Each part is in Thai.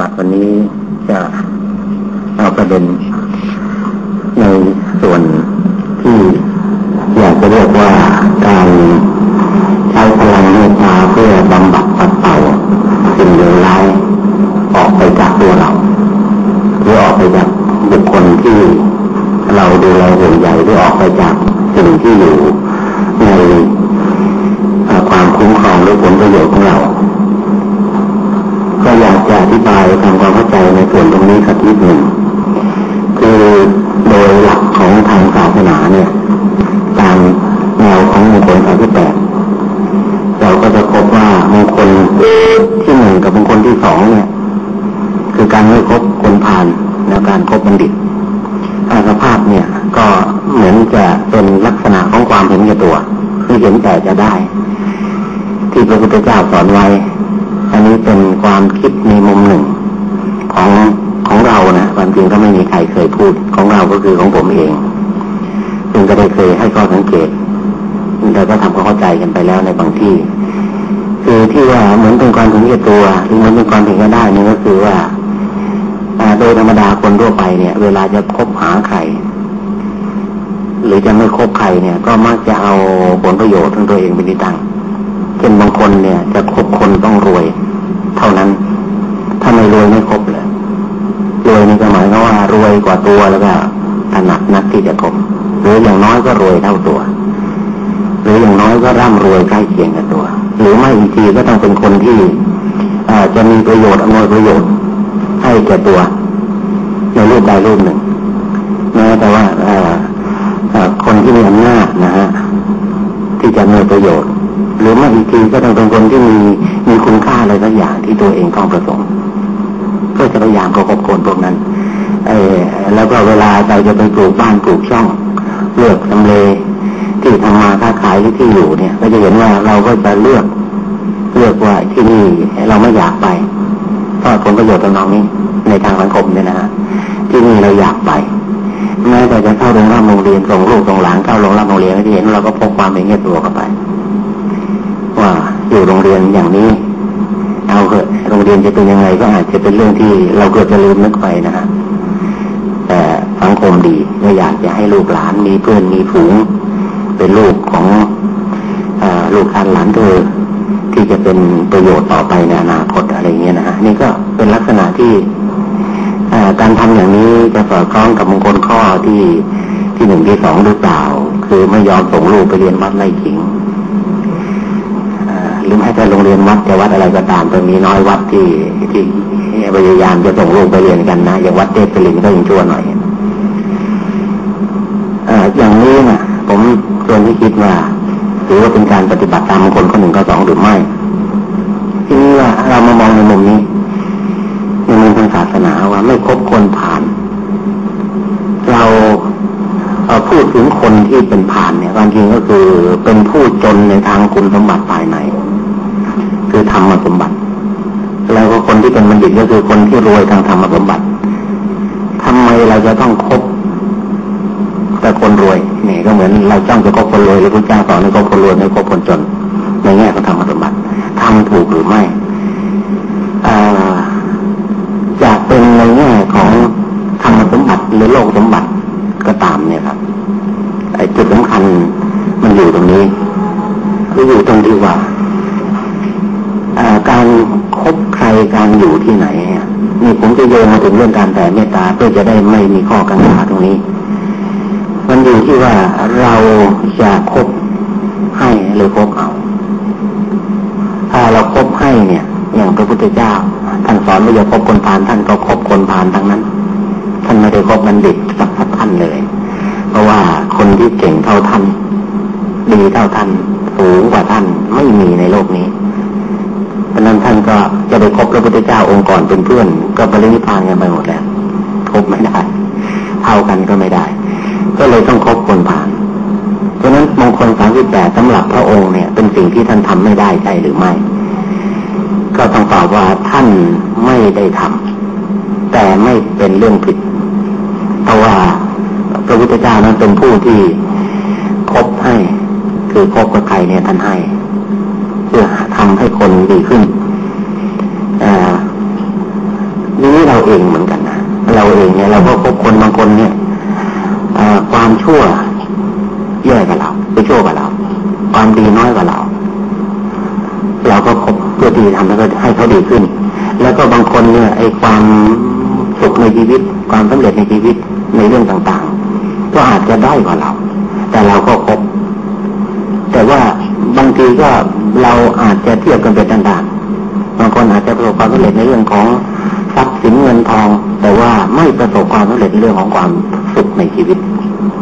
บัติวันนี้จะเอาประเด็น ในส่วนที่อยากจะเรียกว่าการใช้พลังเมตตาเพื่อบำบัดปัดเป่าสิ่งเลวร้ายออกไปจากตัวเราหรือออกไปจากบุคคลที่เราดูแลห่วงใยหรือออกไปจากสิ่งที่อยู่ในความคุ้มครองหรือผลประโยชน์ของเรา ก็อยากจะอธิบายทำความเข้าใจในส่วนตรงนี้สักนิดหนึ่งคือโดยหลักของทางศาสนาเนี่ยตามแนวของมงคลสามสิบแปดเราก็จะพบว่ามงคลที่หนึ่งกับมงคลที่สองเนี่ย คือการไม่คบคนผ่านและการคบบัณฑิตสภาพเนี่ย ก็เหมือนจะเป็นลักษณะของความเห็นแก่ตัว คือเห็นแต่จะได้ ที่พระพุทธเจ้าสอนไว้ อันนี้เป็นความคิดในมุมหนึ่ง ของของเรานะความจริงก็ไม่มีใครเคยพูดของเราก็คือของผมเองซึ่งก็ได้เคยให้ข้อสังเกตเราก็ทำความเข้าใจกันไปแล้วในบางที่ คือที่ว่าเหมือนเป็นความถึงแก่ตัวหรือเหมือนเป็นความถึงกันได้นี่ก็คือว่าโดยธรรมดาคนทั่วไปเนี่ย เวลาจะคบหาใครหรือจะไม่คบใครเนี่ย ก็มักจะเอาผลประโยชน์ของตัวเองเป็นที่ตั้ง เช่นบางคนเนี่ย จะคบคนต้องรวย เท่านั้น ถ้าไม่รวยไม่คบเลยรวยนี่ก็หมายความว่ารวยกว่าตัวแล้วก็ถนัดนักที่จะคบหรืออย่างน้อยก็รวยเท่าตัว หรืออย่างน้อยก็ร่ำรวยใกล้เคียงกับตัว หรือไม่อีกทีก็ต้องเป็นคนที่จะมีประโยชน์อำนวยประโยชน์ให้แก่ตัว ในรูปใดรูปหนึ่งแม้แต่ว่าคนที่มีอำนาจนะฮะที่จะมีประโยชน์ หรือไม่อีกทีก็ต้องเป็นคนที่มีมีคุณค่าอะไรสักอย่างที่ตัวเองต้องประสงค์ก็จะพยายามประกบคนพวกนั้น เออแล้วก็เวลาเราจะไปปลูกบ้านปลูกช่องเลือกทำเลที่ทำมาค้าขายหรือที่อยู่เนี่ย ก็จะเห็นว่าเราก็จะเลือกเลือกว่าที่นี่เราไม่อยากไปเพราะผลประโยชน์ตรงน,นี้ในทางสังคมเนี่ยนะฮะที่นี่เราอยากไปแม้แต่จะเข้าโรงรับโรงเรียนส่งลูกส่งหลานเข้าโรงรับโรงเรียนก็จะเห็นเราก็พกความเป็นเงียบตัวเข้าไป อยู่โรงเรียนอย่างนี้ เอาเถอะโรงเรียนจะเป็นยังไงก็อาจจะเป็นเรื่องที่เราเกิดจะลืมนึกไปนะฮะแต่สังคมดีไม่อยากจะให้ลูกหลานมีเพื่อนมีฝูง เป็นลูกของอลูกหลานหลานเธอที่จะเป็นประโยชน์ต่อไปในอนาคตอะไรเงี้ยนะฮะนี่ก็เป็นลักษณะที่การทำอย่างนี้จะสอดคล้องกับมงคลข้อที่ที่หนึ่งที่สองหรือเปล่า คือไม่ยอมส่งลูกไปเรียนวัดไร่ขิง รือแม้แต่โรงเรียนวัดจะวัดอะไรก็ตามตรงนี้น้อยวัดที่ที่พยายามจะส่งลูกไปเรียนกันนะอย่างวัดเทพลินก็ยังชั่วหน่อยอย่างนี้นะผมส่วนที่คิดว่าถือว่าเป็นการปฏิบัติตามมงคลข้อหนึ่งข้อสองหรือไม่ที่นี้ว่าเรามามองในมุมนี้ในมุมทางศาสนาว่าไม่คบคนผ่าน เราเราพูดถึงคนที่เป็นผ่านเนี่ยความจริงก็คือเป็นผู้จนในทางคุณสมบัติภายใน คือธรรมสมบัติ แล้วก็คนที่เป็นบัณฑิตก็คือคนที่รวยทางธรรมสมบัติทำไมเราจะต้องคบแต่คนรวยนี่ก็เหมือนเราจ้องจะคบคนรวยหรือพระเจ้าสอนให้คบคนรวยไม่คบคนจน ในแง่ของธรรมสมบัติทำถูกหรือไม่จะเป็นในแง่ของธรรมสมบัติหรือโลกสมบัติก็ตามเนี่ยครับไอ้จุดสำคัญมันอยู่ตรงนี้คืออยู่ตรงที่ว่า การคบใครการอยู่ที่ไหนนี่ผมจะโยงมาถึงเรื่องการแต่เมตตาเพื่อจะได้ไม่มีข้อกังขาตรงนี้ มันอยู่ที่ว่าเราจะคบให้หรือคบเอาถ้าเราคบให้เนี่ย อย่างพระพุทธเจ้าท่านสอนว่าอย่าคบคนพาลท่านก็คบคนพาลทั้งนั้น ท่านไม่ได้คบบัณฑิตสักท่านเลย เพราะว่าคนที่เก่งเท่าท่านดีเท่าท่านสูงกว่าท่านไม่มีในโลกนี้ เพราะนั้นท่านก็จะไปคบพระพุทธเจ้าองค์ก่อนเป็นเพื่อน ก็บริณิพานกันไปหมดแล้วคบไม่ได้เท่ากันก็ไม่ได้ ก็เลยต้องคบคนผ่าน เพราะนั้นมงคลสามสิบแปดสำหรับพระองค์เนี่ย เป็นสิ่งที่ท่านทำไม่ได้ใช่หรือไม่ ก็ต้องตอบว่าท่านไม่ได้ทำแต่ไม่เป็นเรื่องผิด เพราะว่าพระพุทธเจ้านั้นเป็นผู้ที่คบให้ คือคบกับใครเนี่ยท่านให้ เพื่อทำให้คนดีขึ้นนี้เราเองเหมือนกันนะเราเองเนี่ยเราก็พบคนบางคนเนี่ยความชั่วแย่กับเราไปชั่วกับเรา ความดีน้อยกว่าเรา เราก็คบเพื่อที่ทำแล้วก็ให้เขาดีขึ้น แล้วก็บางคนเนี่ยไอ้ความสุขในชีวิต ความสำเร็จในชีวิตในเรื่องต่างๆ ก็อาจจะได้กว่าเรา แต่เราก็คบแต่ว่าบางทีก็ เราอาจจะเทียบกันเป็นต่างๆบางคนอาจจะประสบความสำเร็จในเรื่องของทรัพย์สินเงินทอง แต่ว่าไม่ประสบความสำเร็จในเรื่องของความสุขในชีวิต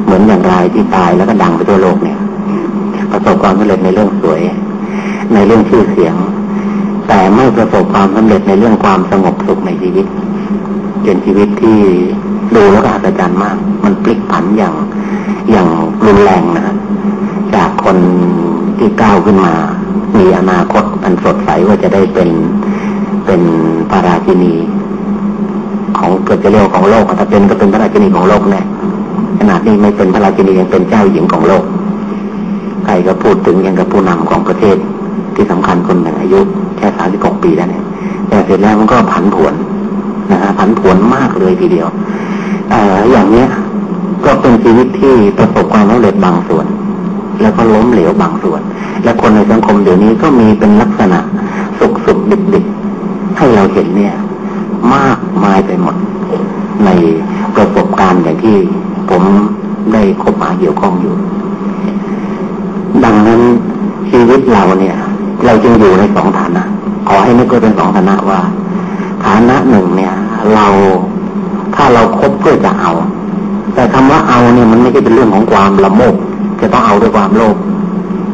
เหมือนอย่างรายที่ตายแล้วก็ดังไปทั่วโลกเนี่ย ประสบความสำเร็จในเรื่องสวย ในเรื่องชื่อเสียง แต่ไม่ประสบความสำเร็จในเรื่องความสงบสุขในชีวิตเป็นชีวิตที่ดูแล้วก็อัศจรรย์มาก มันพลิกผันอย่างอย่างรุนแรงนะจากคนที่ก้าวขึ้นมา มีอนาคตอันสดใสว่าจะได้เป็นเป็นพระราชินี ของเกิดจะเรียกของโลกถ้าเป็นก็เป็นพระราชินีของโลกแน่ขนาดนี้ไม่เป็นพระราชินียังเป็นเจ้าหญิงของโลก ใครก็พูดถึงยังกับผู้นำของประเทศที่สำคัญคนหนึ่งอายุแค่สามสิบหกปีแล้วเนี่ยแต่เสร็จแล้วมันก็ผันผวนนะฮะผันผวนมากเลยทีเดียวออย่างเนี้ยก็เป็นชีวิตที่ประสบความสำเร็จบางส่วน แล้วก็ล้มเหลวบางส่วน และคนในสังคมเดี๋ยวนี้ก็มีเป็นลักษณะสุขสุขดิบดิบให้เราเห็นเนี่ย มากมายไปหมด ในประสบการณ์อย่างที่ผมได้คบมาเกี่ยวข้องอยู่ ดังนั้นชีวิตเราเนี่ย เราจึงอยู่ในสองฐานะขอให้นึกว่าเป็นสองฐานะว่า ฐานะหนึ่งเนี่ย เราถ้าเราครบเพื่อจะเอา แต่คำว่าเอาเนี่ยมันไม่ใช่เป็นเรื่องของความละโมบจะต้องเอาด้วยความโลภ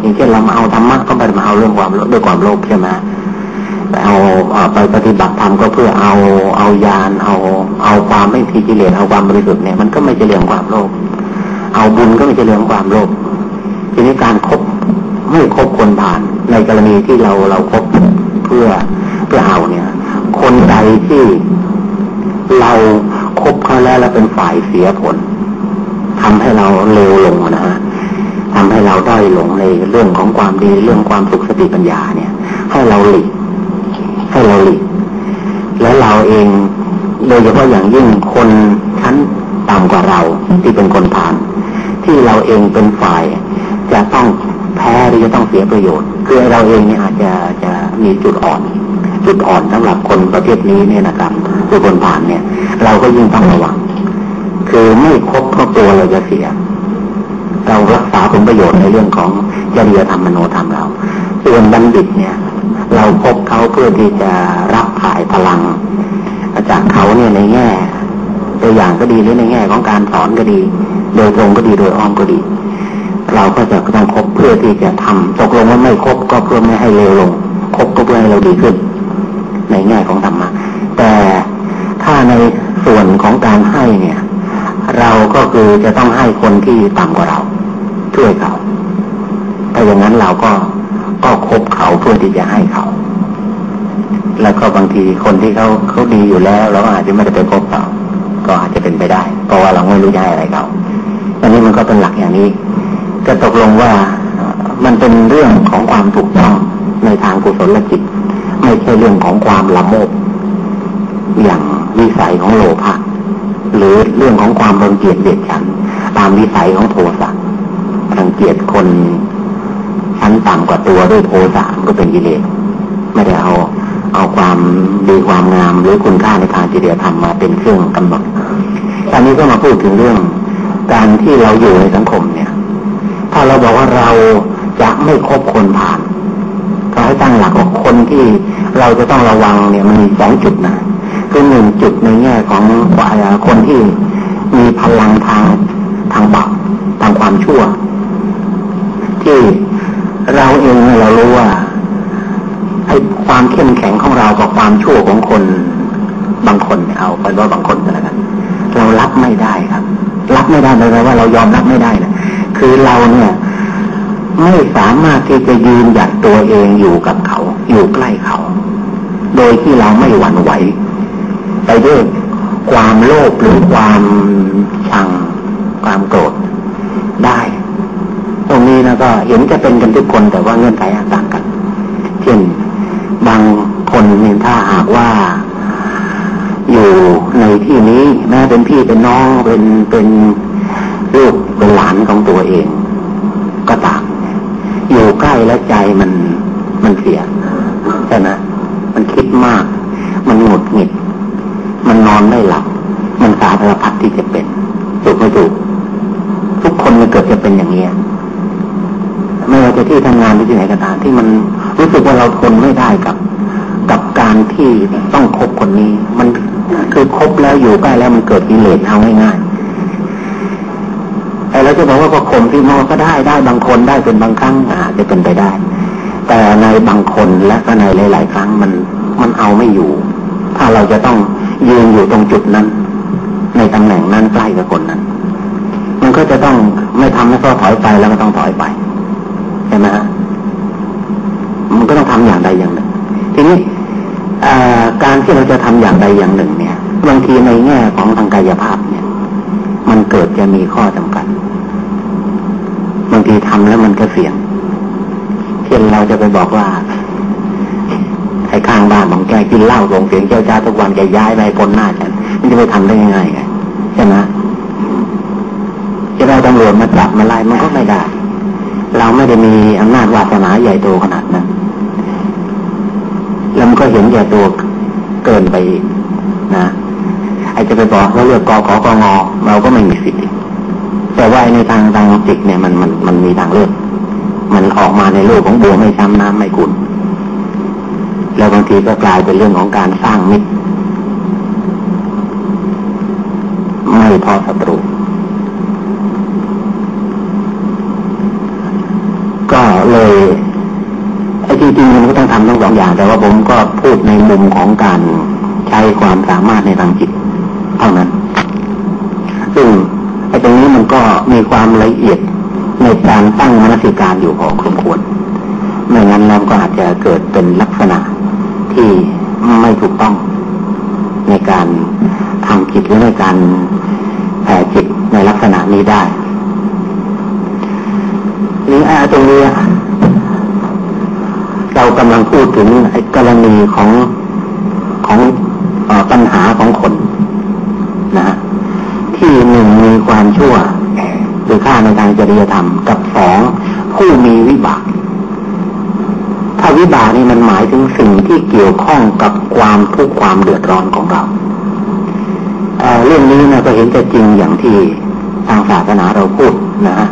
อย่างเช่นเรามาเอาธรรมะก็ไม่ได้มาเอาเรื่องความด้วยความโลภใช่ไหมเอาไปปฏิบัติธรรมก็เพื่อเอาเอายานเอาเอาความไม่ทีกิเลสเอาความบริสุทธิ์เนี่ยมันก็ไม่ใช่เรื่องความโลภเอาบุญก็ไม่ใช่เรื่องความโลภทีนี้การครบไม่ครบคนผ่าน ในกรณีที่เราเราครบเพื่อเพื่อเอาเนี่ย คนใดที่เราคบเขาแล้วแล้วเป็นฝ่ายเสียผลทำให้เราเร็วลงนะฮะ ทำให้เราได้หลงในเรื่องของความดีเรื่องความสุขสติปัญญาเนี่ย ให้เราหลีกให้เราหลีกแล้วเราเองโดยเฉพาะอย่างยิ่งคนชั้นต่ำกว่าเราที่เป็นคนผ่าน ที่เราเองเป็นฝ่าย จะต้องแพ้หรือจะต้องเสียประโยชน์ คือเราเองเนี่ยอาจจะจะมีจุดอ่อน จุดอ่อนสำหรับคนประเภทนี้เนี่ยนะครับคือคนผ่านเนี่ย เราก็ยิ่งต้องระวัง คือไม่ครบเพราะตัวเราจะเสีย เรารักษาผลประโยชน์ในเรื่องของจริยธรรมมโนธรรมเราส่วนบัณฑิตเนี่ย เราพบเขาเพื่อที่จะรับถ่ายพลังจากเขาเนี่ยในแง่ ตัวอย่างก็ดีหรือในแง่ของการสอนก็ดี โดยตรงก็ดีโดยอ้อมก็ดี เราก็จะต้องคบเพื่อที่จะทำตกลงว่าไม่คบก็เพื่อไม่ให้เลวลงคบก็เพื่อให้เราดีขึ้น ในแง่ของธรรมะแต่ถ้าในส่วนของการให้เนี่ย เราก็คือจะต้องให้คนที่ต่ำกว่าเรา ช่วยเขาถ้าอย่างนั้นเราก็ก็คบเขาเพื่อที่จะให้เขา แล้วก็บางทีคนที่เขาเขาดีอยู่แล้วเราอาจจะไม่ได้ไปคบเขาก็อาจจะเป็นไปได้ เพราะว่าเราไม่รู้จะให้อะไรเขาอันนี้มันก็เป็นหลักอย่างนี้ ก็ตกลงว่ามันเป็นเรื่องของความถูกต้องในทางกุศลจิต ไม่ใช่เรื่องของความละโมบอย่างวิสัยของโลภะหรือเรื่องของความรังเกียจเด็ดฉันตามวิสัยของโทสะ รังเกียจคนชั้นต่ำกว่าตัวด้วยโทสะก็เป็นกิเลสไม่ได้เอาเอาความดีความงามหรือคุณค่าในทางจริยธรรมมาเป็นเครื่องกำหนดตอนนี้ก็มาพูดถึงเรื่อง การที่เราอยู่ในสังคมเนี่ย ถ้าเราบอกว่าเราจะไม่คบคนผ่านก็ให้ตั้งหลักว่าคนที่เราจะต้องระวังเนี่ยมันมีสองจุดนะคือหนึ่งจุดในแง่ของคนที่มีพลังทางทางบาปทางความชั่ว ที่เราเองเรารู้ว่าไอ้ความเข้มแข็งของเรากับความชั่วของคน บางคนเอาเป็นว่าบางคนก็แล้วกันเรารับไม่ได้ครับ รับไม่ได้เลยว่าเรายอมรับไม่ได้นะคือเราเนี่ย ไม่สามารถที่จะยืนหยัดตัวเองอยู่กับเขา อยู่ใกล้เขา โดยที่เราไม่หวั่นไหวไปด้วยความโลภหรือความชังความโกรธได้ นี้นะก็เห็นจะเป็นกันทุกคนแต่ว่าเงื่อนไขต่างกัน เช่นบางคนเนี่ยถ้าหากว่า อยู่ในที่นี้แม้เป็นพี่เป็นน้องเป็นเป็นลูกเป็นหลานของตัวเอง ก็ตามอยู่ใกล้แล้วใจมันมันเสียใช่ไหมมันคิดมาก มันหงุดหงิด มันนอนไม่หลับ มันสารพัดที่จะเป็นถูกไม่ถูกทุกคนมันเกิดจะเป็นอย่างนี้ ไม่ว่าจะที่ทำงานหรือที่ไหนก็ตามที่มันรู้สึกว่าเราทนไม่ได้กับ กับการที่ต้องคบคนนี้ มันคือคบแล้วอยู่ใกล้แล้วมันเกิดกิเลสเอาง่ายๆแต่เราจะบอกว่าพอคนที่มอก็ได้ได้บางคนได้เป็นบางครั้งอาจจะเป็นไปได้ แต่ในบางคนและก็ในหลาย ๆ ครั้งมันมันเอาไม่อยู่ ถ้าเราจะต้องยืนอยู่ตรงจุดนั้น ในตำแหน่งนั้นใกล้กับคนนั้น มันก็จะต้องไม่ทำให้เขาถอยไปแล้วก็ต้องถอยไป ช่ไหมฮะมันก็ต้องทำอย่างใดอย่างหนึ่ง ทีนี้การที่เราจะทำอย่างใดอย่างหนึ่ง เนี่ยบางทีในแง่ของทางกายภาพเนี่ย มันเกิดจะมีข้อจำกัดบางทีทำแล้วมันก็เสี่ยง เช่นเราจะไปบอกว่าไอ้ข้างบ้านของแกกินเหล้าส่งเสียงเจ้าจ้าทุกวันแกย้ายไปคนหน้าฉันมันจะไปทำได้ง่ายไงใช่ไหมจะได้ตำรวจมาจับมาไล่มันก็ไม่ได้ เราไม่ได้มีอำนาจวาสนาใหญ่โตขนาดนั้น แล้วมันก็เห็นแก่ตัวเกินไปนะไอจะไปบอกว่าเลือกกอขอกองอเราก็ไม่มีสิทธิ์แต่ว่าในทางทางจิตเนี่ยมันมันมันมีทางเลือก มันออกมาในรูปของบัวไม่ช้ำน้ำไม่ขุ่นแล้วบางทีก็กลายเป็นเรื่องของการสร้างมิตรไม่พอศัตรูก็เลยไอ้จริงๆมันก็ต้ อย่างแต่ว่าผมก็พูดในมุมของการใช้ความสามารถในทางจิต เท่านั้น ซึ่งไอ้ตรงนี้มันก็มีความละเอียดในการตั้งมนสิการอยู่พอสมควรไม่งั้นแล้วก็อาจจะเกิดเป็นลักษณะที่ไม่ถูกต้องในการทำจิตหรือในการแผ่จิตในลักษณะนี้ได้นี่อาตรงนี้ กำลังพูดถึงกรณีของของอปัญหาของคนนะที่หนึ่งมีความชั่วหรือค่าในทางจริยธรรม กับสองผู้มีวิบาก ถ้าวิบากนี่มันหมายถึงสิ่งที่เกี่ยวข้องกับความทุกข์ความเดือดร้อนของเราเเรื่องนี้นะก็เห็นจะจริงอย่างที่ทางศาสนาเราพูดนะฮะ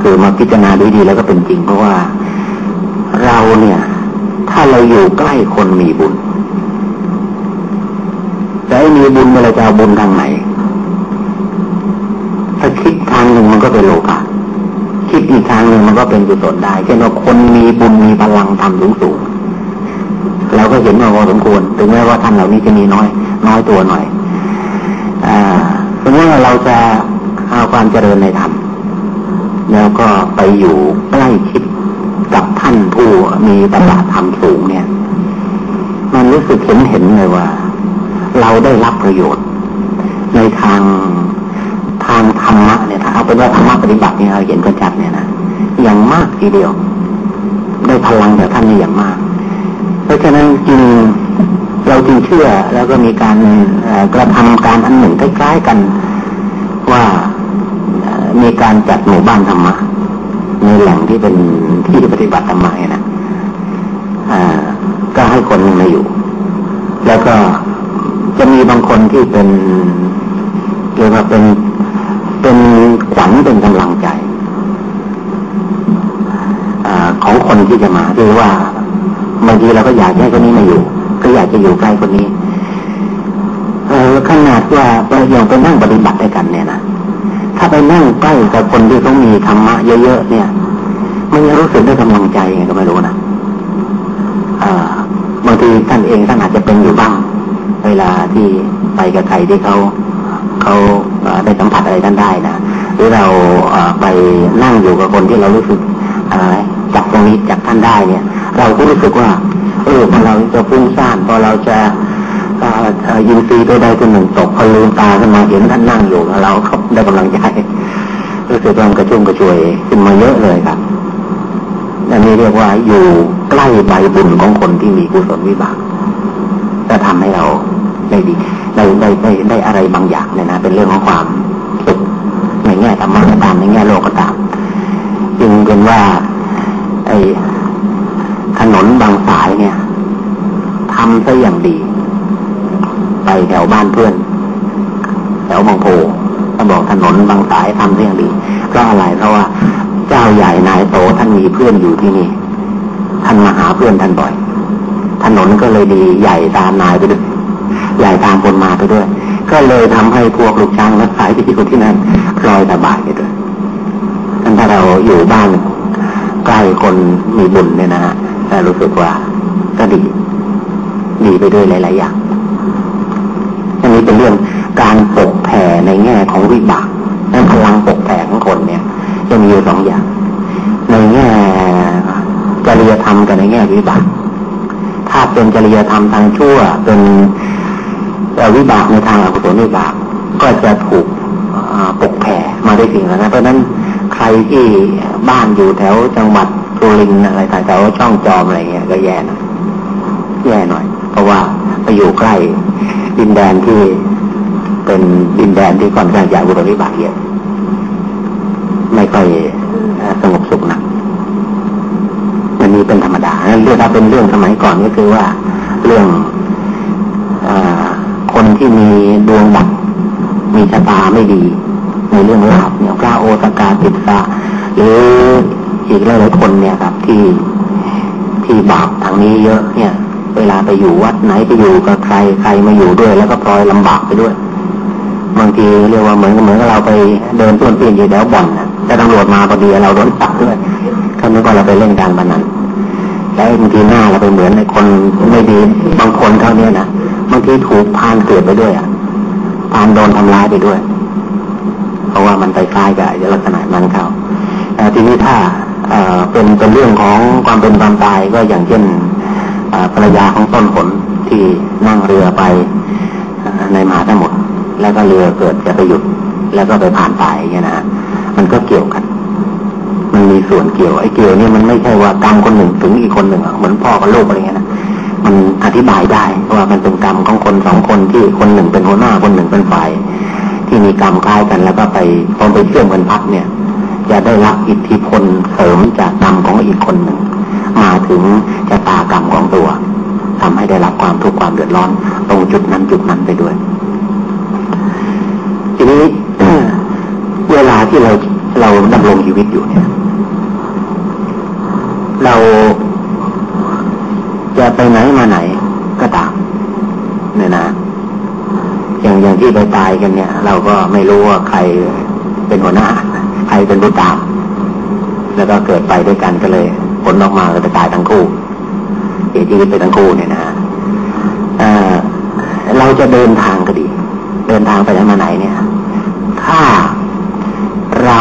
คือมาพิจารณาดีๆแล้วก็เป็นจริงเพราะว่า เราเนี่ย ถ้าเราอยู่ใกล้คนมีบุญจะให้มีบุญเราจะเอาบุญทางไหนถ้าคิดทางหนึ่งมันก็เป็นโลกาคิดอีกทางหนึ่งมันก็เป็นกุศลได้เช่นว่าคนมีบุญมีพลังทำสูงสูงเราก็เห็นว่าพอสมควรถึงแม้ว่าท่านเหล่านี้จะมีน้อย น้อยตัวหน่อยอ่าสมมติว่าเราจะเอาความเจริญในธรรมแล้วก็ไปอยู่ใกล้ชิด กับท่านผู้มีตบะธรรมสูงเนี่ย มันรู้สึกเห็นเห็นเลยว่า เราได้รับประโยชน์ ในทางทางธรรมะเนี่ยถ้าเอาเป็นว่าธรรมะปฏิบัติเนี่ยเราเห็นกันชัดเนี่ยนะอย่างมากทีเดียว ได้พลังจากท่านนี่อย่างมาก เพราะฉะนั้นจริงเราจึงเชื่อแล้วก็มีการกระทำการอันหนึ่งคล้ายๆกันว่ามีการจัดหมู่บ้านธรรมะ ในแหล่งที่เป็นที่ปฏิบัติธรรมะนะอ่าก็ให้คนมาอยู่ แล้วก็จะมีบางคนที่เป็นเรียกว่าเป็นเป็นขวัญเป็นกำลังใจอของคนที่จะมาคือว่าบางทีเราก็อยากให้คนนี้มาอยู่ ก็อยากจะอยู่ใกล้คนนี้เออขนาดว่าเราอย่างไปนั่งปฏิบัติด้วยกันเนี่ยนะ ถ้าไปนั่งใกล้กับคนที่ต้องมีธรรมะเยอะๆเนี่ย มันจะรู้สึกได้กำลังใจไงก็ไม่รู้นะบางทีท่านเองท่านอาจจะเป็นอยู่บ้าง เวลาที่ไปกับใครที่เขาเขาได้สัมผัสอะไรท่านได้นะหรือเราไปนั่งอยู่กับคนที่เรารู้สึกจับตรงนี้จับท่านได้เนี่ย เราก็รู้สึกว่า เออพอเราจะฟุ้งซ่านพอเราจะยินซีตัวใดตัวหนึ่งตกพอลืมตาขึ้นมาเห็นท่านนั่งอยู่เราเขา ได้กำลังใจรู้สึกว่ากระชุ่มกระชวยขึ้นมาเยอะเลยครับอันนี้เรียกว่าอยู่ใกล้ใบบุญของคนที่มีกุศลวิบากจะทำให้เราได้ดีได้ได้อะไรบางอย่างเนี่ยนะ เป็นเรื่องของความสุขในแง่ธรรมะก็ตามในแง่โลกก็ตามจึงเป็นว่า ไอ้ถนนบางสายเนี่ยทำซะอย่างดี ไปแถวบ้านเพื่อน แถวบางโพาบอกถนนบางสายทำซะอย่างดีเพราะอะไรเพราะว่าเจ้าใหญ่นายโตท่านมีเพื่อนอยู่ที่นี่ ท่านมาหาเพื่อนท่านบ่อย ถนนก็เลยดีใหญ่ตามนายไปด้วยใหญ่ตามคนมาไปด้วย ก็เลยทำให้พวกลูกช้างนักสายที่อยู่ที่นั่นลอยสบายไปด้วยท่านถ้าเราอยู่บ้านใกล้คนมีบุญเนี่ยนะฮะรู้สึกว่าก็ดี ดีไปด้วยหลาย ๆ อย่างอันนี้เป็นเรื่องการปก ในแง่ของวิบากนั้นพลังปกแผ่ของคนเนี่ยจะมีอยู่สองอย่าง ในแง่จริยธรรมกับในแง่วิบาก ถ้าเป็นจริยธรรมทางชั่วเป็นวิบากในทางอกุศลวิบาก ก็จะถูกปกแผ่มาได้สิ่งนั้วนะเพราะนั้นใครที่บ้านอยู่แถวจังหวัดสุรินทร์อะไรแถวช่องจอมอะไรเงี้ยก็แย่น่อยแย่หน่อย เพราะว่าไปอยู่ใกล้ดินแดนที่ เป็นดินแดนที่ค่อนข้างจะบุรวิบากเยอะไม่ค่อยสงบสุขนักมันนี้เป็นธรรมดาเรื่องถ้าเป็นเรื่องสมัยก่อนก็คือว่าเรื่องอคนที่มีดวงดับมีชะตาไม่ดี ในเรื่องลาบเนี่ยพระโอตกาติสะหรืออีกหลายๆคนเนี่ยครับ ที่ที่บาปทางนี้เยอะเนี่ย เวลาไปอยู่วัดไหนไปอยู่กับใครใครมาอยู่ด้วย แล้วก็พลอยลำบากไปด้วยางทีเรียกว่าเหมือนเหมือนกับเราไปเดินต้นเปลี่ยนอยู่แล้วบ่อนแต่ตำรวจมาพอดีเราโดนจับด้วยเขาคิดว่าเราไปเล่นการพนันแล้วบางทีหน้าเราไปเหมือนในคนไม่ดีบางคนเขานี่ยนะบางทีถูกพานเกิดไปด้วยอะพานโดนทำร้ายไปด้วย เพราะว่ามันไปคล้ายกับลักษณะนั้นเขาทีนี้ถ้าเป็นเป็นเรื่องของความเป็นความตายก็อย่างเช่นภรรยาของต้นผลที่นั่งเรือไปในมหาสมุทร แล้วก็เรือเกิดจะไปหยุด แล้วก็ไปผ่านไปเนี่ยนะ มันก็เกี่ยวกัน มันมีส่วนเกี่ยวไอ้เกี่ยวนี่มันไม่ใช่ว่ากรรมคนหนึ่งถึงอีกคนหนึ่งเหมือนพ่อกับลูกอะไรเงี้ยนะมันอธิบายได้ว่ามันเป็นกรรมของคนสองคนที่คนหนึ่งเป็นหัวหน้าคนหนึ่งเป็นฝ่ายที่มีกรรมคล้ายกัน แล้วก็ไปพอไปเชื่อมกันพักเนี่ย จะได้รับอิทธิพลเสริมจากกรรมของอีกคนหนึ่งมาถึงจะตากรรมของตัวทำให้ได้รับความทุกข์ความเดือดร้อนตรงจุดนั้นจุดนั้นไปด้วย ทีนี้เวลาที่เราเราดำรงชีวิตอยู่เนี่ย เราจะไปไหนมาไหนก็ตามเนี่ยนะอย่างอย่างที่ไปตายกันเนี่ย เราก็ไม่รู้ว่าใครเป็นหัวหน้า ใครเป็นผู้ตาม แล้วก็เกิดไปด้วยกันก็เลยผลออกมาก็จะตายทั้งคู่เสียชีวิตไปทั้งคู่เนี่ยนะเราจะเดินทางก็ดี เดินทางไปไหนมาไหนเนี่ย ถ้าเรา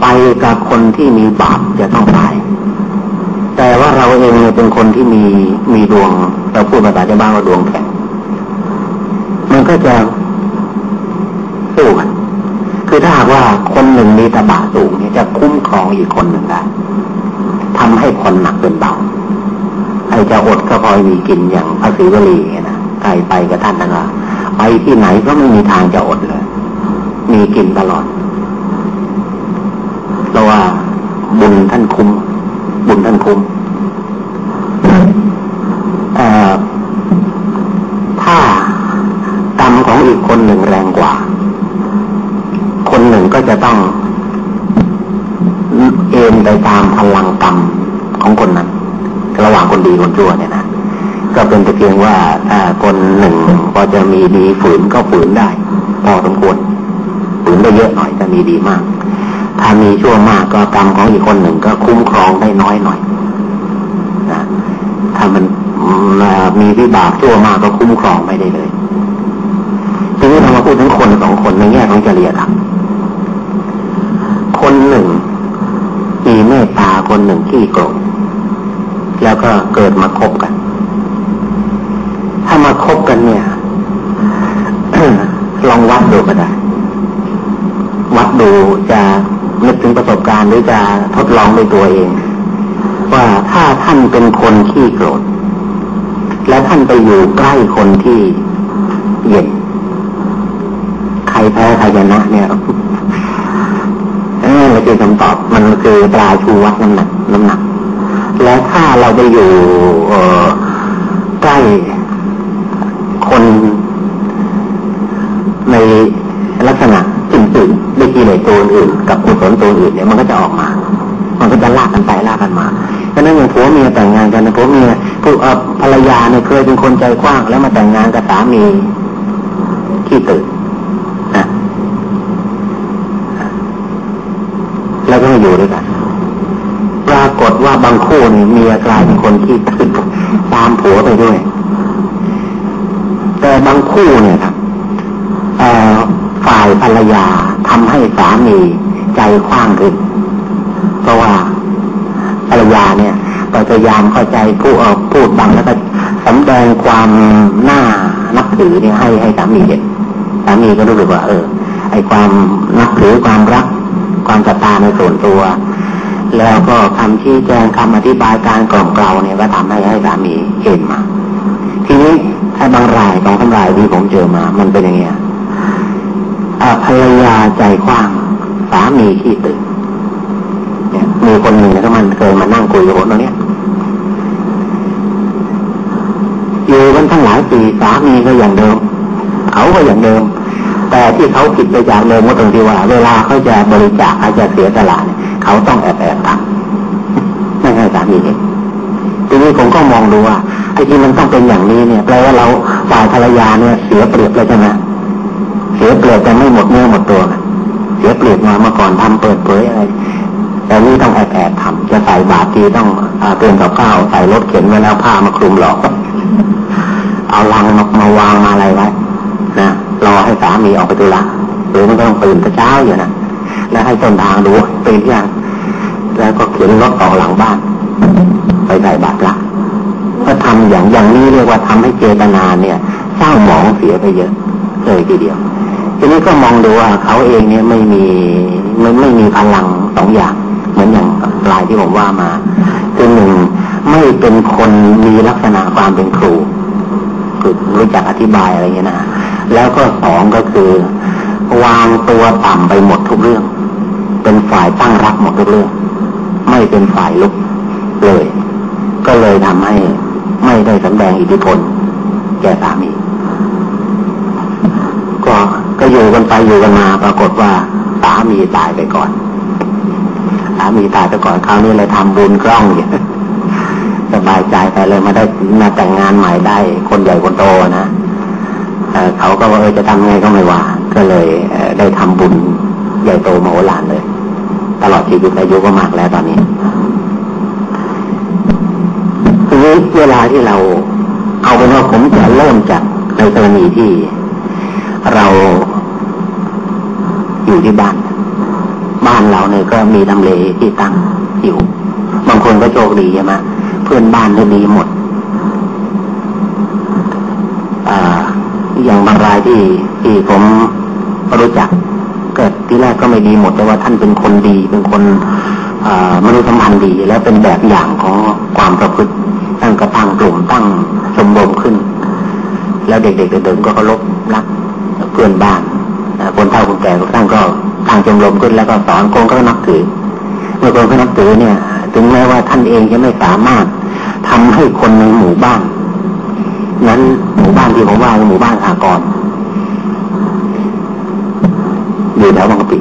ไปกับคนที่มีบาปจะต้องตาย แต่ว่าเราเองเนี่ยเป็นคนที่มีมีดวง เราพูดภาษาชาวบ้านว่าดวงแข็งมันก็จะสู้กันคือถ้าว่าคนหนึ่งมีตบะสูงเนี่ยจะคุ้มครองอีกคนหนึ่งได้ทำให้คนหนักเป็นเบาไอ้จะอดก็พอยมีกินอย่างพระศรีวลีนะใครไปกับท่านนะว่าไปที่ไหนก็ไม่มีทางจะอดเลย มีกินตลอดเพราะว่าบุญท่านคุ้ม บุญท่านคุ้มถ้ากรรมของอีกคนหนึ่งแรงกว่า คนหนึ่งก็จะต้องเอ็นไปตามพลังกรรมของคนนั้น ระหว่างคนดีคนชั่วเนี่ยนะก็เป็นแต่เพียงว่าคนหนึ่งพอจะมีดีฝืนก็ฝืนได้ พอสมควร ฝืนได้เยอะหน่อยจะมีดีมาก ถ้ามีชั่วมากก็กรรมของอีกคนหนึ่งก็คุ้มครองได้น้อยหน่อยนะถ้ามันมีวิบากชั่วมากก็คุ้มครองไม่ได้เลยทีนี้เรามาพูดถึงคนสองคนในแง่ของจริยธรรมคนหนึ่งมีเมตตาคนหนึ่งขี้โกรธแล้วก็เกิดมาคบกัน ถ้ามาคบกันเนี่ยลองวัดดูก็ได้วั ดูจะนึกถึงประสบการณ์หรือจะทดลองด้วยตัวเอง ว่าถ้าท่านเป็นคนขี้โกรธ และท่านไปอยู่ใกล้คนที่เย็นใครแพ้ใครชนะเนี่ยนี่มันคือคำตอบมันคือปลาชูวัดน้ำหนักน้ำหนัก แล้วถ้าเราไปอยู่ใกล้คนในลักษณะ ตัวอื่นกับกุศลตัวอื่นเนี่ยมันก็จะออกมา มันก็จะลากกันไปลากกันมาเพราะนั้นอย่างผัวเมียแต่งงานกันนะผัวเมียผู้ภรรยาเนี่ยเคยเป็นคนใจกว้าง แล้วมาแต่งงานกับสามีขี้ตื่นนะแล้วก็มาอยู่ด้วยกันปรากฏว่าบางคู่เนี่ยเมียกลายเป็นคนขี้ตื่นตามผัวไปด้วย แต่บางคู่เนี่ยครับฝ่ายภรรยา ทำให้สามีใจคว้างขึ้น เพราะว่าภรรยาเนี่ยพยายามเข้าใจผู้เออพูดบังแล้วก็สำแดงความหน้านับถือเนี่ยให้ให้สามีเห็นสามีก็รู้สึกว่า เออ ไอความนับถือความรัก ความศรัทธาในส่วนตัว แล้วก็คำชี้แจงคำอธิบายการกล่อมเกลาเนี่ยก็ทำให้ให้สามีเห็นมา ทีนี้ถ้าบางรายบางทำรายที่ผมเจอมา มันเป็นอย่างเงี้ย ภรรยาใจกว้าง สามีขี้ตื่นเนี่ยมีคนหนึ่งนะก็มันเคยมานั่งคุยกับผมตรงนี้ยอยู่กันทั้งหลายปีสามีก็อย่างเดิมเขาก็อย่างเดิม แต่ที่เขาผิดไปจากเดิมก็ตรงที่ว่า เวลาเขาจะบริจาคเขาจะเสียสละเนี่ยเขาต้องแอบแอบทำไม่ให้สามีเห็นทีนี้ผมก็มองดูว่าไอ้ที่มันต้องเป็นอย่างนี้เนี่ยแปลว่าเราฝ่ายภรรยาเนี่ยเสียเปรียบเลยใช่ไหม เสียเปรียบแต่ไม่หมดเนื้อหมดตัวเสียเปรียบมาเมื่อก่อนทำเปิดเผยอะไรแต่นี่ต้องแอบแอบทำจะใส่บาตรทีต้องเตือนกับข้าวใส่รถเข็นไว้แล้วผ้ามาคลุมหลอกเอาลังมามาวางมาอะไรไว้นะรอให้สามีออกไปตุละหรือไมันต้องตื่นเช้าอยู่นะแล้วให้ต้นทางดูเป็นยังแล้วก็เข็นรถออกหลังบ้าน ไปใส่บาตรละก็ทำอย่างอย่างนี้เรียกว่าทำให้เจตนาเนี่ยเศร้าหมองเสียไปเยอะเลยทีเดียว ทีนี้ก็มองดูว่าเขาเองเนี่ยไม่มีไม่ไม่มีพลังสองอย่าง เหมือนอย่างลายที่ผมว่ามาคือหนึ่งไม่เป็นคนมีลักษณะความเป็นครูคือรู้จักอธิบายอะไรเงี้ยนะแล้วก็สองก็คือ วางตัวต่ำไปหมดทุกเรื่อง เป็นฝ่ายตั้งรับหมดทุกเรื่อง ไม่เป็นฝ่ายลุกเลย ก็เลยทำให้ไม่ได้สำแดงอิทธิพลแก่สามี ก็อยู่กันไปอยู่กันมาปรากฏว่าสามีตายไปก่อนสามีตายไปก่อนคราวนี้เลยทำบุญกล้องอย่างสบายใจไปเลยมาได้มาแต่งงานใหม่ได้ คนใหญ่คนโตนะเขาก็ว่าเออจะทำไงก็ไม่ว่า ก็เลยได้ทำบุญใหญ่โตมโหฬารเลย ตลอดชีวิตอายุก็มากแล้วตอนนี้ทีนี้เวลาที่เราเอาเป็นว่าผมจะเริ่มจากในกรณีที่ เราอยู่ที่บ้าน บ้านเราเนี่ยก็มีทำเลที่ตั้งอยู่บางคนก็โชคดีใช่ไหมเพื่อนบ้านก็ดีหมดอย่างบางรายที่ที่ผมรู้จัก เกิดที่แรกก็ไม่ดีหมดแต่ว่าท่านเป็นคนดี เป็นคนมนุษยสัมพันธ์ดี แล้วเป็นแบบอย่างของความประพฤติตั้งกระตั้งกลุ่มตั้งสมบูรณ์ขึ้น แล้วเด็กๆเดินก็เคารพรัก นบ้านคนเฒ่าคนแก่ทุกท่านก็ทางชมรมขึ้นแล้วก็สอนคนก็นับถือ เมื่อคนเขานับถือเนี่ย ถึงแม้ว่าท่านเองจะไม่สามารถทำให้คนในหมู่บ้าน นั้นหมู่บ้านที่ผมว่าหมู่บ้านสากรอยู่แถวบางกะปิ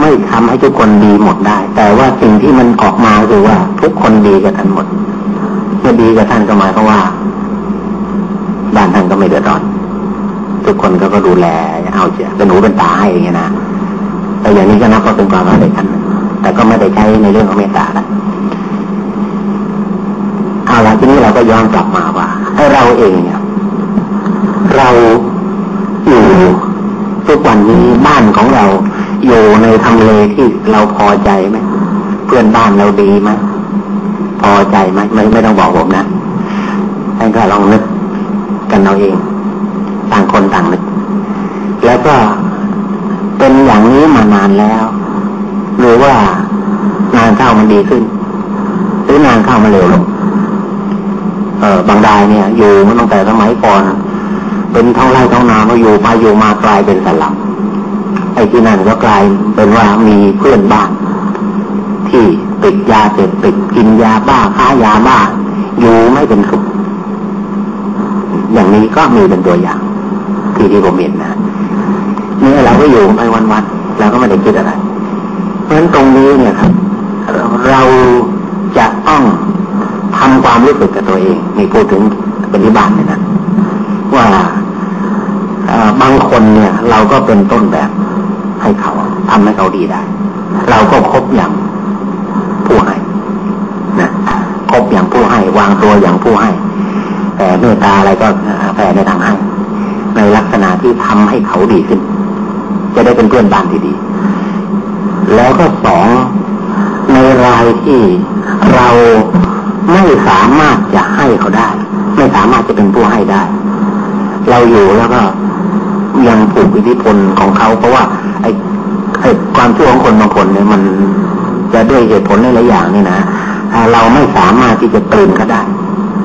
ไม่ทำให้ทุกคนดีหมดได้ แต่ว่าสิ่งที่มันออกมาคือว่าทุกคนดีกับท่านหมดเมื่อดีกับท่านก็หมายความว่า บ้านท่านก็ไม่เดือดร้อน ทุกคนก็ก็ดูแลเอาเสียเป็นหูเป็นตาให้อย่างเงี้นะแต่อย่างนี้ก็นับว่าเป็นความรักในขั้นแต่ก็ไม่ได้ใช้ในเรื่องของเมตตาล้วเอาละทีนี้เราก็ย้อนกลับมาว่าให้เราเองเนี่ยเราอยู่ทุกวันนี้บ้านของเราอยู่ในทำเลที่เราพอใจไหมเพื่อนบ้านเราดีไหมพอใจไหมไม่ไม่ต้องบอกผมนะให้ก็ลองนึก กันเอาเอง ต่างคนต่างนึกแล้วก็เป็นอย่างนี้มานานแล้ว หรือว่างานเข้ามันดีขึ้น หรืองานเข้ามาเร็วลงเออบางรายเนี่ย อยู่มาตั้งแต่สมัยก่อน เป็นท้องไร่ท้องนามาอยู่ไปอยู่มากลายเป็นสลับไอ้ที่นั่นก็กลายเป็นว่ามีเพื่อนบ้านที่ติดยาเสพติดกินยาบ้าค้ายาบ้า อยู่ไม่เป็นสุข อย่างนี้ก็มีเป็นตัวอย่าง ที่ที่ผมเห็นนะนี่เราก็อยู่ไปวันๆเราก็ไม่ได้คิดอะไร เพราะฉะนั้นตรงนี้เนี่ยครับ เราจะต้องทำความรู้สึกกับตัวเองมีพูดถึงปฏิบัติเนี่ยนะว่าบางคนเนี่ย เราก็เป็นต้นแบบให้เขาทำให้เขาดีได้ เราก็คบอย่างผู้ให้นะคบอย่างผู้ให้ วางตัวอย่างผู้ให้ แต่เมตตาอะไรก็แผ่ในทางให้ในลักษณะที่ทำให้เขาดีขึ้น จะได้เป็นเพื่อนบ้านที่ดี แล้วก็สองในรายที่เราไม่สามารถจะให้เขาได้ ไม่สามารถจะเป็นผู้ให้ได้ เราอยู่แล้วก็ยังผูกอิทธิพลของเขา เพราะว่า ไอ้ไอ้ความชั่วของคนบางคนเนี่ยมันจะด้วยเหตุผลหลายอย่างนี่นะเราไม่สามารถที่จะตื่นเขาได้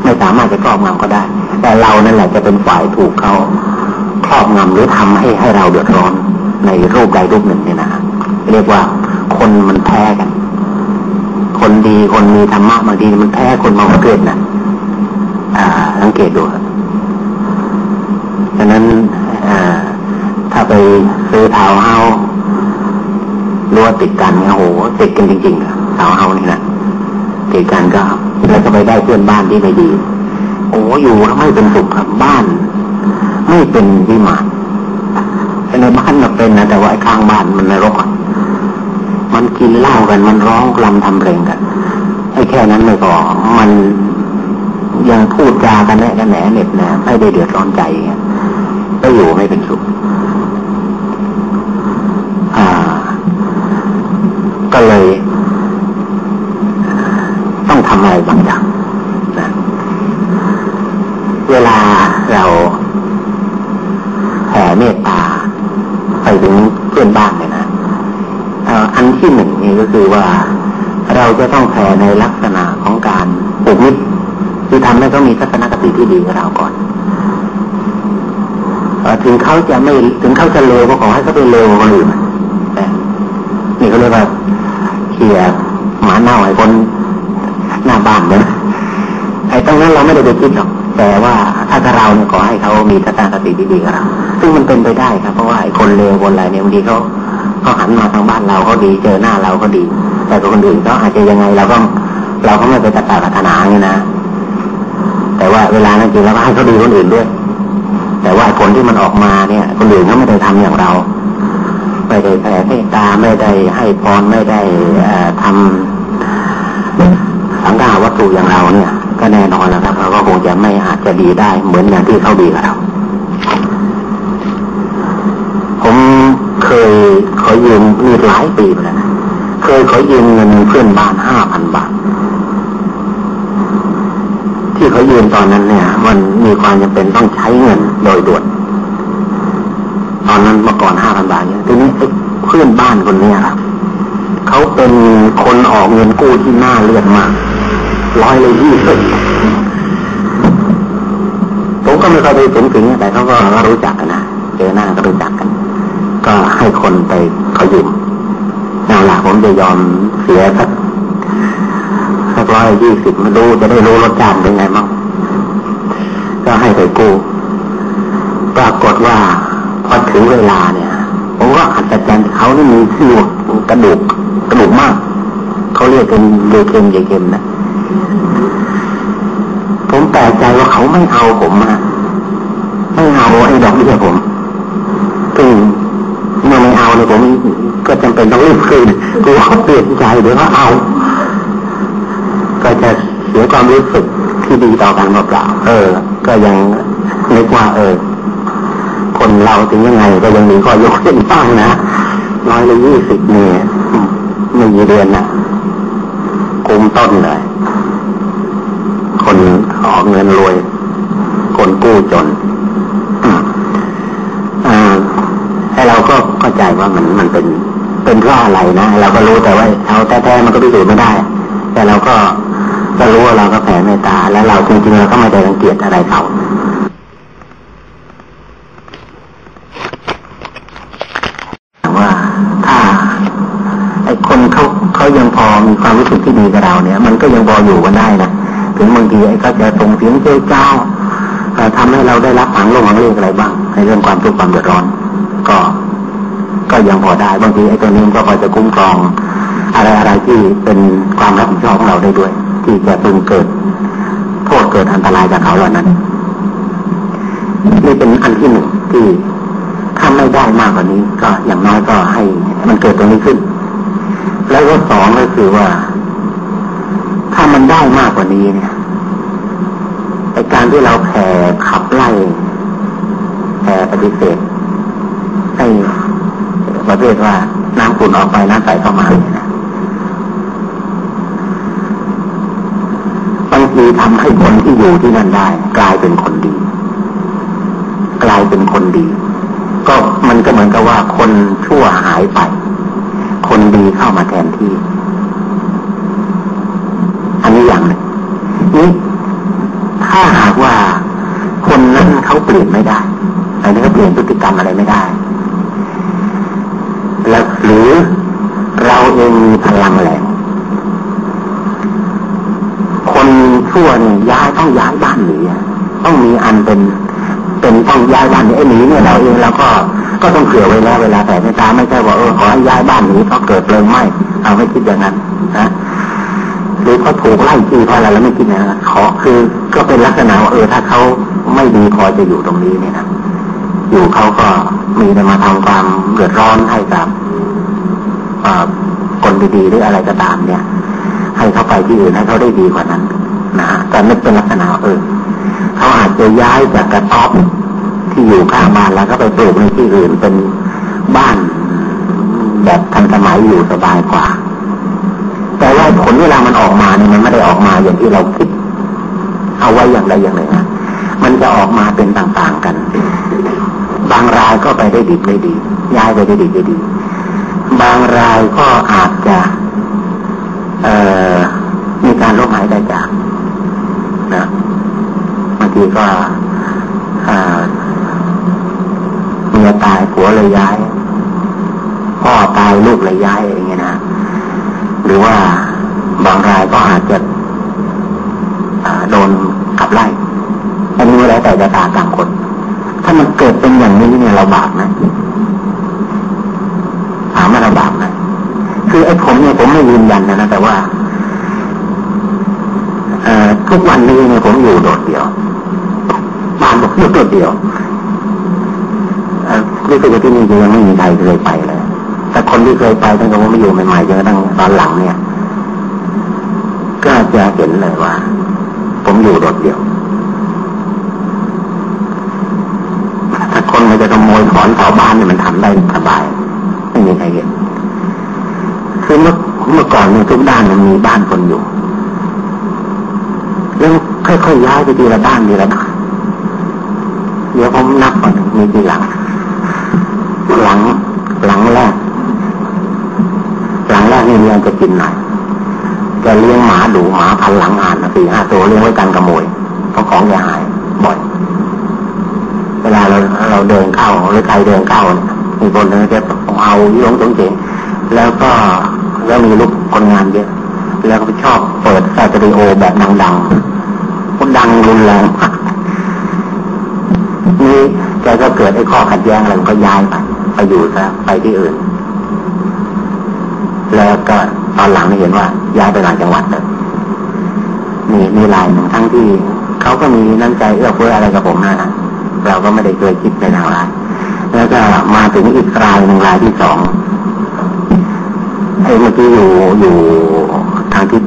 ไม่สามารถจะครอบงำเขาได้ แต่เรานั่นแหละจะเป็นฝ่ายถูกเขาครอบงำหรือทำให้ให้เราเดือดร้อนในรูปใดรูปหนึ่งเนี่ยนะเรียกว่าคนมันแพ้กัน คนดีคนมีธรรมะบางทีมันแพ้คนบางประเภทนะอ่าสังเกตดูครับฉะนั้นถ้าไปซื้อเท้าเฮารั้วติดกันเนี่ยโหติดกันจริงๆเท้าเฮานี่นะติดกันก็ แล้วก็ไปได้เพื่อนบ้านที่ไม่ดี โอ้อยู่แล้วไม่เป็นสุขครับบ้าน ไม่เป็นวิมานในบ้านมันเป็นนะแต่ว่าข้างบ้านมันนรกมันกินเหล้ากันมันร้องรำทำเพลงกันไอ้แค่นั้นไม่พอมันยังพูดจากันแน่กันแหนเน็บแหนไม่ได้เดือดร้อนใจเงี้ยก็อยู่ไม่เป็นสุขอ่าก็เลย อะไรบางอย่างนะเวลาเราแผ่เมตตาไปถึงเพื่อนบ้านเนี่ยนะอันที่หนึ่งนี่ก็คือว่าเราจะต้องแผ่ในลักษณะของการปลูกมิตรที่ทำให้เขามีทัศนคติที่ดีกับเราก่อนถึงเขาจะไม่ถึงเขาจะเลวก็ขอให้เขาไปเลวคนอื่นนี่เขาเรียกว่าเขี่ยหมาเน่าไอ้คน บ้านเนี่ยไอ้ตรงนั้นเราไม่ได้ไปคิดหรอกแต่ว่าถ้าเราเนี่ยขอให้เขามีทัศนคติที่ดีกับเราซึ่งมันเป็นไปได้ครับ เพราะว่าไอ้คนเลวคนอะไรเนี่ยบางทีเขาเขาหันมาทางบ้านเราเขาดีเจอหน้าเราก็ดี แต่คนอื่นเขาอาจจะยังไงเราก็เราก็ไม่ไปตัดตาพัฒนาไงนะแต่ว่าเวลานั้นจริงเราก็ให้เขาดีคนอื่นด้วย แต่ว่าผลที่มันออกมาเนี่ย คนอื่นเขาไม่ได้ทำอย่างเรา ไม่ได้แผ่เมตตาไม่ได้ให้พรไม่ได้ทำ สังฆาวัตถุอย่างเราเนี่ย ก็แน่นอนแล้วครับเขาก็คงจะไม่อาจจะดีได้เหมือนอย่างที่เขาดีกับเราผมเคยขอยืมมีหลายปีแล้วนะเคยขอยืมเงินเพื่อนบ้านห้าพันบาท ที่เขายืมตอนนั้นเนี่ย มันมีความจำเป็นต้องใช้เงินโดยด่วนตอนนั้นเมื่อก่อนห้าพันบาทเนี่ยทีนี้เพื่อนบ้านคนนี้ครับเขาเป็นคนออกเงินกู้ที่น่าเลือดมาก ร้อยเลยยี่สิบผมก็ไม่เคยไปถึงถึงแต่เขาก็รู้จักกันนะเจอหน้าก็รู้จักกัน ก็ให้คนไปเขายืมนั่นแหละผมจะยอมเสียสักสักร้อยยี่สิบมาดูจะได้รู้รสชาติเป็นไงมั่งก็ให้ไปกู้ปรากฏว่าพอถึงเวลาเนี่ย ผมก็อัศจรรย์เขานี่มีชื่อกระดูกกระดูกมาก เขาเรียกเป็นเบเกมเยเกมนะ ผมแปลกใจว่าเขาไม่เอาผมนะไม่เอาไอ้ดอกเบี้ยผมซึ่งเมื่อไม่เอาเนี่ยผมก็จำเป็นต้องรีบคืนกลัวเขาเปลี่ยนใจเดี๋ยวเขาเอา ก็จะเสียความรู้สึกที่ดีต่อกันเปล่าเออ ก็ยังนึกว่าเออ คนเราถึงยังไงก็ยังมีข้อยกเว้นบ้างนะน้อยเละยี่สิบเนี่ยไม่กี่เดือนนะคุมต้นเลย เงินรวย คนกู้จนให้เราก็เข้าใจว่ามันมันเป็นเป็นเพราะอะไรนะเราก็รู้แต่ว่าเอาแท้ๆมันก็พิสูจน์ไม่ได้ แต่เราก็ก็รู้ว่าเราก็แผ่เมตตา แล้วเราจริงๆเราก็ไม่ได้รังเกียจอะไรเขาคนเขาเขายังพอมีความรู้สึกที่ดีกับเราเนี่ย มันก็ยังพออยู่กันได้นะ ถึงบางทีไอ้เขาจะส่งเสียงเจ้าเจ้าทำให้เราได้รับผังลงผังเรียกอะไรบ้าง ในเรื่องความทุกข์ความเดือดร้อน ก็ ก็ยังพอได้บางทีไอ้ตัวนี้ก็พอจะคุ้มครอง อะไรอะไรที่เป็นความรับผิดชอบของเราได้ด้วย ที่จะพึงเกิด โทษเกิดอันตรายจากเขาเหล่านั้นนี่เป็นอันที่หนึ่งที่ถ้าไม่ได้มากกว่านี้ ก็อย่างน้อยก็ให้มันเกิดตรงนี้ขึ้น แล้วก็สองก็คือว่า ถ้ามันได้มากกว่านี้เนี่ย การที่เราแผ่ขับไล่แผ่ปฏิเสธให้ประเภทว่าน้ำขุ่นออกไปน้ำใสเข้ามาเนี่ยนะบางทีทำให้คนที่อยู่ที่นั่นได้ กลายเป็นคนดี กลายเป็นคนดี ก็มันก็เหมือนกับว่าคนชั่วหายไป คนดีเข้ามาแทนที่ อันนี้อย่างหนึ่งนี่ ถ้าหากว่าคนนั้นเขาเปลี่ยนไม่ได้อันนี้เขาเปลี่ยนพฤติกรรมอะไรไม่ได้ แล้วหรือเราเองมีพลังแรงคนชั่วนี่ย้ายต้องย้ายบ้านหนีต้องมีอันเป็น เป็นต้องย้ายบ้านหนีไอ้หนีเนี่ยเราเองเราก็ก็ต้องเผื่อไว้แล้วเวลาแต่ไม่ตาไม่ใช่ว่าเออขอให้ย้ายบ้านหนีเพราะเกิดเพลิงไหม้เอาไม่คิดอย่างนั้นนะ หรือเขาถูกไล่ที่เพราะอะไรแล้วไม่คิดนะขอคือก็เป็นลักษณะว่าเออถ้าเขาไม่ดีพอจะอยู่ตรงนี้เนี่ยนะอยู่เขาก็มีแต่มาทำความเดือดร้อนให้กับคนดีๆหรืออะไรก็ตามเนี่ย ให้เขาไปที่อื่นให้เขาได้ดีกว่านั้นนะฮะแต่ไม่เป็นลักษณะเออเขาอาจจะย้ายจากกระต๊อบที่อยู่ข้างบ้านแล้วก็ไปปลูกในที่อื่นเป็นบ้านแบบทันสมัยอยู่สบายกว่า แต่ว่าผลเวลามันออกมาเนี่ยมันไม่ได้ออกมาอย่างที่เราคิด เอาไว้อย่างใดอย่างหนึ่งนะมันจะออกมาเป็นต่างๆกัน บางรายก็ไปได้ดีได้ดี ย้ายไปได้ดีได้ดี บางรายก็อาจจะเอ่อมีการล้มหายใจจากนะบางทีก็เมียตายผัวเลยย้าย พ่อตายลูกเลยย้ายอย่างเงี้ยนะ หรือว่า บางรายก็อาจจะโดนขับไล่อันนี้แล้วแต่จะตาต่างคน ถ้ามันเกิดเป็นอย่างนี้เนี่ยเราบาปนะถามว่าเราบาปนะคือไอ้ผมเนี่ยผมไม่ยืนยันนะนะแต่ว่าทุกวันนี้เนี่ยผมอยู่โดดเดี่ยวบ้านผมอยู่โดดเดี่ยวรู้สึกว่าที่นี่ยังไม่มีใครเคยไปเลยแต่คนที่เคยไปตั้งแต่ว่าไม่อยู่ใหม่ๆจนกระทั่งตอนหลังเนี่ย จะเห็นเลยว่า ผมอยู่โดดเดี่ยว ถ้าคนมันจะขโมยถอนเสาบ้านเนี่ยมันทำได้สบาย ไม่มีใครเห็น คือเมื่อเมื่อก่อนเนี่ยทุกด้านมันมีบ้านคนอยู่ แล้วค่อยๆย้ายไปทีละบ้านทีละบ้านเดี๋ยวผมนับก่อนมีกี่หลัง หลังหลังแรก หลังแรกนี่เลี้ยงจะกินหน่อย จะเลี้ยงหมาดูหมาพันหลังอ่านสี่ห้าตัวเลี้ยงไว้กันขโมยเพราะของจะหายบ่อย เวลาเราเราเดินเข้าหรือใครเดินเข้ามีคนนึงจะเอาย่งสงเจงแล้วก็แล้วมีลูกคนงานเยอะแล้วก็ชอบเปิดสตอริโอแบบดังๆคนดังรุนแรงนี่แกก็เกิดไอ้ข้อขัดแย้งอะไรก็ย้ายไปไปอยู่ซะไปที่อื่น แล้วก็ตอนหลังเห็นว่า ย้ายไปหลายจังหวัดเลยมีมีลายหนึ่งทั้งที่เขาก็มีน้ำใจเอื้อเฟื้ออะไรกับผมนะเราก็ไม่ได้เคยคิดในทางร้ายแล้วก็มาถึงอีกรายหนึ่งรายที่สองไอ้เมื่อกี้อยู่อยู่ทางทิศ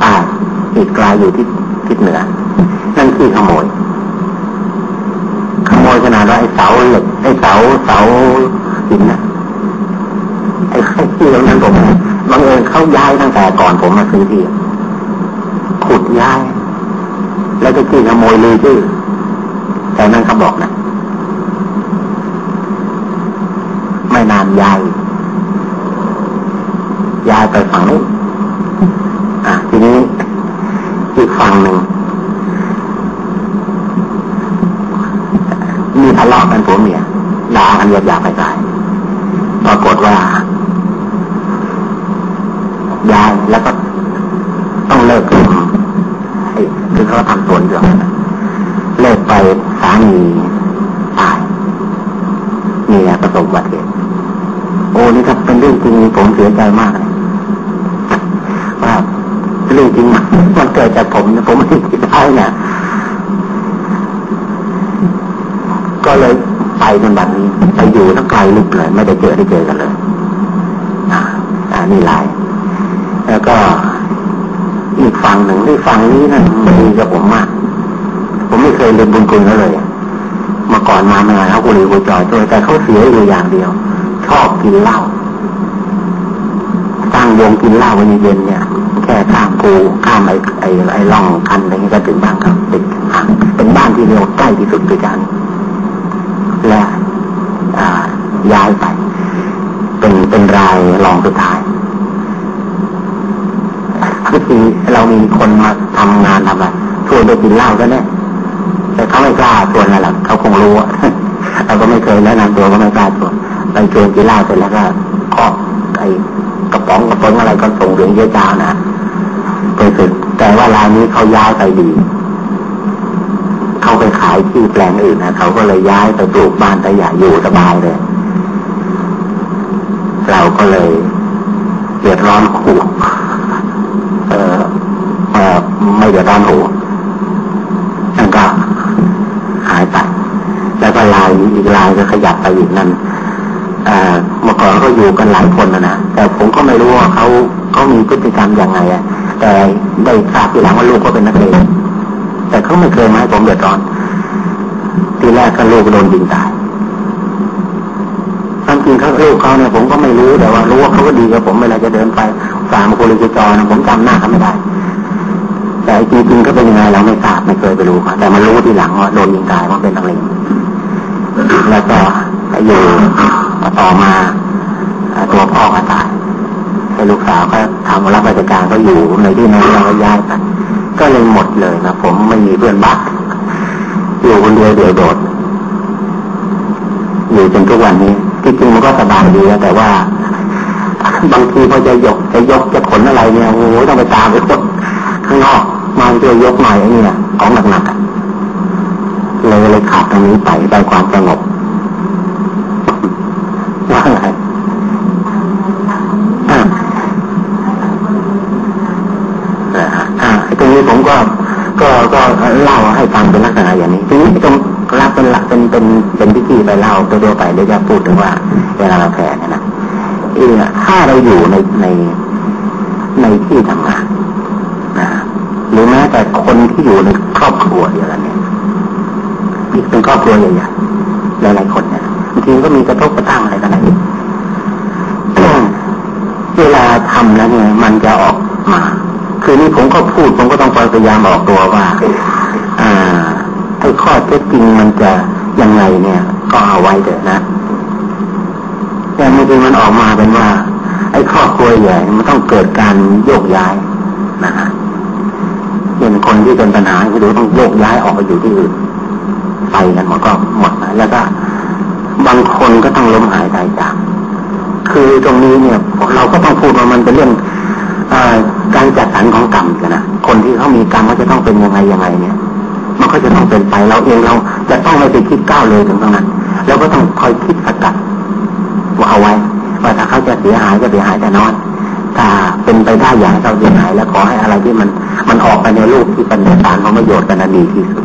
ใต้อีกรายอยู่ที่ทิศเหนือ นั่นคือขโมย ขโมยขนาดว่าไอ้เสาเหล็กไอ้เสาเสา แต่ก่อนผมมาซื้อที่ขุดย้าย แล้วก็ที่ขโมยเลยชื่อแต่นั่นเขาบอกนะไม่นานยายยายไปฝั่งนู้นอะ ทีนี้อีกฝั่งหนึ่งมีทะเลาะกันผัวเมียด่ากันหยาบๆไปตายปรากฏว่า ย้ายแล้วก็ต้องเลิกทำคือเขาทำสวนอยู่เลิกไปสามีตายเมียประสบอุบัติเหตุโอ้นี่ถ้าเป็นเรื่องจริงผมเสียใจมากเลยว่าเรื่องจริงมันเกิดจากผมผมไม่คิดได้เนี่ยก็เลยไปจนบัดนี้ไปอยู่ทั้งไกลลุกเลย ไม่ได้เจอได้เจอกันเลยอ่าอ่านี่ลาย แล้วก็อีกฝั่งหนึ่งที่ฝั่งนี้นั่นดีกับผมมาก ผมไม่เคยลืมบุญคุณเขาเลยมาก่อนมาเมื่อเขากุหรี่กุจอยตัวแต่เขาเสียอยู่อย่างเดียว ชอบกินเหล้าตั้งวงกินเหล้าวันเย็นเนี่ย แค่ข้ามภูข้ามไอ้ไอ้ไอ้ล่องคันอะไรนี้ก็ถึงบ้านครับเป็นเป็นบ้านที่เรียกใกล้ที่สุดด้วยกันและย้ายไป เป็นเป็นรายรองสุดท้าย ทีเรามีคนมาทำงานทำอะไรชวนไปกินเหล้าก็เนี่ยแต่เขาไม่กล้าชวนอะไรหรอกเขาคงรู้อะเราก็ไม่เคยแนะนำตัวก็ไม่กล้าชวนไปชวนกินเหล้าเสร็จแล้วก็เคาะไอ้กระป๋องกระป๋องอะไรก็ส่งเหลืองเยอะจ้านะไปสุดแต่ว่าร้ายนี้เขาย้ายไปดีเขาไปขายที่แปลงอื่นนะเขาก็เลยย้ายไปปลูกบ้านแต่อย่าอยู่สบายเลย เราก็เลยเดือดร้อนหูเออเออ ไม่เดือดร้อนหูนั่นก็หายไป แล้วก็ลายอีกลายก็ขยับไปอีกนั่นเมื่อก่อนก็อยู่กันหลายคนนะนะแต่ผมก็ไม่รู้ว่าเขาเขามีพฤติกรรมอย่างไงอะแต่ได้ทราบทีหลังว่าลูกก็เป็นนักเลงแต่เขาไม่เคยมาให้ผมเดือดร้อนทีแรกก็ลูกโดนยิงตายความจริงเขาลูกเขาเนี่ยผมก็ไม่รู้แต่ว่ารู้ว่าเขาก็ดีกับผมเวลาจะเดินไปสามคนลิจอนะผมจำหน้าเขาไม่ได้ แต่จริงๆเขาเป็นยังไงเราไม่ทราบไม่เคยไปรู้แต่มารู้ทีหลังว่าโดนยิงตายว่าเป็นนักเลงแล้วก็อยู่ต่อมาตัวพ่อก็ตายให้ลูกสาวก็ทำรับราชการก็อยู่ในที่นั้นเราก็ย้ายไปก็เลยหมดเลยนะผมไม่มีเพื่อนบ้านอยู่คนเดียวเดียวโดดอยู่จนทุกวันนี้ที่จริงมันก็สบายดีแต่ว่า บางทีพอจะยกจะยกจะขนอะไรเนี่ยโอ้โหต้องไปตามไปคนข้างนอก มาจะยกหน่อยไอ้นี่ของหนักๆเลยเลยขาดตรงนี้ไปได้ความสงบว่าไงนี้ผมก็ก็ก็เล่าให้ฟังเป็นลักษณะอย่างนี้ทีนี้ตรงรับเป็นละเป็นเป็นเป็นพิธีไปเล่าตัวไปเดี๋ยวจะพูดถึงว่าเวลาเราแผ่เนี่ยนะเออถ้าเราอยู่ในในในที่ทำงานนะ หรือแม้แต่คนที่อยู่ในครอบครัวเดียวกันเนี่ยอีกเป็นครอบครัวใหญ่ๆหลายๆคนเนี่ยบางทีก็มีกระทบกระทั่งอะไรกันอะไรเวลาทำแล้วเนี่ยมันจะออกมา คือนี่ผมก็พูดผมก็ต้องพยายามบอกตัวว่าอ่าไอ้ข้อเท็จจริงมันจะยังไงเนี่ย ก็เอาไว้เถอะนะแต่บางทีมันออกมาเป็นว่า ไอ้ครอบครัวใหญ่มันต้องเกิดการโยกย้ายนะฮะ เป็นคนที่เป็นปัญหาคือต้องโยกย้ายออกไปอยู่ที่อื่นไปกันหมดก็หมดแล้วก็บางคนก็ต้องล้มหายตายจาก คือตรงนี้เนี่ยเราก็ต้องพูดว่ามันเป็นเรื่องการจัดสรรของกรรมกันนะคนที่เขามีกรรมเขาจะต้องเป็นยังไงยังไงเนี่ย มันก็จะต้องเป็นไปเราเองเราจะต้องไม่ไปคิดก้าวเลยถึงตรงนั้นเราก็ต้องคอยคิดสกัดว่าเอาไว้ว่าถ้าเขาจะเสียหายก็เสียหายแต่น้อยถ้า เป็นไปได้อย่างเขาเสียหายแล้วขอให้อะไรที่มันมันออกไปในรูปที่เป็นสารของประโยชน์กันดีที่สุด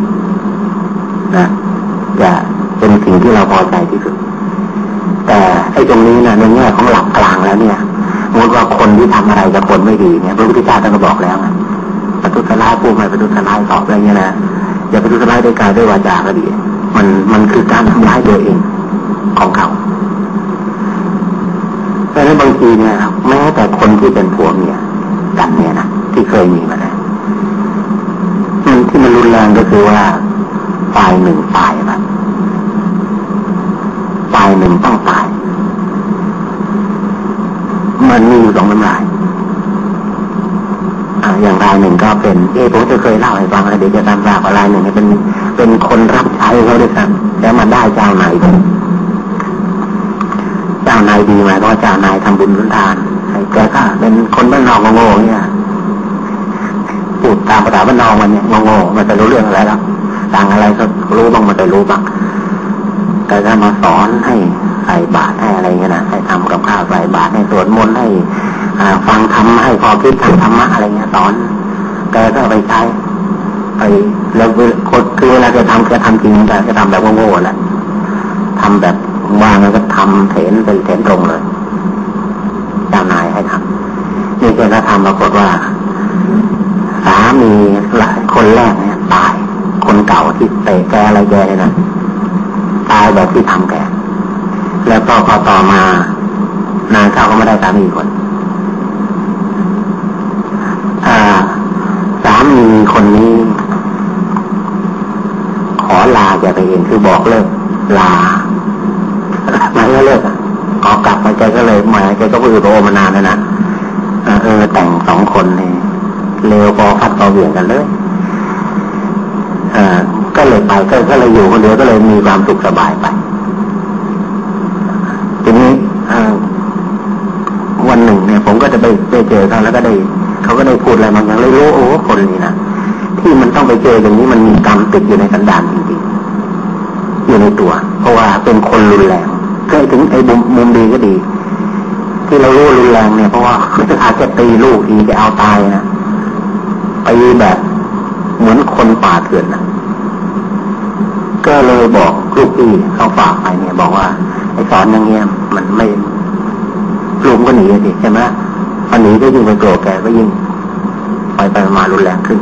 นะจะเป็นสิ่งที่เราพอใจที่สุด แต่ไอ้ตรงนี้นะในแง่ของหลักกลางแล้วเนี่ยสมมติว่าคนที่ทำอะไรกับคนไม่ดีเนี่ยพระพุทธเจ้าท่านก็บอกแล้วไงประทุษร้ายพูดไม่ประทุษร้ายตอบอะไรเงี้ยนะอย่าประทุษร้ายด้วยกายด้วยวาจาก็ดี มันมันคือการทำร้ายตัวเองของเขา นั้นบางทีเนี่ยแม้แต่คนที่เป็นผัวเมียกันเนี่ยนะที่เคยมีมาแล้วมันที่มันรุนแรงก็คือว่าฝ่ายหนึ่งตายแบบฝ่ายหนึ่งต้องตาย มันมีอยู่สองน้ำลายอย่างรายหนึ่งก็เป็นเอผมจะเคยเล่าให้ฟังแล้วเดี๋ยวจะตามราวรายหนึ่งเป็นเป็นคนรับใช้เขาด้วยซ้ำแล้วมาได้เจ้านายานายดีไหมเพราะเจ้านายทำบุญรุนทานแกก็เป็นคนบ้านนอกโง่เนี่ยพูดตามภาษาบ้านนอกมันเนี่ยโง่มันจะรู้เรื่องอะไรแล้วต่างอะไรก็รู้บ้างมันจะรู้บ้างแต่ถ้ามาสอนให้ใส่บาตรให้อะไรเงี้ยนะให้ทำกับข้าวใส่บาตรให้สวดมนต์ให้ฟังธรรมให้พอคิดทางธรรมะอะไรเงี้ยสอนแกก็ไปใช้ไปแล้วคือเวลาจะทำแกทำจริงแต่จะทำแบบโง่ๆแหละทำแบบ วางแล้วก็ทำเถนเป็นเถนตรงเลยเจ้านายให้ทำนี่แกก็ทำปรากฏว่า สามีคนแรกเนี่ยตาย คนเก่าที่เตะแกอะไรแกเนี่ยนะตายแบบที่ทำแก แล้วก็พอต่อมานานเขาก็ไม่ได้สามีคนสามีคนนี้ ขอลาแกไปเองคือบอกเลิกลาไม่ก็เลิกขอกลับมา แกก็เลยมาแกก็อยู่โรมานานแล้วนะเออแต่งสองคนนี่เร็วพอคัดพอเหวี่ยงกันเลยเออก็เลยไปก็ก็เลยอยู่คนเดียวก็เลยมีความสุขสบายไปทีนี้วันหนึ่งเนี่ย ผมก็จะไปไปเจอเขาแล้วก็ได้เขาก็ได้พูดอะไรบางอย่างเลยรู้โอ้คนนี้นะที่มันต้องไปเจออย่างนี้มันมีกรรมติดอยู่ในสันดานจริงๆอยู่ในตัว เพราะว่าเป็นคนรุนแรง ก็ถึงไอ้มุมดีก็ดี ที่เรารู้รุนแรงเนี่ยเพราะว่าอาจจะตีลูกทีจะเอาตายนะไปแบบเหมือนคนป่าเถื่อนนะก็เลยบอกลูกพี่เขาฝากไปเนี่ย บอกว่าไอ้สอนอย่างเงี้ยมันไม่ลุงก็หนีสิใช่ไหมพอหนีก็ยิ่งไปโกรธแกก็ยิ่งไปไปมารุนแรงขึ้น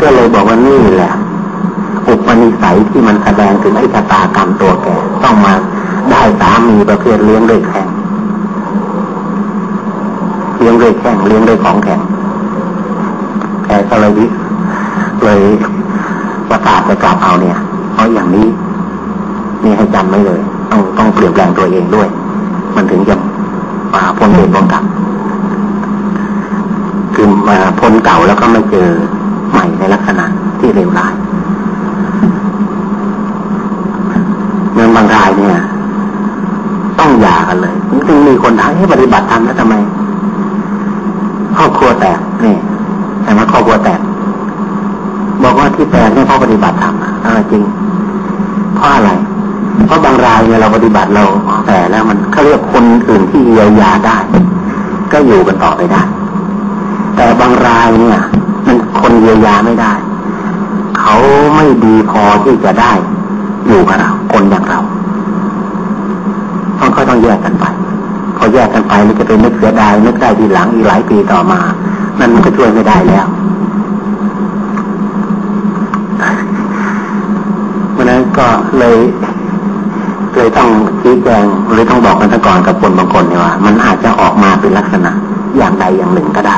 ก็เลยบอกว่านี่แหละอุปนิสัยที่มันแสดงถึงไอ้ชะตากรรมตัวแกต้องมา ได้สามีประเภทเลี้ยงด้วยแข่งเลี้ยงด้วยแข่งเลี้ยงด้วยของแข่งแกก็เลยวิเลยประกาศจะกลับเอาเนี่ยเพราะอย่างนี้นี่ให้จำไม่เลยต้องต้องเปลี่ยนแปลงตัวเองด้วย มันถึงจะมาพ้นเวรพ้นกรรมคือมาพ้นเก่าแล้วก็ไม่เจอใหม่ในลักษณะที่เลวร้ายเมืองบางรายเนี่ย ต้องหย่ากันเลย จึงมีคนท้ายให้ปฏิบัติธรรมแล้วทำไมครอบครัวแตกนี่แต่ว่าครอบครัวแตกบอกว่าที่แตกนี่เพราะปฏิบัติธรรมอ่าจริงเพราะอะไรเพราะบางรายเนี่ยเราปฏิบัติเราแต่แล้วมันเขาเรียกคนอื่นที่เยียวยาได้ ก็อยู่กันต่อไปได้ แต่บางรายเนี่ย มันคนเยียวยาไม่ได้ เขาไม่ดีพอที่จะได้ อยู่กับเราคนอย่างเราต้องก็ต้องแยกกัน แยกกันไปมันจะเป็นนึกเสียดายนึกได้ทีหลังอีกหลายปีต่อมา นั่นมันก็ช่วยไม่ได้แล้วเพราะนั้นก็เลยเลยต้องชี้แจงหรือต้องบอกกันซะก่อนกับคนบางคนเนี่ยว่า มันอาจจะออกมาเป็นลักษณะอย่างใดอย่างหนึ่งก็ได้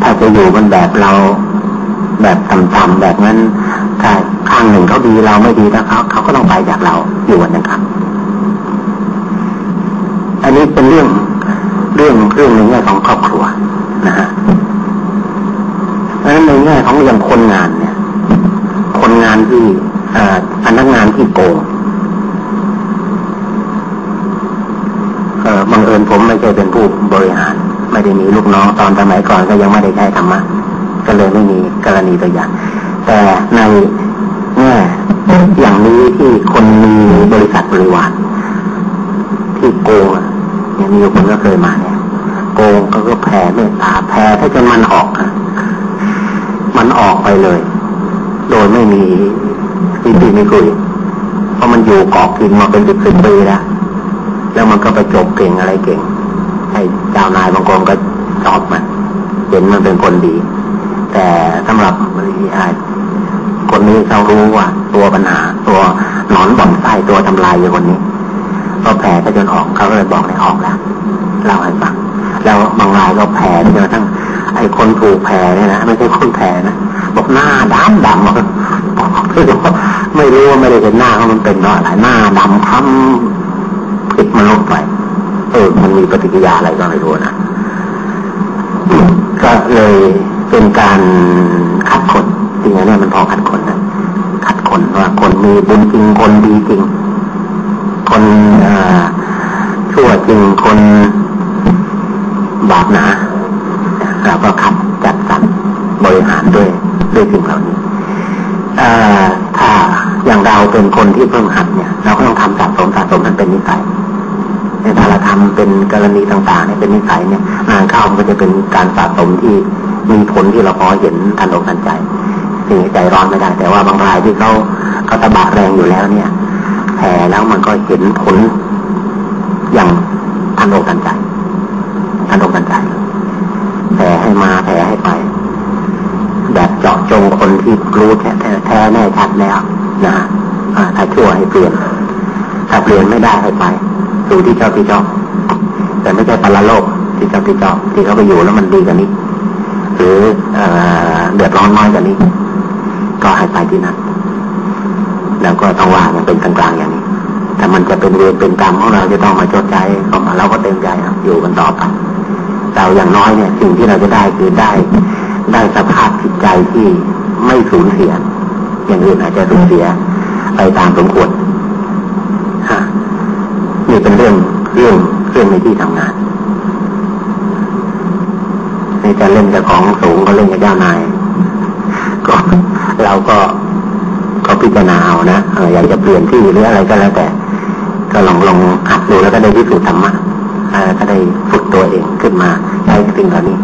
ถ้าจะอยู่มันแบบเราแบบต่ำๆแบบนั้นถ้าข้างหนึ่งเขาดีเราไม่ดีแล้วเขาเขาก็ต้องไปจากเราอยู่วันนึงครับ นนี้เป็นเรื่องเรื่องเรื่องในแง่ของครอบครัวนะฮะเพราะฉะนั้นในแง่ของอย่างคนงานเนี่ย คนงานที่พนักงานที่โกงเออบังเอิญผมไม่ใช่เป็นผู้บริหาร ไม่ได้มีลูกน้องตอนสมัยก่อนก็ยังไม่ได้ใช้ธรรมะก็เลยไม่มีกรณีตัวอย่าง แต่ในแง่อย่างนี้ที่คนมีบริษัทบริวารที่โกง เนี่ยมีคนก็เคยมาเนี่ยโกงก็ก็แผ่เมตตาแผ่ถ้าจนมันออกมันออกไปเลย โดยไม่มีปีติไม่คุยเพราะมันอยู่เกาะกินมาเป็นสิบสิบปีแล้วแล้วมันก็ไปจบเก่งอะไรเก่งให้เจ้านายบางคนก็ชอบมันเห็นมันเป็นคนดี แต่สำหรับบริหาคนนี้เขารู้ว่า ตัวปัญหา ตัวหนอนบ่อนไส้ตัวทำลายอยู่คนนี้ ก็แผลก็จนออก เขาก็เลยบอกในออกแล้วเล่าให้ฟังแล้วบางรายก็แผลจนทั้งไอ้คนถูกแผลเนี่ยนะไม่ใช่คนแผลนะบอกหน้าดำดำไม่รู้ไม่รู้ว่าไม่ได้เห็นหน้าเขามันเป็นเพราะอะไรหน้าดำคล้ำผิดมันลงไปเออมันมีปฏิกิริยาอะไรก็ไม่รู้นะก็เลยเป็นการคัดคนจริงๆเนี่ยมันพอคัดคนนะคัดคนว่าคนมีบุญจริงคนดีจริง คนชั่ว จริงคนบาปหนาเราก็ขัดจัดสรรบริหารด้วยด้วยสิ่งเหล่านี้ถ้าอย่างเราเป็นคนที่เพิ่งหัดเนี่ย เราก็ต้องทำสะสมสะสมมันเป็นนิสัยถ้าเราทำเป็นกรณีต่างๆเนี่ยเป็นนิสัยเนี่ยงานเข้ามันก็จะเป็นการสะสมที่มีผลที่เราพอเห็นทันอกทันใจสิ่งใจร้อนไม่ได้ แต่ว่าบางรายที่เขาเขาตะบะแรงอยู่แล้วเนี่ยแผลแล้วมันก็เห็นผล อย่างทันอกทันใจทันอกทันใจแผลให้มาแผลให้ไป แบบเจาะจงคนที่รู้แท้แท้แน่ชัดแล้วนะถ้าชั่วให้เปลี่ยน ถ้าเปลี่ยนไม่ได้ให้ไปสู่ที่เจ้าที่เจ้าแต่ไม่ใช่ปรโลกที่เจ้าที่เจ้าที่เขาไปอยู่แล้วมันดีกว่านี้ หรือเดือดร้อนน้อยกว่านี้ ก็ให้ไปที่นั้นแล้วก็ต้องว่ามันเป็นกลางๆอย่าง แต่มันจะเป็นเวรเป็นกรรมของเราจะต้องมาชดใช้เข้ามาเราก็เต็มใจอยู่กันต่อไปเราอย่างน้อยเนี่ย สิ่งที่เราจะได้คือได้ ได้สภาพจิตใจที่ไม่สูญเสีย อย่างอื่นอาจจะสูญเสียไปตามสมควรฮะนี่เป็นเรื่องเรื่องเรื่องในที่ทำงานในจะเล่นกับของสูงก็เล่นกับเจ้านายก็เราก็ก็พิจารณาเอานะอยากจะเปลี่ยนที่หรืออะไรก็แล้วแต่ ก็ลองลองหัดดูแล้วก็ได้พิสูจน์ธรรมะก็ได้ฝึกตัวเองขึ้นมาใช้สิ่งเหล่านี้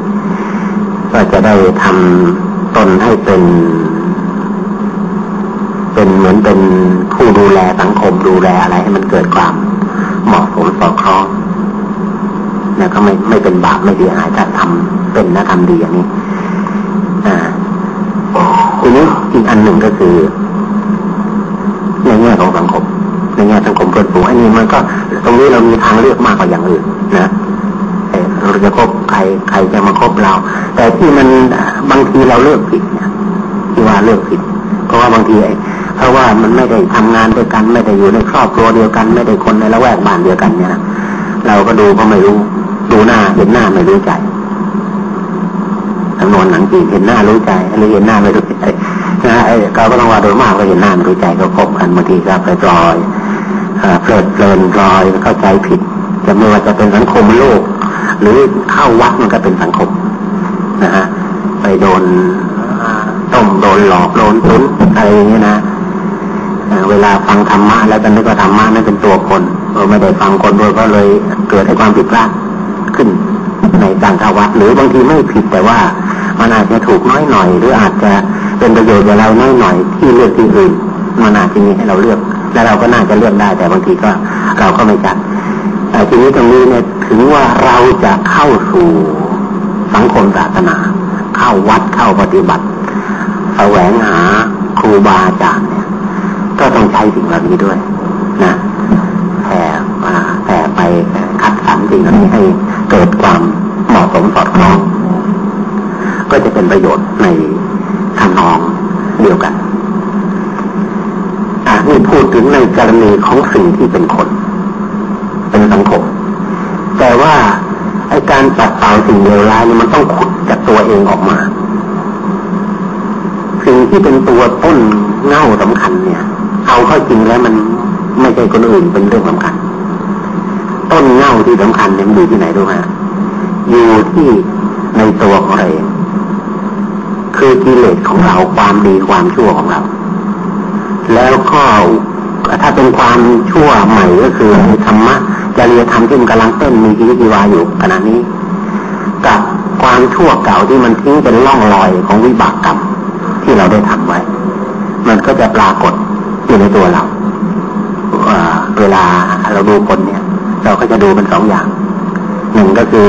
ก็จะได้ทำตนให้เป็น เป็นเหมือนเป็นผู้ดูแลสังคมดูแลอะไรให้มันเกิดความเหมาะสมสอดคล้องแล้วก็ไม่ไม่เป็นบาปไม่ดีหายถ้าทำเป็นและทำดีอย่างนี้ อ่าทีนี้อีกอันหนึ่งก็คือในแง่ของสังคม ในแง่สังคมเพื่อนฝูงอันนี้มันก็ตรงนี้เรามีทางเลือกมากกว่าอย่างอื่นนะเราจะคบใครใครจะมาคบเรา แต่ที่มันบางทีเราเลือกผิดเนี่ยที่ว่าเลือกผิด เพราะว่าบางทีเพราะว่ามันไม่ได้ทำงานด้วยกัน ไม่ได้อยู่ในครอบครัวเดียวกัน ไม่ได้คนในละแวกบ้านเดียวกันเนี่ยนะเราก็ดูก็ไม่รู้ดูหน้าเห็นหน้าไม่รู้ใจจำนวนหนังจีนเห็นหน้ารู้ใจหรือเห็นหน้าไม่รู้ใจนะไอ้เราก็ต้องว่าโดยมากเราเห็นหน้าไม่รู้ใจก็คบกันบางทีก็ไปปลอย เพลิดเพลินปลอยเข้าใจผิดจะไม่ว่าจะเป็นสังคมโลก หรือเข้าวัดมันก็เป็นสังคมนะฮะไปโดนต้มโดนหลอกโดนตุ้นอะไรอย่างเงี้ยนะเวลาฟังธรรมะแล้วก็นึกว่าธรรมะนั่นเป็นตัวคนเราไม่ได้ฟังคนด้วยก็เลยเกิดให้ความผิดพลาดขึ้นในการเข้าวัดหรือบางทีไม่ผิดแต่ว่ามันอาจจะถูกน้อยหน่อย หรืออาจจะเป็นประโยชน์กับเราน้อยหน่อยที่เลือกที่อื่นมันอาจจะมีให้เราเลือก และเราก็น่าจะเลือกได้ แต่บางทีก็เราก็ไม่จัดแต่ทีนี้ตรงนี้เนี่ยถึงว่าเราจะเข้าสู่สังคมศาสนา เข้าวัดเข้าปฏิบัติแสวงหาครูบาอาจารย์เนี่ยก็ต้องใช้สิ่งเหล่านี้ด้วย นะแผ่มาแผ่ไปคัดสรรสิ่งเหล่านี้ให้เกิดความเหมาะสมสอดคล้อง ก็จะเป็นประโยชน์ในทำนองเดียวกัน พูดถึงในกรณีของสิ่งที่เป็นคน เป็นสังคม แต่ว่าไอการปัดเป่าสิ่งเลวร้ายนี่มันต้องขุดจากตัวเองออกมา สิ่งที่เป็นตัวต้นเง่าสำคัญเนี่ย เอาเข้าจริงแล้วมันไม่ใช่คนอื่นเป็นเรื่องสำคัญ ต้นเง่าที่สำคัญเนี่ยอยู่ที่ไหนรู้ไหมอยู่ที่ในตัวของเราเองคือกิเลสของเราความดีความชั่วของเรา แล้วก็ถ้าเป็นความชั่วใหม่ก็คือธรรมะจริยธรรมที่มันกำลังเต้นมีชีวิตชีวาอยู่ขณะนี้ กับความชั่วเก่าที่มันทิ้งเป็นร่องรอยของวิบากกรรมที่เราได้ทำไว้ มันก็จะปรากฏอยู่ในตัวเราเวลาเราดูคนเนี่ย เราก็จะดูเป็นสองอย่างหนึ่งก็คือ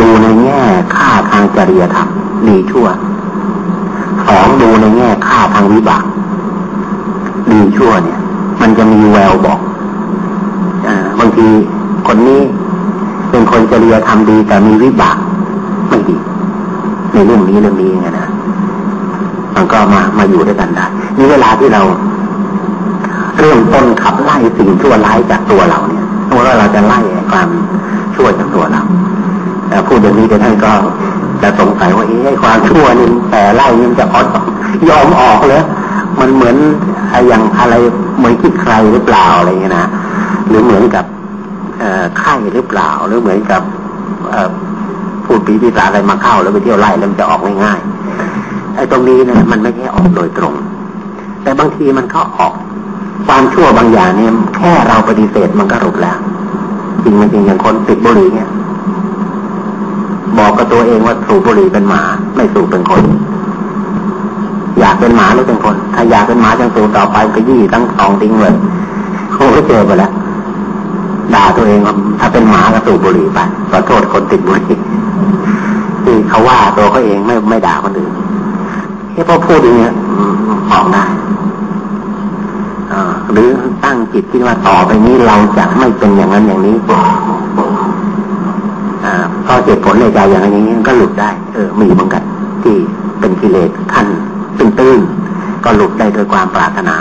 ดูในแง่ค่าทางจริยธรรมดีชั่วสองดูในแง่ค่าทางวิบาก ดีชั่วเนี่ย มันจะมีแววบอกอบางทีคนนี้เป็นคนจริยธรรมดีแต่มีวิบากไม่ดีในเรื่องนี้เรื่องนี้ไงนะมันก็มามาอยู่ด้วยกันได้นี่เวลาที่เราเริ่มต้นขับไล่สิ่งชั่วร้ายจากตัวเราเนี่ยว่าเราจะไล่ความชั่วจากตัวเราแต่พูดอย่างนี้เดี๋ยวท่านก็จะสงสัยว่าเอ้ความชั่วนี่แต่ไล่นี่จะอดยอมออกเลย มันเหมือนอย่างอะไรเหมือนคิดใครหรือเปล่าอะไรเงี้ยนะหรือเหมือนกับไข้หรือเปล่า หรือเหมือนกับพูดปีปีศาจอะไรมาเข้าแล้วไปเที่ยวไล่แล้วมันจะออกง่ายๆไอ้ตรงนี้นะมันไม่ใช่ออกโดยตรง แต่บางทีมันก็ออกความชั่วบางอย่างเนี่ยแค่เราปฏิเสธมันก็หลุดแล้วจริงมันจริงอย่างคนติดบุหรี่เนี่ยบอกกับตัวเองว่าสูบบุหรี่เป็นหมา ไม่สูบเป็นคน อยากเป็นหมาหรือเป็นคน ถ้าอยากเป็นหมาจังสูต่อไปก็ยี่ทั้งสองทิ้งเลยโอ้เจอไปแล้วด่าตัวเองว่าถ้าเป็นหมาก็สูบบุหรี่ไปขอโทษคนติดบุหรี่ที่เขาว่าตัวเขาเองไม่ไม่ด่าคนอื่นแค่พอพูดอย่างเงี้ยออกได้หรือตั้งจิตที่ว่าต่อไปนี้เราจะไม่เป็นอย่างนั้นอย่างนี้พอเหตุผลในใจอย่างนี้ก็หลุดได้ เออ มีเหมือนกันที่เป็นกิเลสขั้น ก็หลุดได้โดยความปรารถนา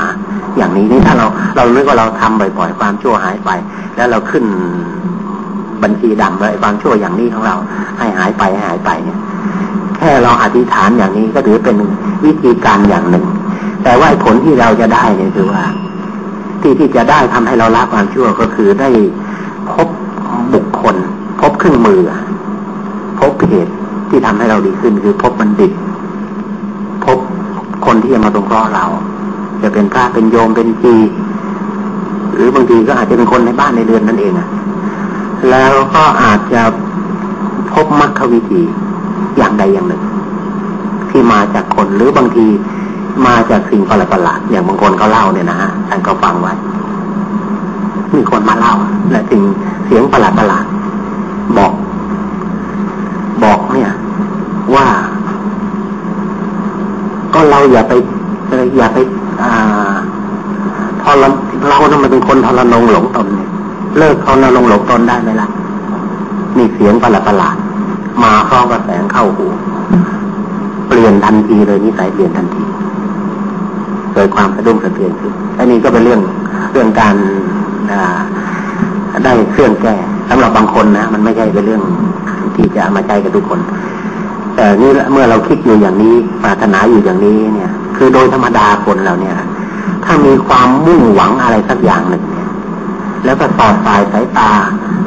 อย่างนี้นี่ถ้าเราเราเรียกว่าเราทำบ่อยๆความชั่วหายไป แล้วเราขึ้นบัญชีดำเลยความชั่วอย่างนี้ของเรา ให้หายไปหายไปเนี่ย แค่เราอธิษฐานอย่างนี้ก็ถือเป็นวิธีการอย่างหนึ่ง แต่ว่าผลที่เราจะได้เนี่ยคือว่า ที่ที่จะได้ทำให้เราละความชั่วก็คือได้พบบุคคล พบเครื่องมือ พบเหตุที่ทำให้เราดีขึ้นคือพบบัณฑิต คนที่จะมาตรงเคราะห์เรา จะเป็นพระเป็นโยมเป็นจีหรือบางทีก็อาจจะเป็นคนในบ้านในเรือนนั่นเองอะแล้วก็อาจจะพบมรรควิธีอย่างใดอย่างหนึ่ง ที่มาจากคนหรือบางทีมาจากสิ่งประหลาดๆอย่างบางคนเขาเล่าเนี่ยนะฮะท่านก็ฟังไว้มีคนมาเล่า และสิ่งเสียงประหลาดๆบอกเนี่ย ว่า ก็เรา อย่าไปอย่าไปอ่าพอเราเราทำไมเป็นคนทรนงหลงตนเนี่ยเลิกทรนงหลงตนได้ไหมล่ะมีเสียงประหลาดประหลาดมาพร้อมกับแสงเข้าหูเปลี่ยนทันทีเลยนิสัยเปลี่ยนทันทีเกิดความสะดุ้งสะเทือนขึ้นอันนี้ก็เป็นเรื่องเรื่องการได้เครื่องแก้สำหรับบางคนนะมันไม่ใช่เป็นเรื่องที่จะมาใช้กับทุกคน แต่นี่เมื่อเราคิดอยู่อย่างนี้ปรารถนาอยู่อย่างนี้เนี่ย คือโดยธรรมดาคนเราเนี่ย ถ้ามีความมุ่งหวังอะไรสักอย่างหนึ่งเนี่ย แล้วก็สอดสายสายตา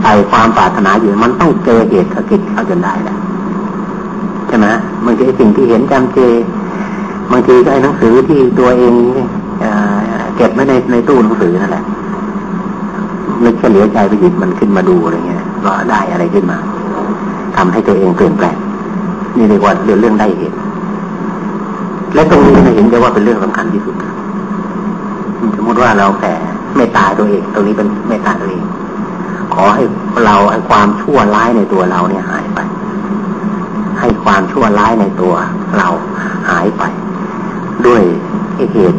ใส่ความปรารถนาอยู่มันต้องเจอเหตุสกิจเขาจนได้แหละใช่ไหมบางทีสิ่งที่เห็นจำเจบางทีก็ไอ้หนังสือที่ตัวเองเก็บไว้ในในตู้หนังสือนั่นแหละนึกเฉลียวใจไปหยิบมันขึ้นมาดูอะไรเงี้ยก็ได้อะไรขึ้นมาทำให้ตัวเองเปลี่ยนแปลง นี่เรียกว่าเรื่องเรื่องได้เห็น และตรงนี้เห็นจะว่าเป็นเรื่องสำคัญที่สุดสมมติว่าเราแผ่ไม่ตายตัวเอง ตรงนี้เป็นไม่ตายตัวเอง ขอให้เราไอ้ความชั่วร้ายในตัวเราเนี่ยหายไป ให้ความชั่วร้ายในตัวเราหายไป ด้วยเหตุ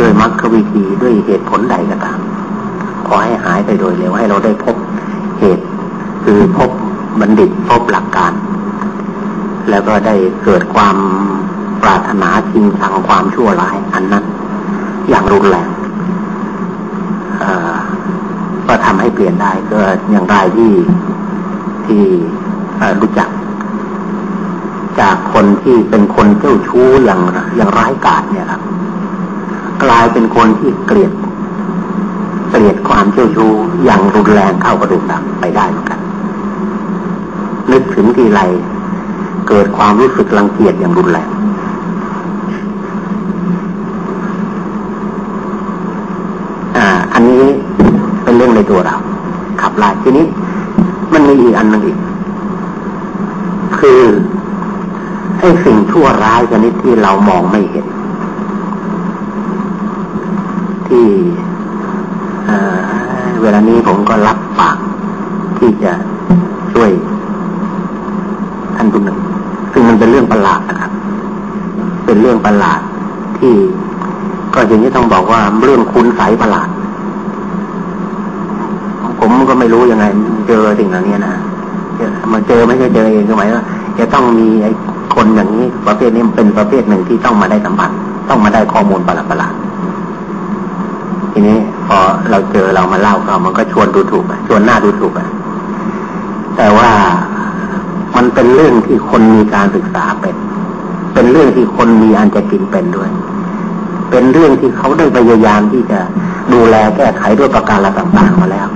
ด้วยมรรควิธีด้วยเหตุผลใดก็ตาม ขอให้หายไปโดยเร็วให้เราได้พบเหตุ คือพบบัณฑิตพบหลักการ แล้วก็ได้เกิดความปรารถนาจริงชังความชั่วร้ายอันนั้น อย่างรุนแรงก็ทำให้เปลี่ยนได้ก็อย่างไรที่ที่รู้จัก จากคนที่เป็นคนเจ้าชู้อย่างอย่างร้ายกาจเนี่ยครับ กลายเป็นคนที่เกลียดเกลียดความเจ้าชู้อย่างรุนแรงเข้ากระดูกดำไปได้เหมือนกันนึกถึงทีไร เกิดความรู้สึกรังเกียจอย่างรุนแรงอ่าอันนี้เป็นเรื่องในตัวเรา ขับไล่ทีนี้ มันมีอีกอันหนึ่งอีก คือไอ้สิ่งชั่วร้ายชนิดที่เรามองไม่เห็น ที่เวลานี้ผมก็รับปากที่จะช่วยท่านผู้หนึ่ง ซึ่งมันเป็นเรื่องประหลาดนะครับ เป็นเรื่องประหลาดที่ก็อย่างนี้ต้องบอกว่าเรื่องคุณใสประหลาด ผมก็ไม่รู้ยังไง เจอสิ่งเหล่านี้นะมาเจอไม่ใช่เจอเองก็หมายว่าจะต้องมีไอ้คนอย่างนี้ประเภทนี้เป็นประเภทหนึ่งที่ต้องมาได้สัมผัสต้องมาได้ข้อมูลประหลาดๆทีนี้พอเราเจอเรามาเล่าก็มันก็ชวนดูถูกชวนหน้าดูถูกอะแต่ว่า มันเป็นเรื่องที่คนมีการศึกษาเป็น เป็นเรื่องที่คนมีอันจะกินเป็นด้วย เป็นเรื่องที่เขาได้พยายามที่จะดูแลแก้ไขด้วยประการต่างๆมาแล้ว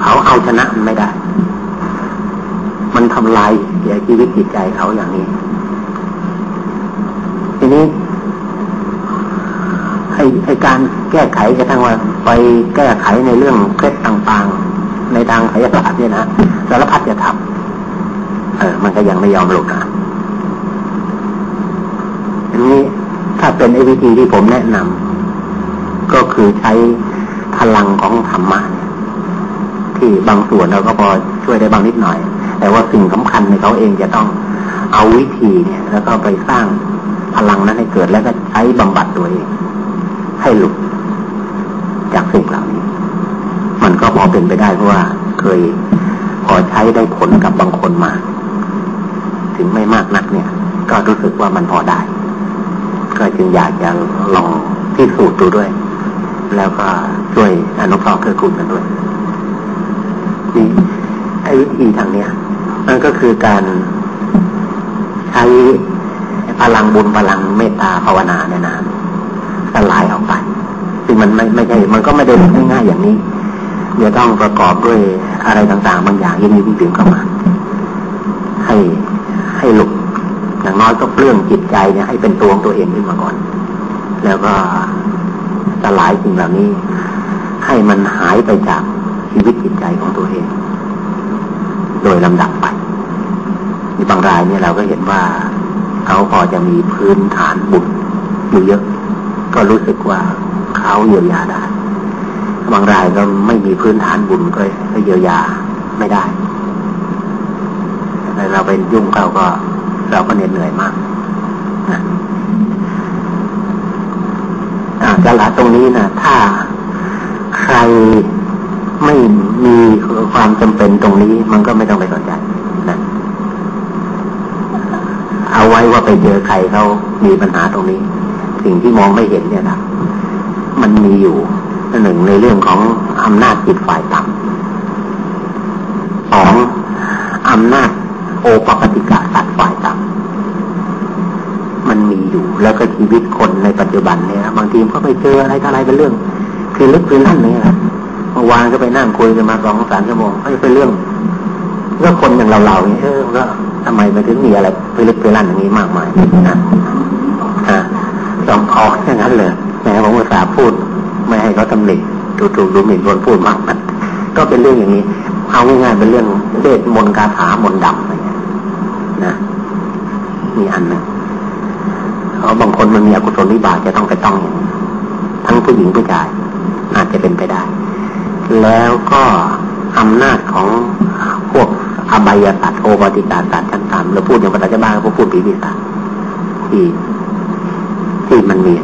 เขาเอาชนะมันไม่ได้ มันทำลายเสียชีวิตจิตใจเขาอย่างนี้ ทีนี้ให้การแก้ไขกระทั่งว่าไปแก้ไขในเรื่องเคล็ดต่างๆ ในทางไสยศาสตร์เนี่ยนะสารพัดจะทำ มันก็ยังไม่ยอมหลุดนะอันนี้ถ้าเป็นไอ้วิธีที่ผมแนะนำก็คือใช้พลังของธรรมะที่บางส่วนเราก็พอช่วยได้บางนิดหน่อย แต่ว่าสิ่งสำคัญในเขาเองจะต้องเอาวิธีเนี่ย แล้วก็ไปสร้างพลังนั้นให้เกิดแล้วก็ใช้บำบัดตัวเองให้หลุดจากสิ่งเหล่านี้ มันก็พอเป็นไปได้เพราะว่าเคยพอใช้ได้ผลกับบางคนมา ถึงไม่มากนักเนี่ย ก็รู้สึกว่ามันพอได้ ก็จึงอยากจะลองพิสูจน์ดูด้วย แล้วก็ช่วยอนุเคราะห์เกื้อกูลกันด้วยนี่ไอ้วิธีทางเนี้ยมันก็คือการใช้พลังบุญพลังเมตตาภาวนาเนี่ยนะสลายออกไปซึ่งมันไม่ไม่ใช่ มันก็ไม่ได้ง่ายๆอย่างนี้เดี๋ยวต้องประกอบด้วยอะไรต่างๆ บางอย่างยินดีที่ถึงเข้ามา ให้ ให้หลุดอย่างน้อยก็เปลื้องจิตใจเนี่ยให้เป็นตัวของตัวเองขึ้นมาก่อน แล้วก็สลายสิ่งเหล่านี้ ให้มันหายไปจากชีวิตจิตใจของตัวเอง โดยลำดับไปมีบางรายเนี่ยเราก็เห็นว่าเขาพอจะมีพื้นฐานบุญอยู่เยอะ ก็รู้สึกว่าเขาเยียวยาได้บางรายก็ไม่มีพื้นฐานบุญก็เยียวยาไม่ได้ เราไปยุ่งเขาก็ เราก็เหน็ดเหนื่อยมากนะสละตรงนี้นะถ้าใครไม่มีความจำเป็นตรงนี้ มันก็ไม่ต้องไปสนใจนะเอาไว้ว่าไปเจอใครเขามีปัญหาตรงนี้ สิ่งที่มองไม่เห็นเนี่ยนะมันมีอยู่หนึ่งในเรื่องของอำนาจจิตฝ่ายต่ำสองอำนาจ โอปปติกะสัตว์ฝ่ายต่ำมันมีอยู่แล้วก็ชีวิตคนในปัจจุบันเนี่ยบางทีก็ไปเจออะไรอะไรเป็นเรื่อง คือลึกคือนั่นเนี่ยเมื่อวานก็ไปนั่งคุยกันมาสองสามชั่วโมงก็เป็นเรื่องเรื่องคนอย่างเราเราเนี่ยเออก็ทำไมมันถึงมีอะไรไปลึกไปลั่นอย่างนี้มากมายนะฮะสองคออย่างนั้นเลยแม้ผมภาษาพูดไม่ให้เขาตำหนิถูกถูกดูหมิ่นคนพูดมากมันก็เป็นเรื่องอย่างนี้ เอาง่ายๆเป็นเรื่องเดชมนคาถามนดำ นะมีอันหนึ่งเพราะบางคนมันมีอกุศลวิบากจะต้องไปต้องอย่างนี้ทั้งผู้หญิงผู้ชาย อาจจะเป็นไปได้ แล้วก็อำนาจของพวกอบายสัตว์โอปติกาสัตว์ชั้นต่ำเราพูดอย่างภาษาชาวบ้านก็พูดผีปีศาจที่ที่มันมี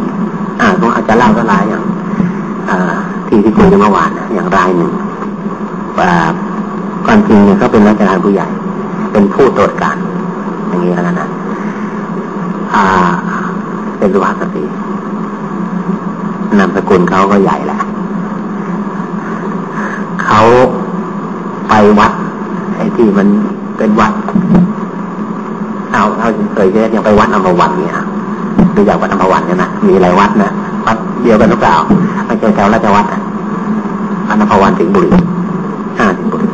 อ่าต้องอาจจะเล่าก็หลายอย่างอที่ที่คุยกันเมื่อวานอย่างรายหนึ่งว่าก่อนจริงเนี่ยเขาเป็นราชการผู้ใหญ่ เป็นผู้ตรวจการ อย่างนี้แล้วกันนะอ่า เป็นสุภาพสตรีนามสกุลเขาก็ใหญ่แหละเขาไปวัดไอ้ที่มันเป็นวัดเอาเอาเคยเรียกยังไปวัดอมวันเนี่ยดูจากวัดอมวันเนี่ยนะมีหลายวัดนะวัดเดียวกันหรือเปล่าไม่ใช่แถวราชวัดนะวัดอมวันถึงบุรีอ่าถึงบุรี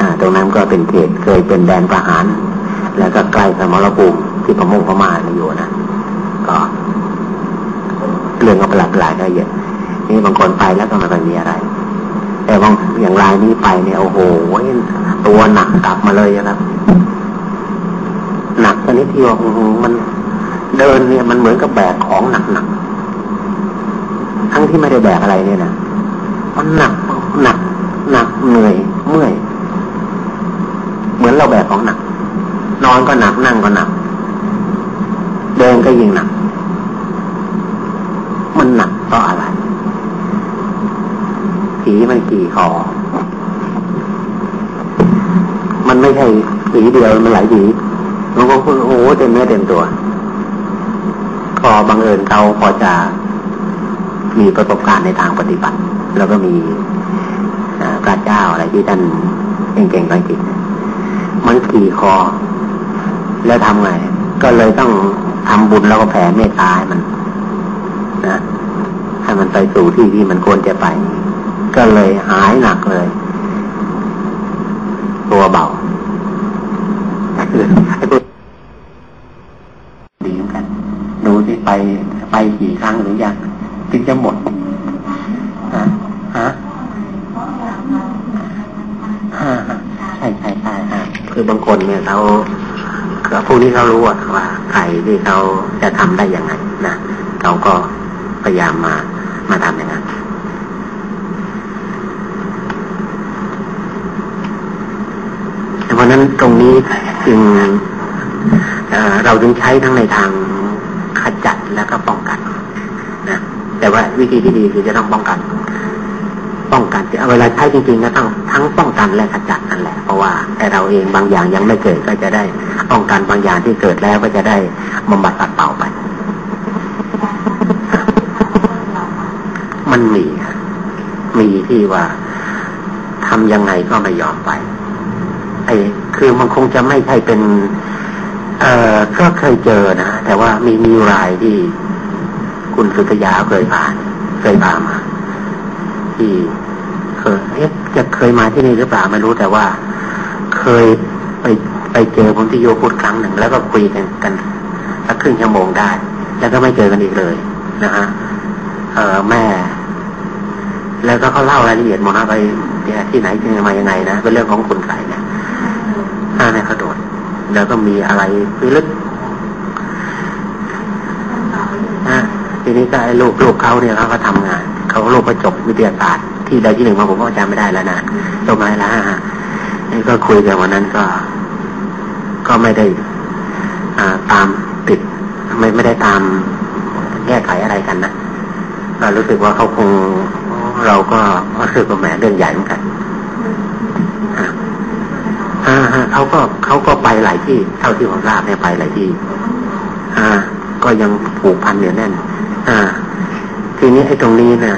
อ่า ตรงนั้นก็เป็นเขตเคยเป็นแดนประหาร แล้วก็ใกล้สมรภูมิที่พม่งพม่าอยู่นะก็เรื่องก็ประหลาดหลายก็เยอะนี่บางคนไปแล้วก็ม่ค่อยมีอะไร แต่บางอย่างรายนี้ไปเนี่ยโอ้โหตัวหนักกลับมาเลยนะครับ หนักชนิดที่ว่ามันเดินเนี่ยมันเหมือนกับแบกของหนักหนักทั้งที่ไม่ได้แบกอะไรเนี่ยนะมันหนักหนักหนักเหนื่อยเมื่อย เหมือนเราแบกของหนัก นอนก็หนักนั่งก็หนัก เดินก็ยิ่งหนัก มันหนักเพราะอะไรผีมันกี่คอมันไม่ใช่ผีเดียวมันหลายผีบางคนโอ้เต็มเนื้อเต็มตัวพอบังเอิญเขาพอจะมีประสบการณ์ในทางปฏิบัติ แล้วก็มีพระเจ้าอะไรที่ท่านเก่งๆทางจิตมันขี่คอ แล้วทำไง ก็เลยต้องทำบุญแล้วก็แผ่เมตตาให้มันนะให้มันไปสู่ที่ที่มันควรจะไป ก็เลยหายหนักเลย ตัวเบาดีเหมือนกัน ดูที่ไปไปกี่ครั้งหรือยังถึงจะหมดฮะฮะใช่ใช่ใช่ฮะคือบางคนเนี่ยเขา คือผู้นี้เขารู้ว่าใครที่เขาจะทำได้ยังไงนะเขาก็พยายามมามาทำอย่างนั้นเพราะนั้นตรงนี้จึงเราจึงใช้ทั้งในทางขจัดแล้วก็ป้องกันนะแต่ว่าวิธีที่ดีคือจะต้องป้องกัน ป้องกันเวลาใช้จริงๆก็ต้องทั้งป้องกันและขจัดนั่นแหละเพราะว่าแต่เราเองบางอย่างยังไม่เกิดก็จะได้ป้องกันบางอย่างที่เกิดแล้วก็จะได้บำบัดตัดเป่าไป มันมีมีที่ว่าทำยังไงก็ไม่ยอมไป ไอ้คือมันคงจะไม่ใช่เป็น เอ่อก็เคยเจอนะแต่ว่ามีมีรายที่คุณสุทยาเคยผ่าน เคยพามาที่ เคยเอ๊ะจะเคยมาที่นี่หรือเปล่าไม่รู้แต่ว่า เคยไปไปเจอผมที่โยพุทครั้งหนึ่ง แล้วก็คุยกันกันสักครึ่งชั่วโมงได้ แล้วก็ไม่เจอกันอีกเลยนะฮะเออแม่ แล้วก็เขาเล่ารายละเอียดมดนะไปที่ไหนที่มายังไงนะเป็นเรื่องของคุณใส่เนี่ยห้าในกระโดดแล้วก็มีอะไรพิลึกทีนี้ก็ไอ้ลูกลูกเขาเนี่ยเขาก็ทำงาน เขาลูกก็จบวิทยาศาสตร์ ที่ใดที่หนึ่งมาผมก็จำไม่ได้แล้วนะจบมาแล้วฮะนี่ก็คุยกันวันนั้นก็ ก็ไม่ได้อ่าตามติด ไม่ไม่ได้ตามแก้ไขอะไรกันนะก็รู้สึกว่าเขาคงเราก็รู้สึกว่าแหมเรื่องใหญ่เหมือนกันอ่าเขาก็เขาก็ไปหลายที่เท่าที่ผมทราบเนี่ยไปหลายที่ อ่า ก็ยังผูกพันเหนียวแน่น อ่า ทีนี้ไอ้ตรงนี้นะ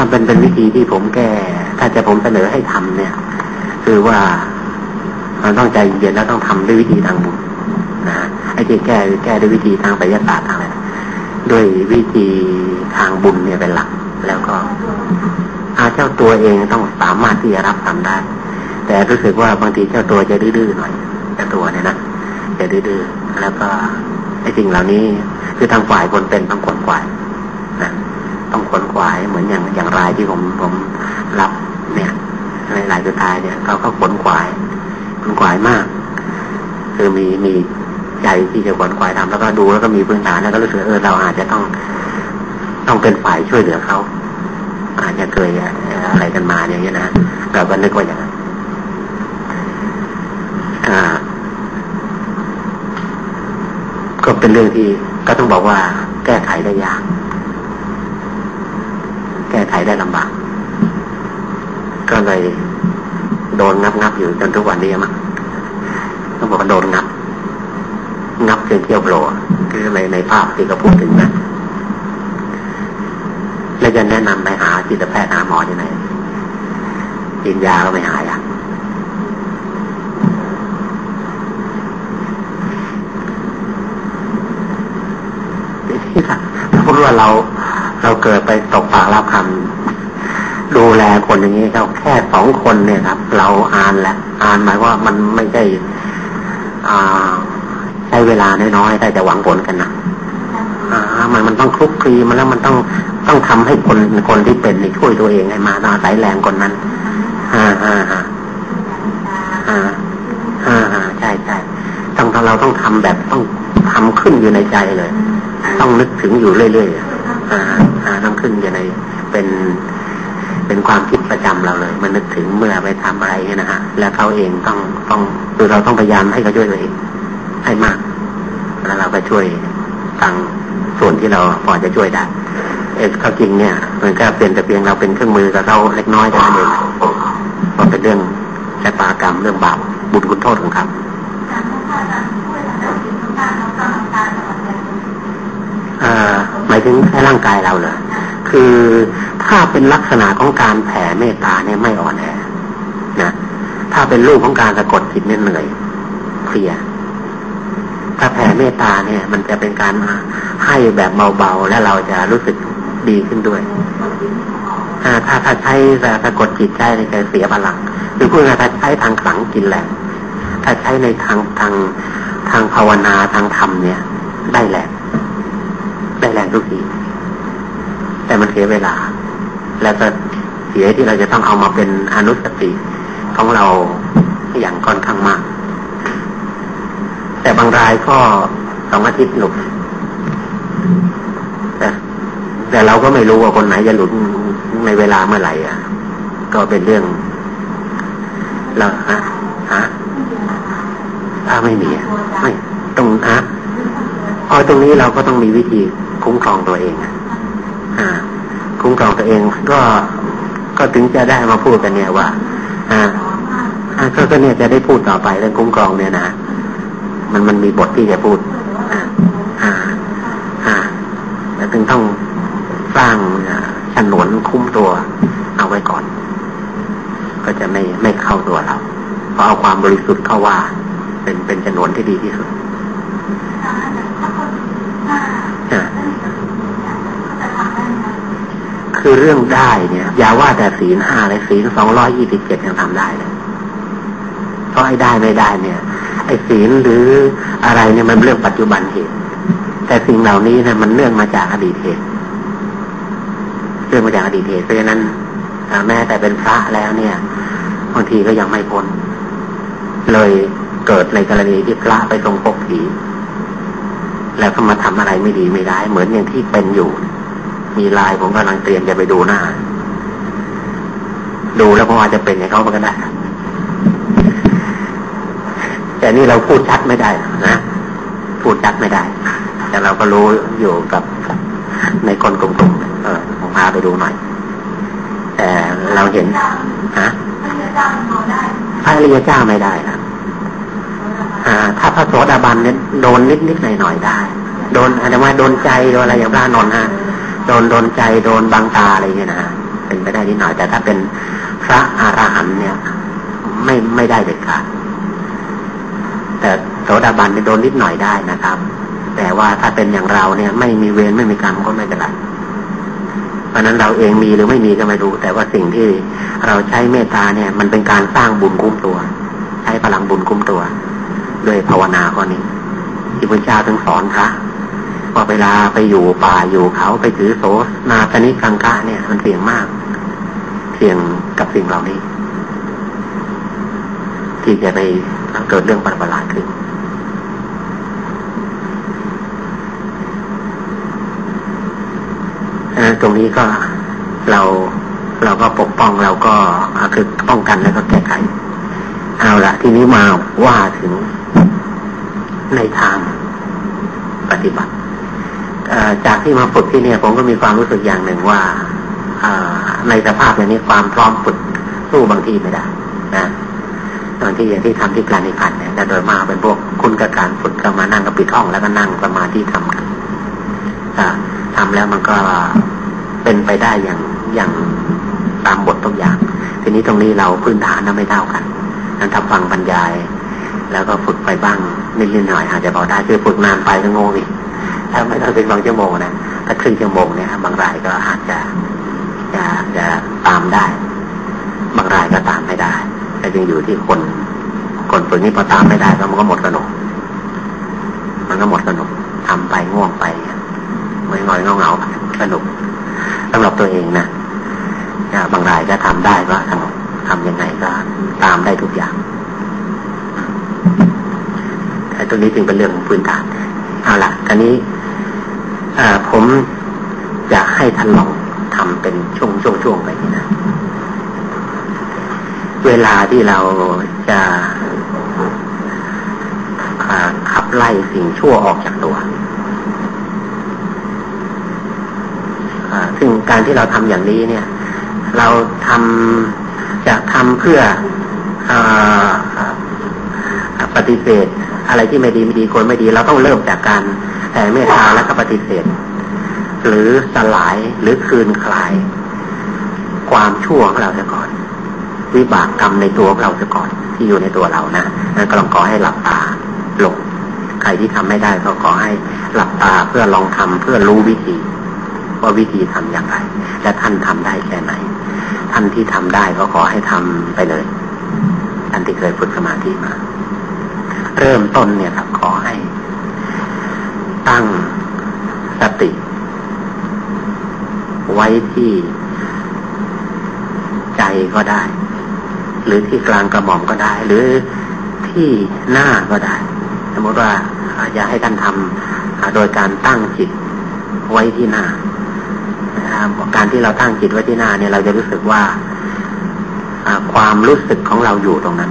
ถ้าเป็นเป็นวิธีที่ผมแก้ ถ้าจะผมเสนอให้ทำเนี่ย คือว่าเราต้องใจเย็นแล้วต้องทำด้วยวิธีทางบุญนะไอ้ที่แก้แก้ด้วยวิธีทางปริยัติศาสตร์ทางอะไรด้วยวิธีทางบุญเนี่ยเป็นหลัก แล้วก็อาเจ้าตัวเองต้องสามารถที่จะรับทำได้ แต่รู้สึกว่าบางทีเจ้าตัวจะดื้อๆหน่อยเจ้าตัวเนี่ยนะจะดื้อๆแล้วก็ไอ้สิ่งเหล่านี้คือทางฝ่ายคนเป็นต้งขวนขวาย ต้องขนขวายเหมือนอย่างอย่างรายที่ผมผมรับเนี่ยในรายสุดท้ายเนี่ยเขาก็ขนขวายขนขวายมาก คือมีมีใจที่จะขนขวายทำแล้วก็ดูแล้วก็มีพื้นฐานแล้วก็รู้สึกเออเราอาจจะต้องต้องเป็นฝ่ายช่วยเหลือเขาอาจจะเคยอะไรกันมาอย่างนี้ยนะเราก็นึกว่าอย่างนั้นก็เป็นเรื่องที่ก็ต้องบอกว่าแก้ไขได้ยาก แก้ไขได้ลำบาก ก็เลยโดนงับงับอยู่จนทุกวันนี้มั้งต้องบอกว่าโดนงับ งับจนเที่ยวโผล่คือในในภาพที่เขาพูดถึงนะแล้วจะแนะนำไปหาจิตแพทย์หาหมอที่ไหนกินยาก็ไม่หายอะพูดว่าเรา เราเกิดไปตกปากรับคำดูแลคนอย่างนี้เขาแค่สองคนเนี่ยครับ เราอ่านแหละอ่านหมายว่ามันไม่ใช่ใช้เวลาน้อยๆแต่จะหวังผลกันนะมันมันต้องคลุกคลีมันแล้วมันต้องต้องทำให้คนคนที่เป็นช่วยตัวเองให้มาอาศัยแรงคนนั้นอ่าอ่าอ่าอ่าอ่าอ่าใช่ใช่ต้องเราต้องทำแบบต้องทำขึ้นอยู่ในใจเลย ต้องนึกถึงอยู่เรื่อยๆ อ่าต้องขึ้นอยู่ในเป็นเป็นความคิดประจำเราเลย มันนึกถึงเมื่อไปทำอะไรเนี่ยนะฮะ แล้วเขาเองต้องต้องคือเราต้องพยายามให้เขาช่วยตัวเองให้มาก แล้วเราก็ช่วยทางส่วนที่เราพอจะช่วยได้เออเขาจริงเนี่ยมันก็เป็นแต่เพียงเราเป็นเครื่องมือกับเขาเล็กน้อยเท่านั้นเองเพราะเป็นเรื่องชะตากรรมเรื่องบาปบุญคุณโทษของเขาหมายถึงแค่ร่างกายเราเลยคือถ้าเป็นลักษณะของการแผ่เมตตาเนี่ยไม่อ่อนแอนะถ้าเป็นรูปของการสะกดจิตเนี่ยเหนื่อยเพลียถ้าแผ่เมตตาเนี่ย มันจะเป็นการให้แบบเบาๆ และเราจะรู้สึกดีขึ้นด้วยถ้าถ้าใช้สะกดจิตใจในการเสียพลังหรือพูดง่ายๆถ้าใช้ทางขลังกินแหละ ถ้าใช้ในทางทางทางภาวนาทางธรรมเนี่ย ได้แรงไแรงทุกทีแต่มันเสียเวลา แล้วก็เสียที่เราจะต้องเอามาเป็นอนุสติของเราอย่างค่อนข้างมาก แต่บางรายก็สองอาทิตย์หลุดแต่แต่เราก็ไม่รู้ว่าคนไหนจะหลุดในเวลาเมื่อไหร่อะ ก็เป็นเรื่องเราฮะฮะถ้าไม่มีไม่ตรงฮะพอตรงนี้เราก็ต้องมีวิธี คุ้มครองตัวเองอ่าคุ้มครองตัวเองก็ก็ถึงจะได้มาพูดกันเนี่ยว่าอ่าก็ก็เนี่ยจะได้พูดต่อไปเรื่องคุ้มครองเนี่ยนะมันมันมีบทที่จะพูดอ่าอ่าอ่าแล้วถึงต้องสร้างฉนวนคุ้มตัวเอาไว้ก่อน ก็จะไม่ไม่เข้าตัวเราเพราะเอาความบริสุทธิ์เข้าว่า เป็นเป็นฉนวนที่ดีที่สุด คือเรื่องได้เนี่ย อย่าว่าแต่ศีลห้าเลยศีลสองร้อยยี่สิบเจ็ดยังทำได้เลยเพราะไอ้ได้ไม่ได้เนี่ย ไอ้ศีลหรืออะไรเนี่ยมันเรื่องปัจจุบันเหตุ แต่สิ่งเหล่านี้เนี่ยมันเนื่องมาจากอดีตเหตุเรื่องมาจากอดีตเหตุเพราะฉะนั้นแม้แต่เป็นพระแล้วเนี่ยบางทีก็ยังไม่พ้นเลยเกิดในกรณีที่พระไปทรงพบผีแล้วก็มาทำอะไรไม่ดีไม่ได้ เหมือนอย่างที่เป็นอยู่ มีลายผมกำลังเตรียมจะไปดูหน้า ดูแล้วพออาจจะเป็นอย่างเขาก็ได้แต่นี่เราพูดชัดไม่ได้นะพูดชัดไม่ได้ แต่เราก็รู้อยู่กับในคนกลุ่มๆเออผมพาไปดูหน่อย แต่เราเห็นฮะพระอริยเจ้าไม่ได้ครับถ้าพระโสดาบันเนี่ยโดนนิดนิดหน่อยหน่อยได้ โดนอาจจะว่าโดนใจโดนอะไรอย่างพระนนท์ฮะ โดนโดนใจโดนบางตาอะไรเงี้ยนะเป็นไปได้นิดหน่อยแต่ถ้าเป็นพระอรหันเนี่ย ไม่ไม่ได้เด็ดขาดแต่โสดาบันโดนนิดหน่อยได้นะครับ แต่ว่าถ้าเป็นอย่างเราเนี่ย ไม่มีเวรไม่มีกรรมก็ไม่เป็นไรเพราะนั้นเราเองมีหรือไม่มีก็ไม่รู้แต่ว่าสิ่งที่เราใช้เมตตาเนี่ย มันเป็นการสร้างบุญคุ้มตัว ใช้พลังบุญคุ้มตัว ด้วยภาวนาข้อนี้ที่พระเจ้าถึงสอนพระ ว่าเวลาไปอยู่ป่าอยู่เขาไปถือโสนาตนิกังกะเนี่ย มันเสี่ยงมาก เสี่ยงกับสิ่งเหล่านี้ ที่จะไปเกิดเรื่องประหลาดขึ้นตรงนี้ก็เราเราก็ปกป้องเราก็คือป้องกันแล้วก็แก้ไขเอาละทีนี้มาว่าถึงในทางปฏิบัติ จากที่มาฝึกที่เนี่ยผมก็มีความรู้สึกอย่างหนึ่งว่าในสภาพอย่างนี้ความพร้อมฝึกสู้บางที่ไม่ได้นะตอนที่อย่างที่ทำที่กลานิพันธ์เนี่ยแต่โดยมากเป็นพวกคุณกับการฝึกก็มานั่งกับปิดห้องแล้วก็นั่งสมาธิทำกันทำแล้วมันก็เป็นไปได้อย่างอย่างตามบททุกอย่าง ทีนี้ตรงนี้เราพื้นฐานเราไม่เท่ากันนั้นถ้าฟังบรรยาย แล้วก็ฝึกไปบ้างนิดๆหน่อยอาจจะพอได้คือฝึกนานไปก็งงอีก ถ้าไม่ต้องเป็นบางชั่วโมงนะถ้าครึ่งชั่วโมงเนี่ยบางรายก็อาจจะจะจะตามได้ บางรายก็ตามไม่ได้แต่ยังอยู่ที่คน คนฝึกนี้พอตามไม่ได้ก็มันก็หมดสนุกมันก็หมดสนุกทำไปง่วงไปไม่งอยเงาเงาสนุกสำหรับตัวเองนะบางรายก็ทำได้ก็สนุกทำยังไงก็ตามได้ทุกอย่างแต่ตัวนี้จึงเป็นเรื่องพื้นฐาน เอาละตอนนี้ผมจะให้ท่านลองทำเป็นช่วงช่วงช่วงไปนะ เวลาที่เราจะขับไล่สิ่งชั่วออกจากตัวซึ่งการที่เราทำอย่างนี้เนี่ย เราทำจะทำเพื่ออปฏิเสธ อะไรที่ไม่ดีไม่ดีคนไม่ดี เราต้องเริ่มจากการแผ่เมตตาแล้วก็ปฏิเสธ หรือสลายหรือคืนคลาย ความชั่วของเราเสียก่อน วิบากกรรมในตัวของเราเสียก่อน ที่อยู่ในตัวเรานะนั่นก็ลองขอให้หลับตาลงใครที่ทำไม่ได้ก็ขอให้หลับตาเพื่อลองทำเพื่อรู้วิธี ว่าวิธีทำอย่างไร และท่านทำได้แค่ไหน ท่านที่ทำได้ก็ขอให้ทำไปเลยท่านที่เคยฝึกสมาธิมา เริ่มต้นเนี่ยขอให้ ตั้งสติ ไว้ที่ใจก็ได้ หรือที่กลางกระหม่อมก็ได้ หรือที่หน้าก็ได้ สมมติว่าอยากให้ท่านทำโดยการตั้งจิตไว้ที่หน้าการที่เราตั้งจิตไว้ที่หน้าเนี่ยเราจะรู้สึกว่าความรู้สึกของเราอยู่ตรงนั้น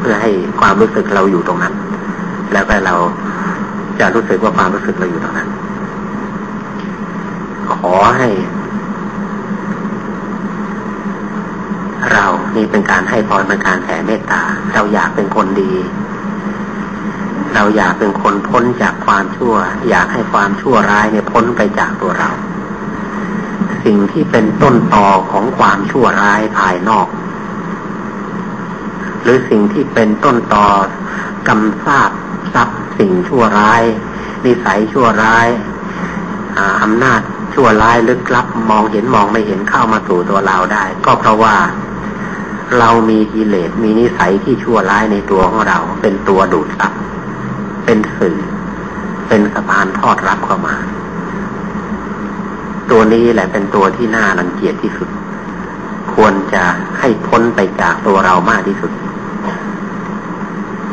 เพื่อให้ความรู้สึกเราอยู่ตรงนั้น แล้วก็เราจะรู้สึกว่าความรู้สึกเราอยู่ตรงนั้น ขอให้ เรานี่เป็นการให้พรเป็นการแผ่เมตตา เราอยากเป็นคนดี เราอยากเป็นคนพ้นจากความชั่ว อยากให้ความชั่วร้ายเนี่ยพ้นไปจากตัวเรา สิ่งที่เป็นต้นตอของความชั่วร้ายภายนอก หรือสิ่งที่เป็นต้นตอกำซาบซับสิ่งชั่วร้าย นิสัยชั่วร้ายอำนาจชั่วร้ายลึกลับมองเห็นมองไม่เห็นเข้ามาสู่ตัวเราได้ ก็เพราะว่าเรามีกิเลสมีนิสัยที่ชั่วร้ายในตัวของเรา เป็นตัวดูดซับเป็นสื่อ เป็นสะพานทอดรับเข้ามา ตัวนี้แหละเป็นตัวที่น่ารังเกียจที่สุด ควรจะให้พ้นไปจากตัวเรามากที่สุด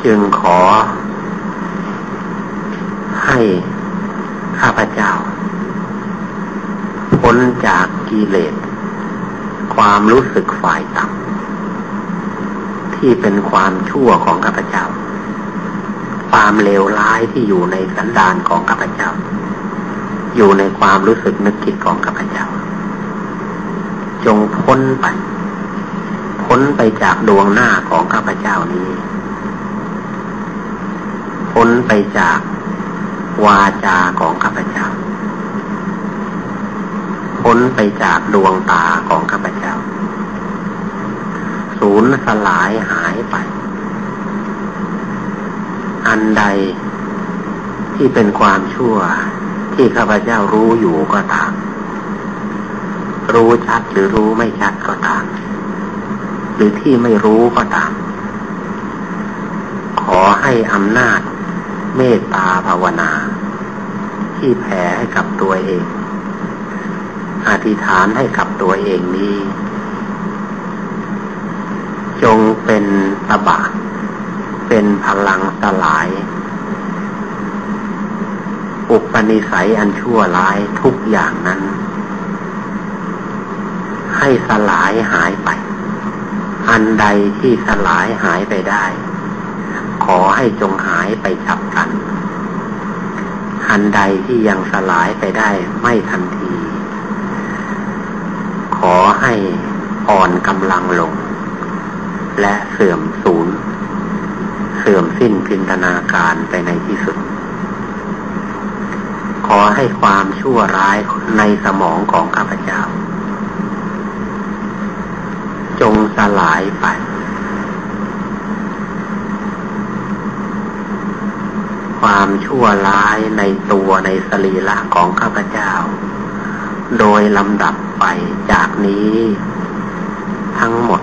จึงขอ ให้ข้าพเจ้า พ้นจากกิเลส ความรู้สึกฝ่ายต่ำที่เป็นความชั่วของข้าพเจ้า ความเลวร้ายที่อยู่ในสันดานของข้าพเจ้า อยู่ในความรู้สึกนึกคิดของข้าพเจ้า จงพ้นไปพ้นไปจากดวงหน้าของข้าพเจ้านี้ พ้นไปจากวาจาของข้าพเจ้า พ้นไปจากดวงตาของข้าพเจ้า ศูนย์สลายหายไป อันใดที่เป็นความชั่วที่ข้าพเจ้ารู้อยู่ก็ตาม รู้ชัดหรือรู้ไม่ชัดก็ตาม หรือที่ไม่รู้ก็ตาม ขอให้อำนาจ เมตตาภาวนา ที่แผ่ให้กับตัวเอง อธิษฐานให้กับตัวเองนี้ จงเป็นตบะ เป็นพลังสลาย อุปนิสัยอันชั่วร้ายทุกอย่างนั้น ให้สลายหายไป อันใดที่สลายหายไปได้ ขอให้จงหายไปฉับพลัน อันใดที่ยังสลายไปได้ไม่ทันที ขอให้อ่อนกำลังลง และเสื่อมสูญเสื่อมสิ้นพินธนาการไปในที่สุด ขอให้ความชั่วร้ายในสมองของข้าพเจ้า จงสลายไป ความชั่วร้ายในตัวในสรีระของข้าพเจ้า โดยลำดับไปจากนี้ ทั้งหมด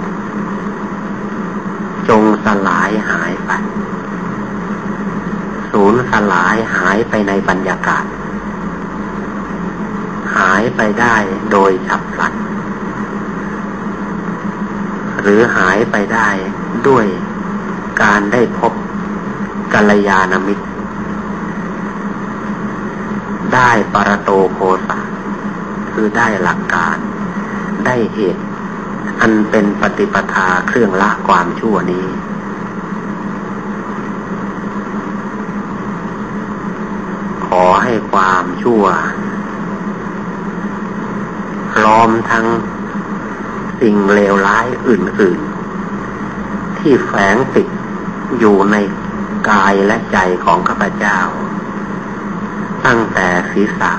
จงสลายหายไป ศูนย์สลายหายไปในบรรยากาศ หายไปได้โดยฉับพลันหรือหายไปได้ด้วยการได้พบกัลยาณมิตร ได้ปรโตโคสะคือได้หลักการ ได้เหตุ อันเป็นปฏิปทาเครื่องละความชั่วนี้ ขอให้ความชั่วพร้อมทั้งสิ่งเลวร้ายอื่น ๆ ที่แฝงติดอยู่ในกายและใจของข้าพเจ้า ตั้งแต่ศีรษะ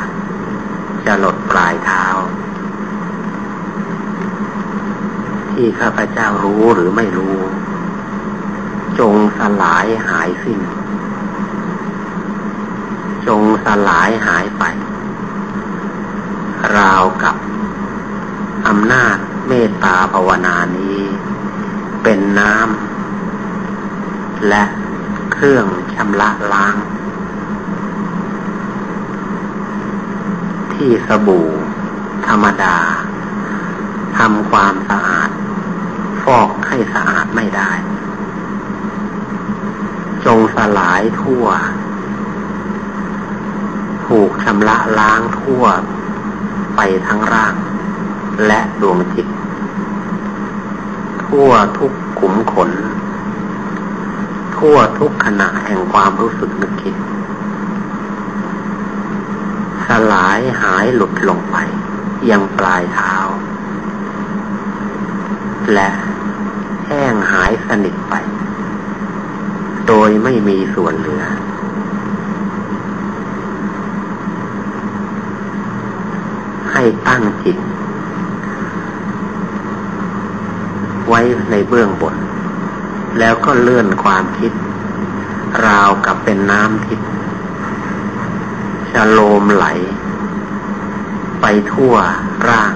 จะหลดปลายเท้า ที่ข้าพเจ้ารู้หรือไม่รู้ จงสลายหายสิ้น จงสลายหายไป ราวกับอำนาจเมตตาภาวนานี้ เป็นน้ำและเครื่องชำระล้าง ที่สบู่ ธรรมดาทำความสะอาด ฟอกให้สะอาดไม่ได้ จงสลายทั่ว ถูกชำระล้างทั่ว ไปทั้งร่าง และดวงจิต ทั่วทุกขุมขน ทั่วทุกขณะแห่งความรู้สึกนึกคิด สลายหายหลุดลงไปยังปลายเท้า และแห้งหายสนิทไป โดยไม่มีส่วนเหลือ ให้ตั้งจิต ไว้ในเบื้องบน แล้วก็เลื่อนความคิด ราวกับเป็นน้ำทิพย์ จะโลมไหล ไปทั่วร่าง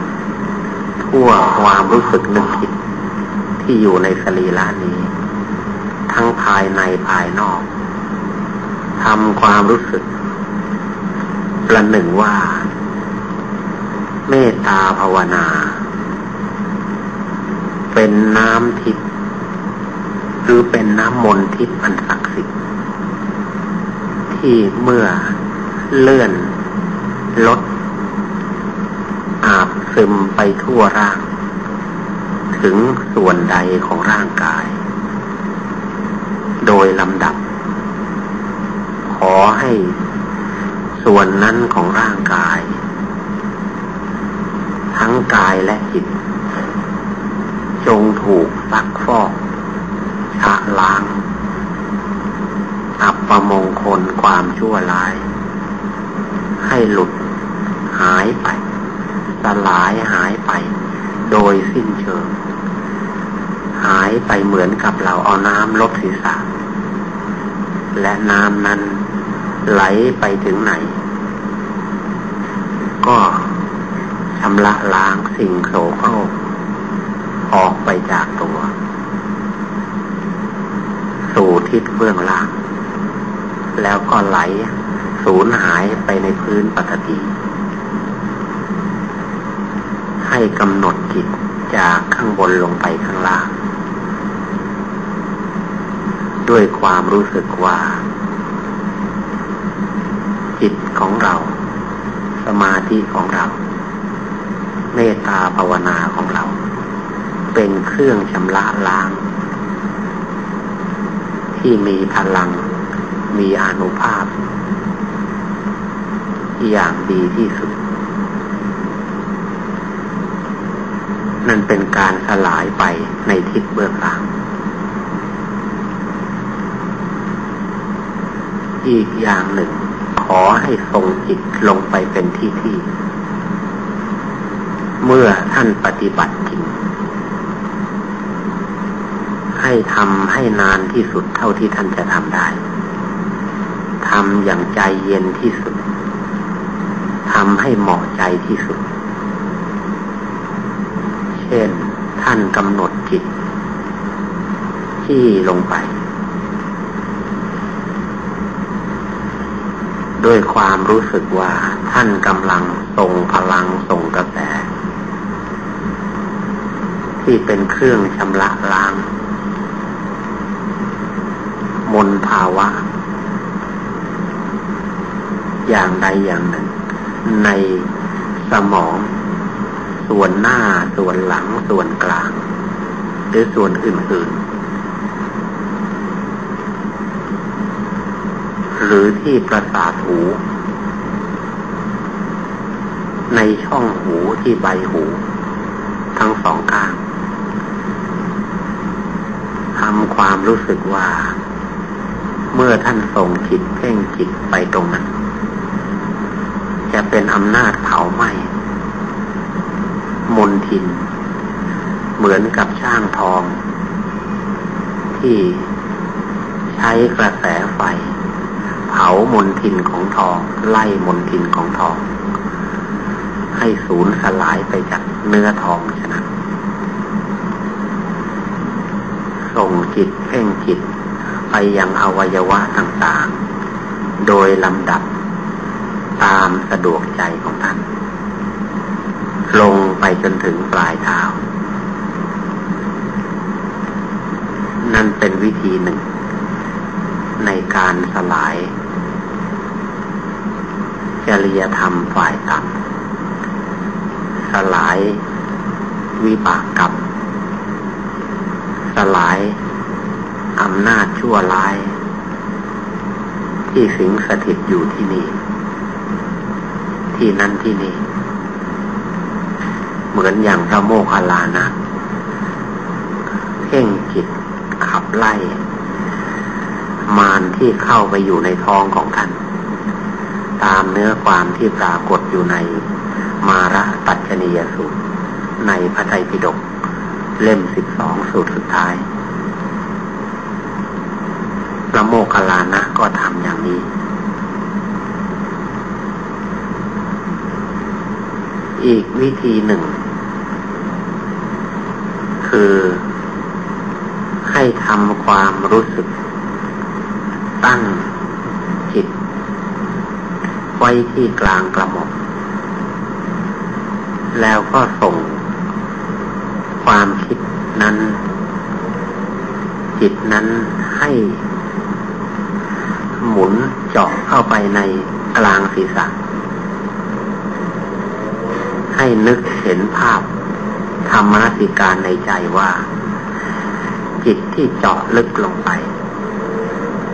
ทั่วความรู้สึกนึกคิด ที่อยู่ในสรีระนี้ ทั้งภายในภายนอกทำความรู้สึก ประหนึ่งว่า เมตตาภาวนา เป็นน้ำทิพย์หรือเป็นน้ำมนทิพย์อันศักดิ์สิทธิ์ที่เมื่อ เลื่อนลด อาบซึมไปทั่วร่าง ถึงส่วนใดของร่างกาย โดยลำดับ ขอให้ส่วนนั้นของร่างกาย ทั้งกายและจิต จงถูกซักฟอกชะล้างอับประมงคลความชั่วร้าย ให้หลุด หายไป สลายหายไป โดยสิ้นเชิง หายไปเหมือนกับเราเอาน้ำลดศีรษะ และน้ำนั้นไหลไปถึงไหน ก็ชำระล้างสิ่งโสโครกออกไปจากตัว สู่ทิศเบื้องล่าง แล้วก็ไหล สูญหายไปในพื้นปกติ ให้กำหนดจิตจากข้างบนลงไปข้างล่าง ด้วยความรู้สึกว่า จิตของเรา สมาธิของเรา เมตตาภาวนาของเรา เป็นเครื่องชำระล้าง ที่มีพลังมีอนุภาพ อย่างดีที่สุด นั่นเป็นการสลายไปในทิศเบื้องล่าง อีกอย่างหนึ่ง ขอให้ทรงจิตลงไปเป็นที่ที่ เมื่อท่านปฏิบัติจริง ให้ทำให้นานที่สุดเท่าที่ท่านจะทำได้ทำอย่างใจเย็นที่สุด ทำให้เหมาะใจที่สุด เช่นท่านกำหนดจิต ที่ลงไป ด้วยความรู้สึกว่าท่านกำลังส่งพลังส่งกระแส ที่เป็นเครื่องชำระล้าง มนภาวะ อย่างใดอย่างหนึ่ง ในสมอง ส่วนหน้าส่วนหลังส่วนกลาง หรือส่วนอื่น ๆ หรือที่ประสาทหู ในช่องหูที่ใบหู ทั้งสองข้างทำความรู้สึกว่า เมื่อท่านส่งจิตเพ่งจิตไปตรงนั้น จะเป็นอำนาจเผาไหม้มนทิน เหมือนกับช่างทอง ที่ใช้กระแสไฟ เผามนทินของทอง ไล่มนทินของทอง ให้สูญสลายไปจากเนื้อทองฉะนั้นส่งจิตเพ่งจิตไปยังอวัยวะต่างๆ โดยลำดับ ตามสะดวกใจของท่าน ลงไปจนถึงปลายเท้า นั่นเป็นวิธีหนึ่ง ในการสลาย จริยธรรมฝ่ายต่ำสลายวิบากกรรมสลายอำนาจชั่วร้าย ที่สิงสถิตอยู่ที่นี่ ที่นั่นที่นี่ เหมือนอย่างพระโมคคัลลานะ เพ่งจิตขับไล่ มารที่เข้าไปอยู่ในท้องของท่าน ตามเนื้อความที่ปรากฏอยู่ในมาระตัจนียสูตร ในพระไตรปิฎกเล่มสิบสองสูตรสุดท้ายพระโมคคัลลานะก็ทำอย่างนี้ อีกวิธีหนึ่ง คือให้ทำความรู้สึก ตั้งจิต ไว้ที่กลางกระหม่อมแล้วก็ส่ง ความคิดนั้น จิตนั้นให้ หมุนเจาะเข้าไปในกลางศีรษะ ให้นึกเห็นภาพธรรมนสิการในใจว่า จิตที่เจาะลึกลงไป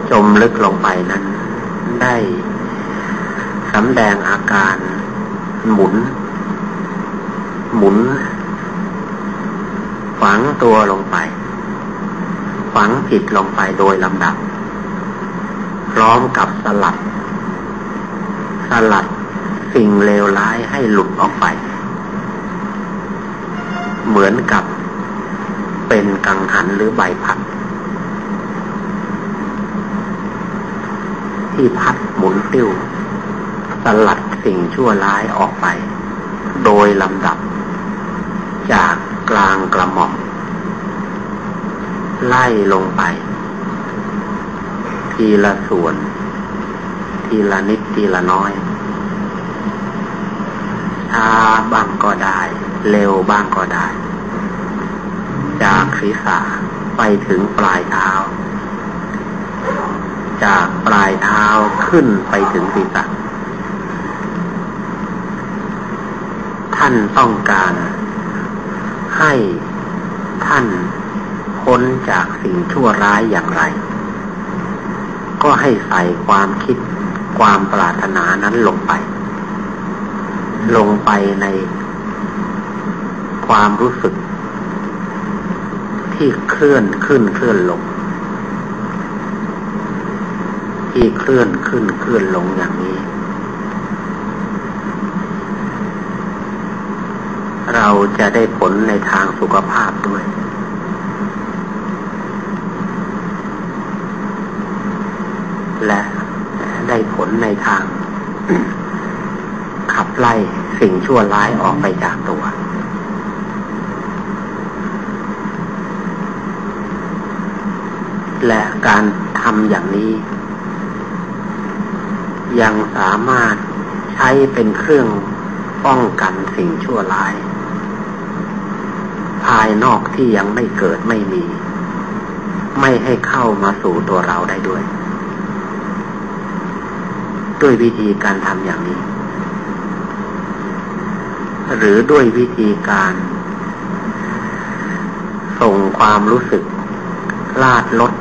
จมลึกลงไปนั้น ได้สำแดงอาการหมุน หมุน ฝังตัวลงไป ฝังจิตลงไปโดยลำดับ พร้อมกับสลัด สลัดสิ่งเลวร้ายให้หลุดออกไป เหมือนกับเป็นกังหันหรือใบพัด ที่พัดหมุนติ้ว สลัดสิ่งชั่วร้ายออกไป โดยลำดับ จากกลางกระหม่อม ไล่ลงไป ทีละส่วน ทีละนิดทีละน้อยช้าบ้างก็ได้ เร็วบ้างก็ได้ จากศีรษะไปถึงปลายเท้า จากปลายเท้าขึ้นไปถึงศีรษะ ท่านต้องการ ให้ท่านพ้นจากสิ่งชั่วร้ายอย่างไร ก็ให้ใส่ความคิดความปรารถนานั้นลงไป ลงไปใน ความรู้สึก ที่เคลื่อนขึ้นเคลื่อนลง ที่เคลื่อนขึ้นเคลื่อนลงอย่างนี้ เราจะได้ผลในทางสุขภาพด้วยและได้ผลในทาง ขับไล่สิ่งชั่วร้ายออกไปจากตัว และการทำอย่างนี้ ยังสามารถใช้เป็นเครื่องป้องกันสิ่งชั่วร้าย ภายนอกที่ยังไม่เกิดไม่มี ไม่ให้เข้ามาสู่ตัวเราได้ด้วย ด้วยวิธีการทำอย่างนี้ หรือด้วยวิธีการ ส่งความรู้สึกลาดลด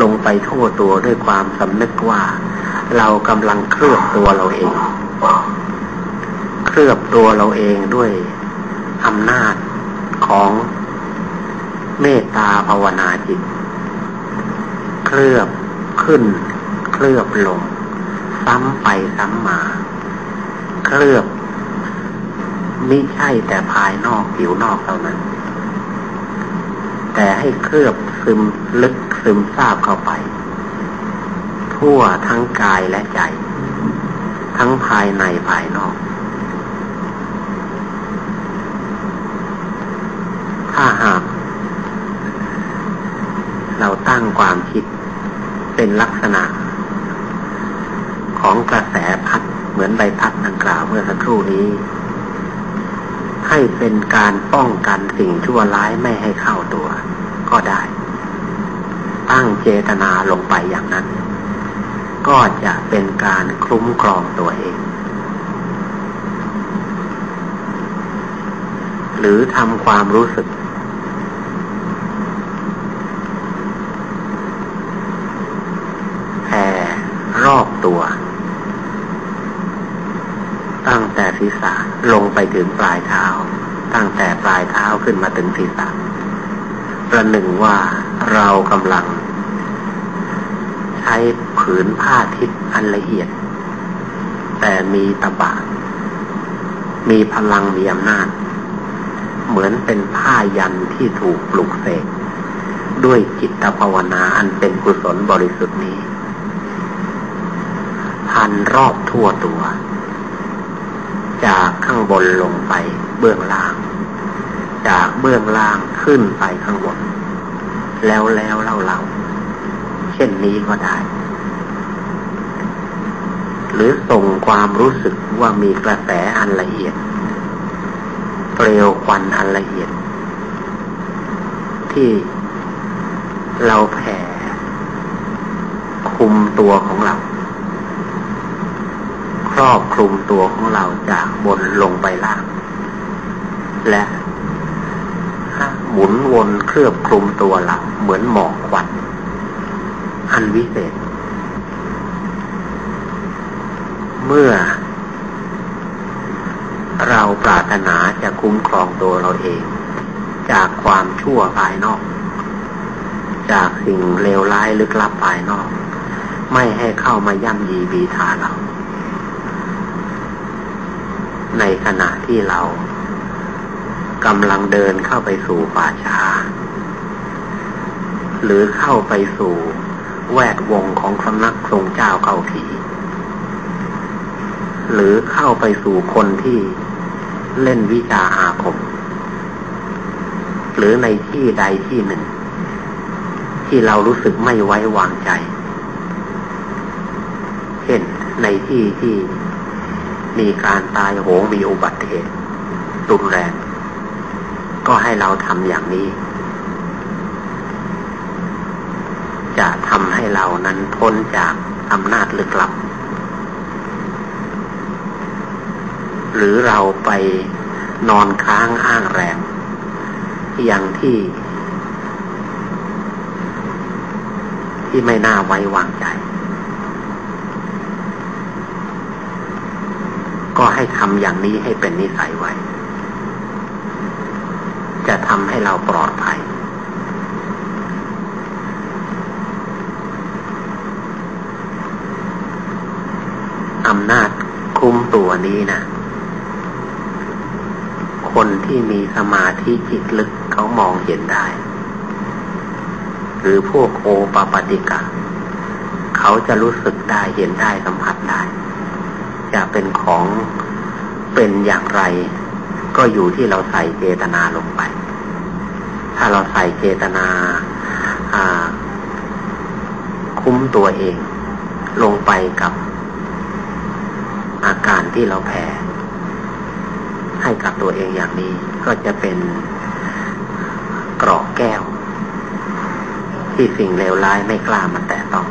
ลงไปทั่วตัวด้วยความสำนึกว่า เรากำลังเคลือบตัวเราเอง เคลือบตัวเราเองด้วยอำนาจของเมตตาภาวนาจิต เคลือบขึ้น เคลือบลง ซ้ำไปซ้ำมา เคลือบไม่ใช่แต่ภายนอกผิวนอกเท่านั้น แต่ให้เคลือบซึมลึกซึมซาบ เข้าไป ทั่วทั้งกายและใจ ทั้งภายในภายนอก ถ้าหากเราตั้งความคิดเป็นลักษณะ ของกระแสพัดเหมือนใบพัดดังกล่าวเมื่อสักครู่นี้ ให้เป็นการป้องกันสิ่งชั่วร้ายไม่ให้เข้าตัว ตั้งเจตนาลงไปอย่างนั้น ก็จะเป็นการคุ้มครองตัวเอง หรือทำความรู้สึก แผ่รอบตัว ตั้งแต่ศีรษะลงไปถึงปลายเท้า ตั้งแต่ปลายเท้าขึ้นมาถึงศีรษะประหนึ่งว่าเรากำลัง ใช้ผืนผ้าทิพย์อันละเอียด แต่มีตะบะ มีพลังมีอำนาจ เหมือนเป็นผ้ายันที่ถูกปลุกเสกด้วยจิตภาวนาอันเป็นกุศลบริสุทธิ์นี้ พันรอบทั่วตัว จากข้างบนลงไปเบื้องล่าง จากเบื้องล่างขึ้นไปข้างบน แล้วแล้วเล่าเล่าเช่นนี้ก็ได้ หรือส่งความรู้สึกว่ามีกระแสอันละเอียด เปลวควันอันละเอียด ที่เราแผ่คุมตัวของเรา ครอบคลุมตัวของเราจากบนลงไปล่าง และหมุนวนเคลือบคลุมตัวเราเหมือนหมอกควัน อันวิเศษ เมื่อเราปรารถนาจะคุ้มครองตัวเราเอง จากความชั่วภายนอก จากสิ่งเลวร้ายลึกลับภายนอก ไม่ให้เข้ามาย่ำยีบีทาเรา ในขณะที่เรากำลังเดินเข้าไปสู่ป่าช้าหรือเข้าไปสู่ แวดวงของสำนักทรงเจ้าเก่าผี หรือเข้าไปสู่คนที่เล่นวิชาอาคม หรือในที่ใดที่หนึ่ง ที่เรารู้สึกไม่ไว้วางใจ เช่นในที่ที่มีการตายโหงมีอุบัติเหตุรุนแรง ก็ให้เราทำอย่างนี้ จะทำให้เรานั้นพ้นจากอำนาจลึกลับ หรือเราไปนอนค้างอ้างแรงอย่างที่ ที่ไม่น่าไว้วางใจ ก็ให้ทำอย่างนี้ให้เป็นนิสัยไว้ จะทำให้เราปลอดภัยำนาจคุ้มตัวนี้นะคนที่มีสมาธิจิตลึกเขามองเห็นได้ หรือพวกโอปปติกะ เขาจะรู้สึกได้เห็นได้สัมผัสได้ จะเป็นของเป็นอย่างไร ก็อยู่ที่เราใส่เจตนาลงไป ถ้าเราใส่เจตนาคุ้มตัวเอง ลงไปกับ การที่เราแผ่ให้กับตัวเองอย่างนี้ ก็จะเป็นกรอกแก้ว ที่สิ่งเลวร้ายไม่กล้ามาแตะต้อง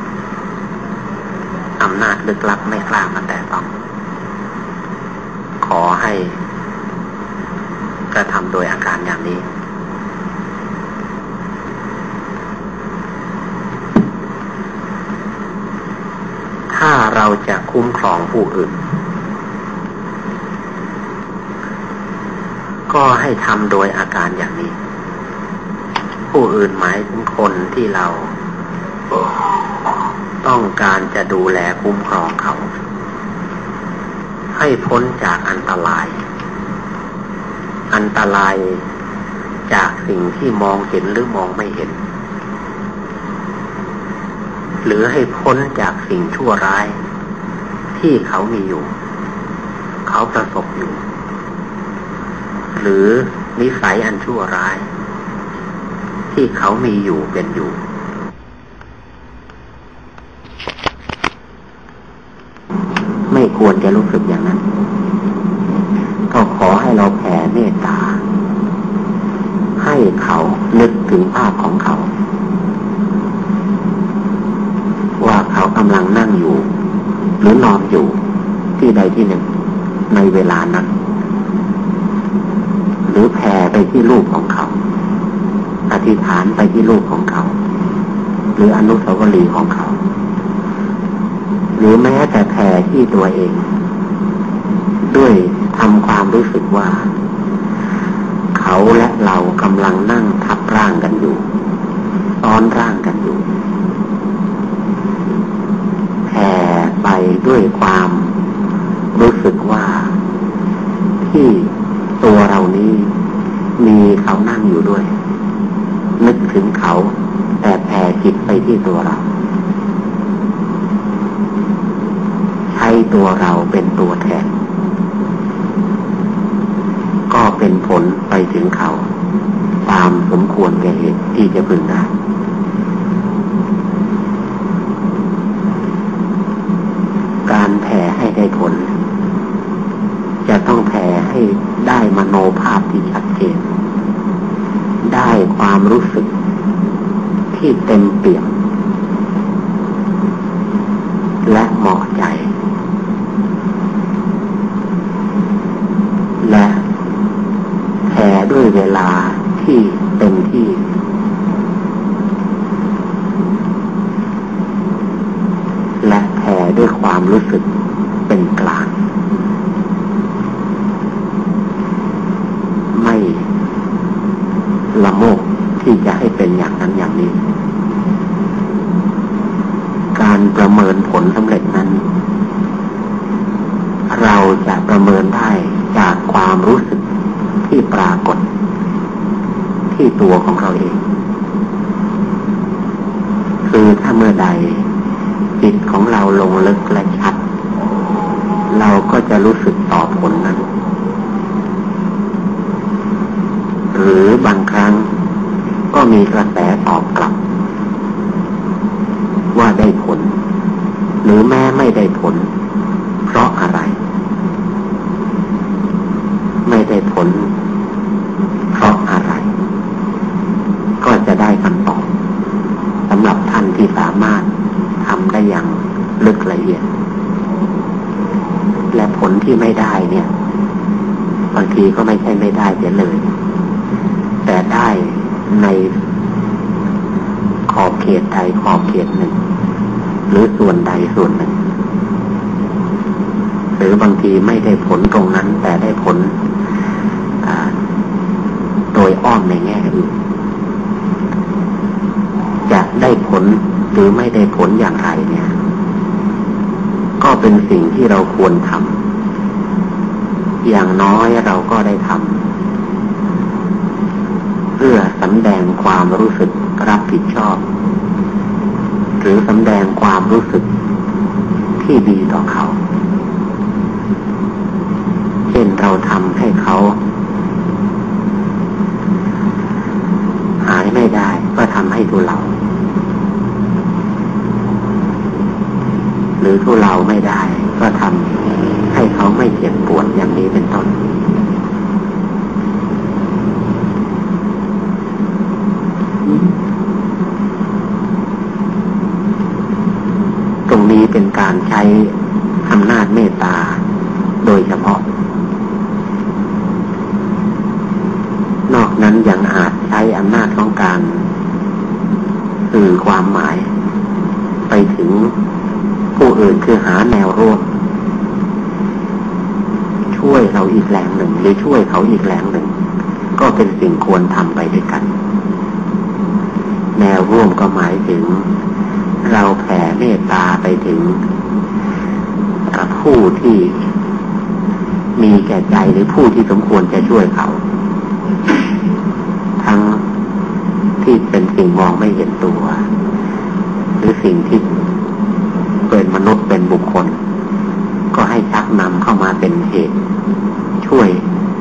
อำนาจลึกลับไม่กล้ามาแตะต้อง ขอให้กระทำโดยอาการอย่างนี้ถ้าเราจะคุ้มครองผู้อื่น ก็ให้ทำโดยอาการอย่างนี้ ผู้อื่นหมายถึงคนที่เรา ต้องการจะดูแลคุ้มครองเขา ให้พ้นจากอันตราย อันตรายจากสิ่งที่มองเห็นหรือมองไม่เห็น หรือให้พ้นจากสิ่งชั่วร้าย ที่เขามีอยู่ เขาประสบอยู่ หรือนิสัยอันชั่วร้าย ที่เขามีอยู่เป็นอยู่ ไม่ควรจะรู้สึกอย่างนั้น ก็ขอให้เราแผ่เมตตา ให้เขานึกถึงภาพของเขา ว่าเขากำลังนั่งอยู่ หรือนอนอยู่ที่ใดที่หนึ่งในเวลานั้น หรือแผ่ไปที่รูปของเขา อธิษฐานไปที่รูปของเขา หรืออนุสาวรีย์ของเขา หรือแม้แต่แผ่ที่ตัวเอง ด้วยทำความรู้สึกว่า เขาและเรากำลังนั่งทับร่างกันอยู่ซ้อนร่างกันอยู่แผ่ไปด้วยความรู้สึกว่าที่ ตัวเรานี้มีเขานั่งอยู่ด้วย นึกถึงเขา แต่แผ่จิตไปที่ตัวเรา ใช้ตัวเราเป็นตัวแทน ก็เป็นผลไปถึงเขา ตามสมควรแก่เหตุที่จะพึงได้ ผิดชอบ หรือสำแดงความรู้สึกที่ดีต่อเขา เช่นเราทำให้เขา หายไม่ได้ก็ทำให้ทุเรา หรือทุเราไม่ได้ก็ทำให้เขาไม่เจ็บปวดอย่างนี้เป็นต้น ตรงนี้เป็นการใช้อำนาจเมตตาโดยเฉพาะ นอกนั้นยังอาจใช้อำนาจของการสื่อความหมาย ไปถึงผู้อื่นคือหาแนวร่วมช่วยเราอีกแรงหนึ่ง หรือช่วยเขาอีกแรงหนึ่ง ก็เป็นสิ่งควรทำไปด้วยกัน แนวร่วมก็หมายถึง เราแผ่เมตตาไปถึงผู้ที่มีแก่ใจหรือผู้ที่สมควรจะช่วยเขา ทั้งที่เป็นสิ่งมองไม่เห็นตัว หรือสิ่งที่เป็นมนุษย์เป็นบุคคล ก็ให้ชักนำเข้ามาเป็นเหตุ ช่วย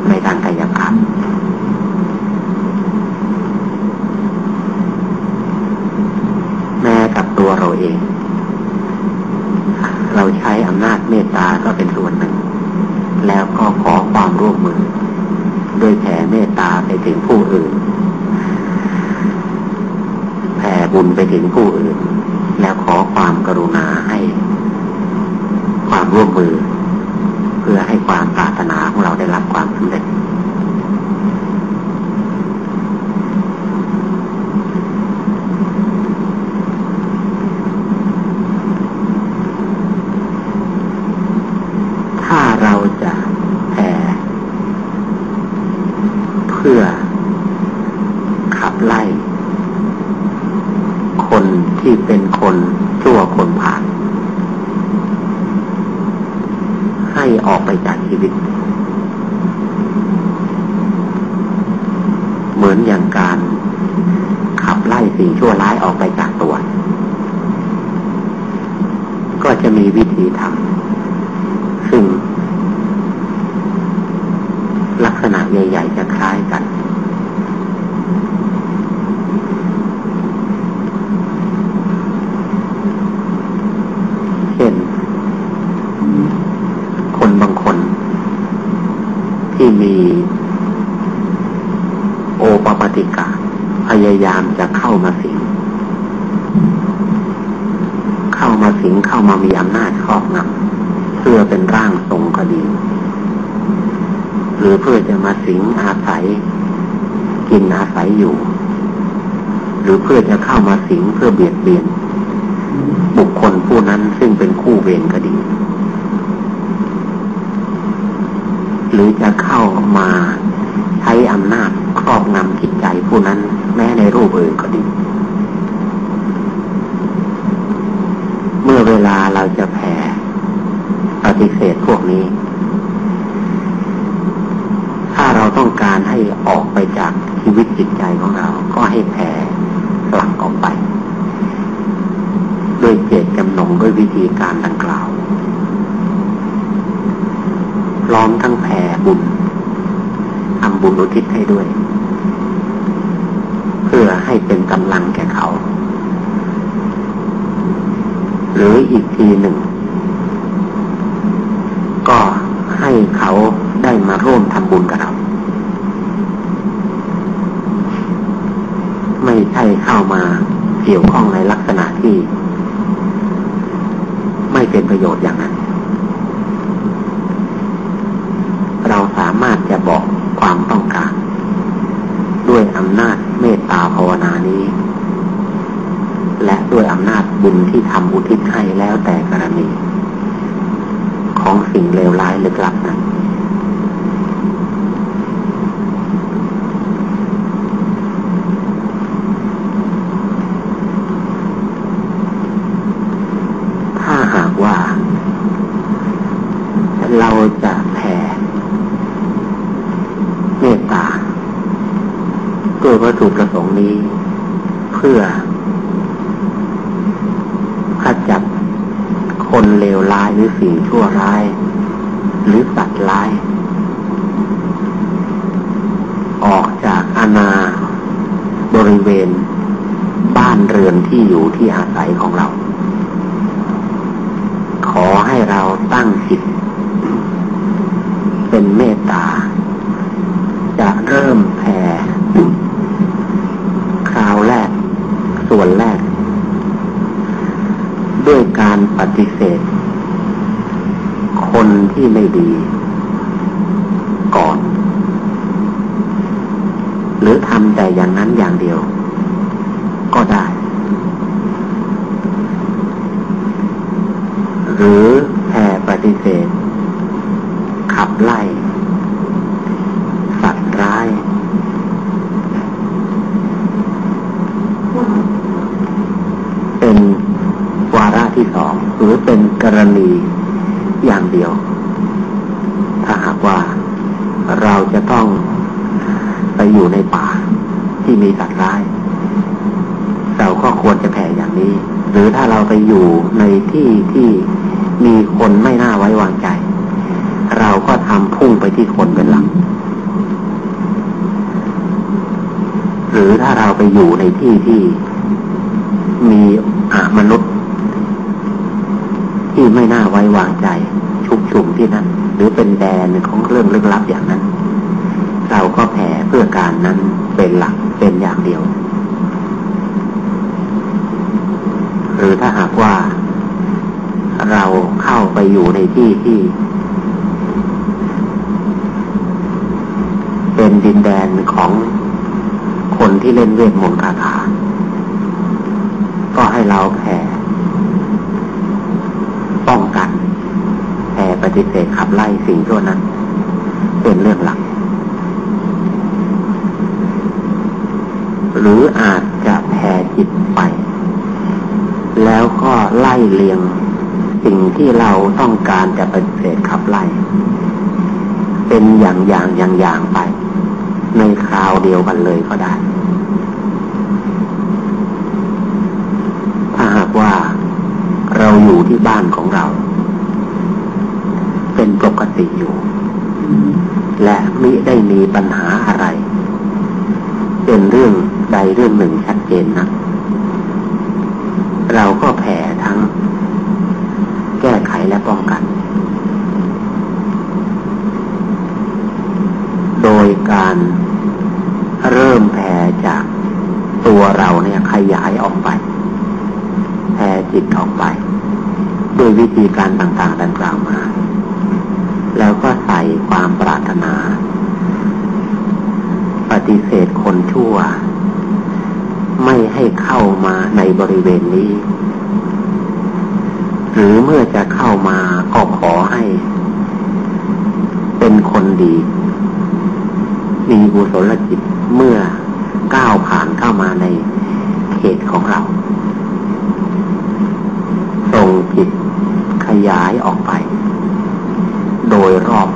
ในการกายกรรมแม้กับตัวเราเอง เราใช้อำนาจเมตตาก็เป็นส่วน มือด้วยแผ่ เมตตาไปถึงผู้อื่น แผ่บุญไปถึงผู้อื่น แล้วขอความกรุณาให้ ความร่วมมือ เพื่อให้ความปรารถนาของเราได้รับความสำเร็จพื่อขับไล่ คนที่เป็นคนชั่วคนผ่าน ให้ออกไปจากชีวิต เหมือนอย่างการขับไล่สิ่งชั่วร้ายออกไปจากตัว ก็จะมีวิธีทำซึ่งลักษณะใหญ่ ๆ จะคล้ายกัน เช่น คนบางคน ที่มีโอปปติกา พยายามจะเข้ามาสิง เข้ามาสิงเข้ามามีอำนาจครอบงำเพื่อเป็นร่างทรงคดีหรือเพื่อจะมา สิงอาศัย กินอาศัยอยู่ หรือเพื่อจะเข้ามาสิงเพื่อเบียดเบียน บุคคลผู้นั้นซึ่งเป็นคู่เวรก็ดี หรือจะเข้ามาใช้อำนาจครอบงำจิตใจผู้นั้นแม้ในรูปอื่นก็ดี เมื่อเวลาเราจะแผ่ปฏิเสธพวกนี้้าเราต้องการให้ออกไปจากชีวิตจิตใจของเรา ก็ให้แผ่หลังออกไป ด้วยเจตจำนงด้วยวิธีการดังกล่าวพร้อมทั้งแผ่บุญทำบุญอุทิศให้ด้วย เพื่อให้เป็นกำลังแก่เขา หรืออีกทีหนึ่ง ก็ให้เขา ได้มาร่วมทำบุญกับเรา ไม่ใช่เข้ามาเกี่ยวข้องในลักษณะที่ ไม่เป็นประโยชน์อย่างนั้น เราสามารถจะบอกความต้องการ ด้วยอำนาจเมตตาภาวนานี้ และด้วยอำนาจบุญที่ทำอุทิศให้แล้วแต่กรณีของสิ่งเลวร้ายลึกลับนั้นเราจะแผ่เมตตาด้วยวัต ถุประสงค์นี้ เพื่อขจัดคนเลวร้ายหรือสิ่งชั่วร้าย หรือสัตว์ร้าย ออกจากอาณาบริเวณบ้านเรือนที่อยู่ที่อาศัยของเรา ขอให้เราตั้งจิตเป็นเมตตา จะเริ่มแผ่คราวแรก ส่วนแรก ด้วยการ ปฏิเสธ คนที่ไม่ดี ก่อน หรือทำแต่อย่างนั้นอย่างเดียว ก็ได้ หรือแผ่ปฏิเสธขับไล่สัตว์ร้าย เป็นวาระที่สองหรือเป็นกรณีอย่างเดียว ถ้าหากว่าเราจะต้องไปอยู่ในป่าที่มีสัตว์ร้าย เราก็ควรจะแผ่อย่างนี้ หรือถ้าเราไปอยู่ใน ที่ที่มีคนไม่น่าไว้วางใจ เราก็ทำพุ่งไปที่คนเป็นหลัก หรือถ้าเราไปอยู่ในที่ที่มีอมนุษย์ ที่ไม่น่าไว้วางใจ ชุกชุมที่นั่น หรือเป็นแดนของเรื่องลึกลับอย่างนั้น พื่อการนั้นเป็นหลักเป็นอย่างเดียว หรือถ้าหากว่า เราเข้าไปอยู่ ในที่ที่ เป็นดินแดนของคนที่เล่นเวทมนต์คาถาก็ให้เราแผ่ป้องกันแผ่ปฏิเสธขับไล่สิ่งทั่วนั้น เป็นเรื่องหลัก หรืออาจจะแผ่จิตไป แล้วก็ไล่เลียง สิ่งที่เราต้องการจะปฏิเสธขับไล่ เป็นอย่างอย่างอย่างอย่างไป ในคราวเดียวกันเลยก็ได้ ถ้าหากว่าเราอยู่ที่บ้านของเรา เป็นปกติอยู่ และมิได้มีปัญหาอะไร เป็นเรื่องใดเรื่องหนึ่งชัดเจนนะเราก็แผ่ แก้ไขและป้องกัน โดยการเริ่มแผ่จากตัวเราเนี่ยขยายออกไป แผ่จิตออกไป ด้วยวิธีการต่างๆดังกล่าวมา แล้วก็ใส่ความปรารถนา ปฏิเสธคนชั่ว ไม่ให้เข้ามาในบริเวณนี้ รือเมื่อจะเข้ามาก็ขอให้ เป็นคนดี มีกุศลจิตเมื่อก้าวผ่านเข้ามาในเขตของเรา ส่งจิตขยายออกไป โดยรอบ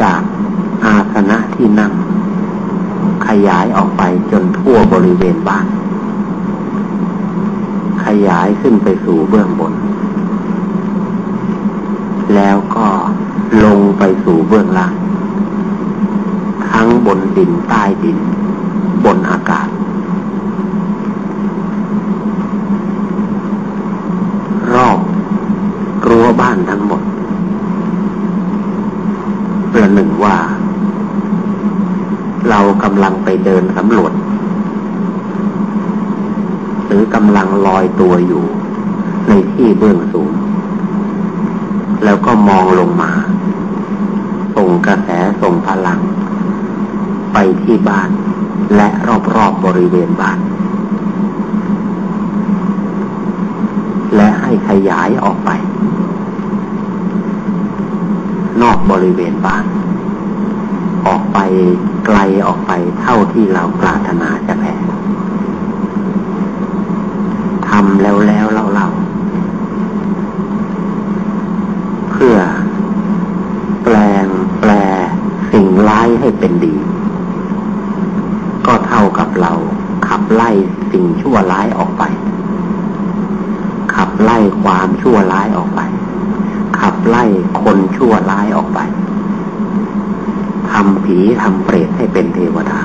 จากอาสนะที่นั่ง ขยายออกไปจนทั่วบริเวณบ้าน ขยายขึ้นไปสู่เบื้องบน แล้วก็ลงไปสู่เบื้องล่าง ทั้งบนดินใต้ดิน บนอากาศ รอบรั้วบ้านทั้งหมดประหนึ่งว่า เรากำลังไปเดินสำรวจ หรือกำลังลอยตัวอยู่ ในที่ เบื้องสูง แล้วก็มองลงมา ส่งกระแสส่งพลัง ไปที่บ้าน และรอบๆบบริเวณบ้าน และให้ขยายออกไป นอกบริเวณบ้าน ออกไปไกลออกไปเท่าที่เราปรารถนาจะแผ่ทำแล้วแล้วเล่าเล่าเพื่อแปลงแปลสิ่งร้าย ให้เป็นดี ก็เท่ากับเรา ขับไล่สิ่งชั่วร้ายออกไป ขับไล่ความชั่วร้ายออกไป ขับไล่คนชั่วร้ายออกไปทำผีทำเปรตให้เป็นเทวดา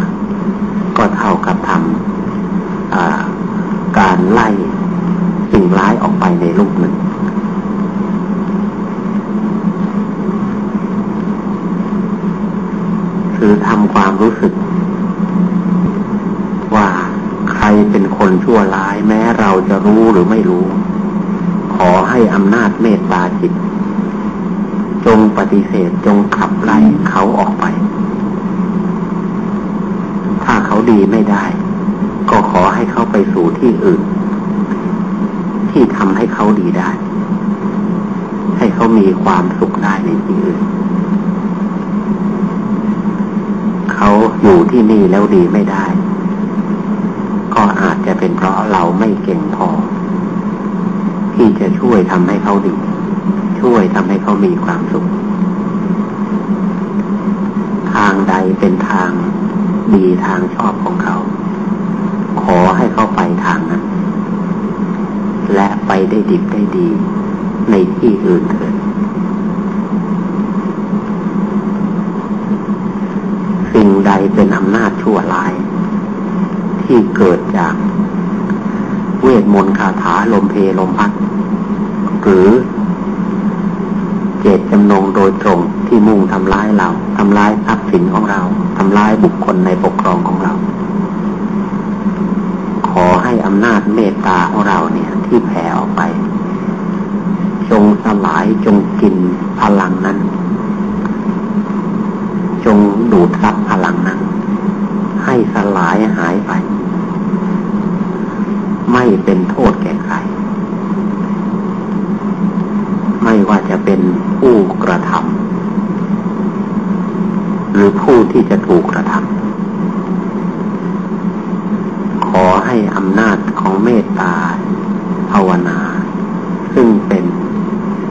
ก็เท่ากับทำการไล่สิ่งร้ายออกไปในรูปหนึ่ง คือทำความรู้สึก ว่าใครเป็นคนชั่วร้ายแม้เราจะรู้หรือไม่รู้ ขอให้อำนาจเมตตาจิต จงปฏิเสธจงขับไล่เขาออกไป ถ้าเขาดีไม่ได้ ก็ขอให้เขาไปสู่ที่อื่น ที่ทำให้เขาดีได้ ให้เขามีความสุขได้ในที่อื่น เขาอยู่ที่นี่แล้วดีไม่ได้ ก็อาจจะเป็นเพราะเราไม่เก่งพอ ที่จะช่วยทำให้เขาดี ช่วยทำให้เขามีความสุข ทางใดเป็นทางดีทางชอบของเขา ขอให้เขาไปทางนั้น และไปได้ดิบได้ดี ในที่อื่นเถิด สิ่ง ใดเป็นอำนาจชั่วร้าย ที่เกิดจากเวทมนต์คาถาลมเพลมพัดหรือเจตจำนงโดยตรงที่มุ่งทำร้ายเราทำร้ายทรัพย์สินของเราทำร้ายบุคคลในปกครองของเรา ขอให้อำนาจเมตตาของเราเนี่ย ที่แผ่ออกไป จงสลายจงกินพลังนั้น จงดูดซับพลังนั้น ให้สลายหายไป ไม่เป็นโทษแก่ใคร ไม่ว่าจะเป็นผู้กระทำหรือผู้ที่จะถูกกระทำขอให้อำนาจของเมตตาภาวนา ซึ่งเป็น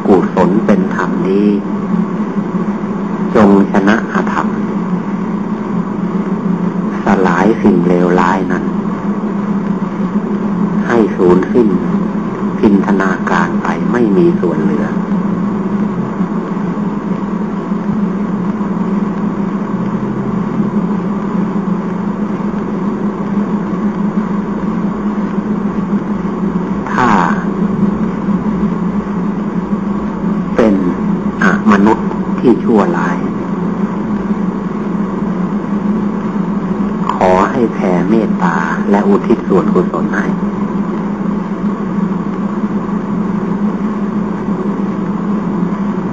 กุศลเป็นธรรมนี้ จงชนะอาธรรม สลาย สิ่งเลวร้ายนั้น ให้สูญสิ้นพินธนาการไปไม่มีส่วนเหลือ ถ้า เป็นอมนุษย์ที่ชั่วร้าย ขอให้แผ่เมตตาและอุทิศส่วนกุศลให้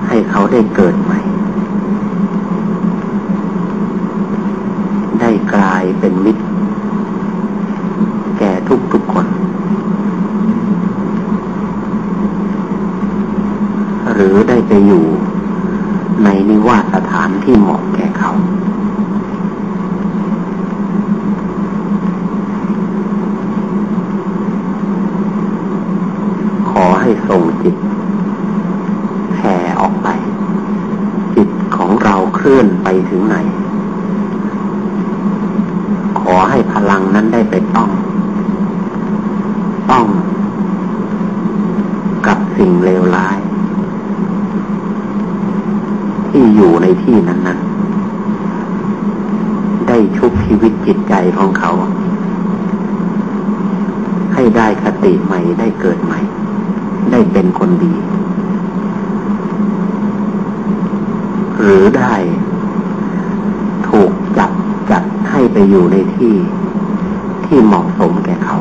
ให้เขาได้เกิดใหม่ ได้กลายเป็นมิตร แก่ทุกทุกๆคน หรือได้ไปอยู่ในนิวาสสถานที่เหมาะแก่เขา ขอให้ส่งจิตแผ่ออกไป จิตของเราเคลื่อนไปถึงไหน ขอให้พลังนั้นได้ไปต้อง ต้อง กับสิ่งเลวร้าย ที่ อยู่ในที่นั้นนั้นได้ชุบชีวิตจิตใจของเขา ให้ได้คติใหม่ได้เกิดใหม่ ได้เป็นคนดี หรือได้ถูกจับจัดให้ไปอยู่ในที่ที่เหมาะสมแก่เขา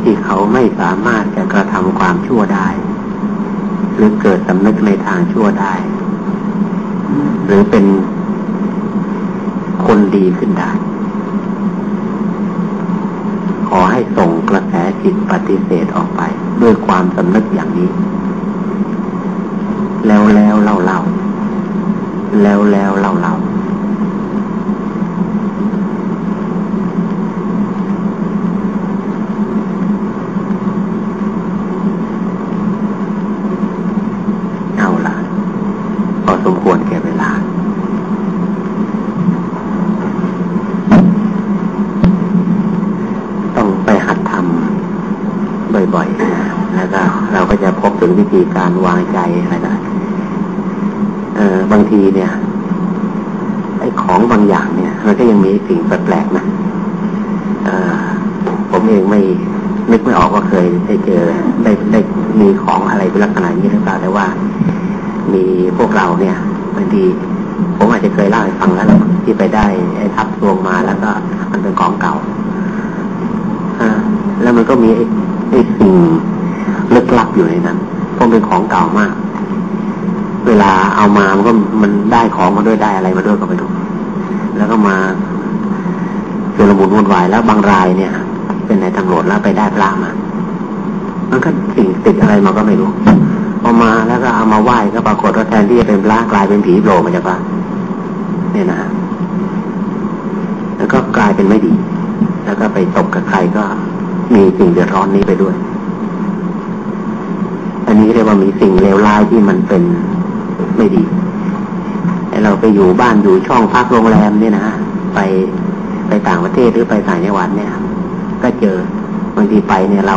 ที่เขาไม่สามารถจะกระทำความชั่วได้ หรือเกิดสำนึกในทางชั่วได้ หรือเป็นคนดีขึ้นได้ ขอให้ส่งกระแสจิตปฏิเสธออกไป ด้วยความสำนึกอย่างนี้ แล้วแล้วเล่าเล่าแล้วแล้วเล่าเล่าเอาล่ะ พอสมควรแก่เวลา ต้องไปหัดทำบ่อยๆนะแล้วก็เราก็จะพบถึงวิ ธีการวางใจอะไรนะเออบางทีเนี่ยไอ้ของบางอย่างเนี่ยมันก็ยังมีสิ่งแปลกๆนะเออผมเองไม่นึกไม่ออกว่าเคยได้เจอได้ได้มีของอะไรเป็นลักษณะนี้หรือเปล่าแต่ว่า มีพวกเราเนี่ยบางทีผมอาจจะเคยเล่าให้ฟังแล้วที่ไปได้ไอ้ทับทวงมาแล้วก็มันเป็นของเก่าอ่าแล้วมันก็มีไอ้ไอ้สิ่งลึกลับอยู่ในนั้น เพราะเป็นของเก่ามาก เวลาเอามามันก็มันได้ของมาด้วยได้อะไรมาด้วยก็ไม่รู้แล้วก็มาเจอระมุนวุ่นวายแล้วบางรายเนี่ย เป็นนายตำรวจแล้วไปได้พระมามันก็สิ่งติดอะไรมาก็ไม่รู้พอมาแล้วก็เอามาไหว้ก็ปรากฏว่าแทนที่จะเป็นพระกลายเป็นผีโผล่มาจากพระเนี่ยนะแล้วก็กลายเป็นไม่ดี แล้วก็ไปตกกับใครก็มีสิ่งเดือดร้อนนี้ไปด้วย อันนี้เรียกว่า มีสิ่งเลวร้ายที่มันเป็นไม่ดีไอเราไปอยู่บ้านอยู่ช่องพักโรงแรมเนี่ยนะไปไปต่างประเทศหรือไปต่างจังหวัดเนี่ย ก็เจอบางทีไปเนี่ยเรา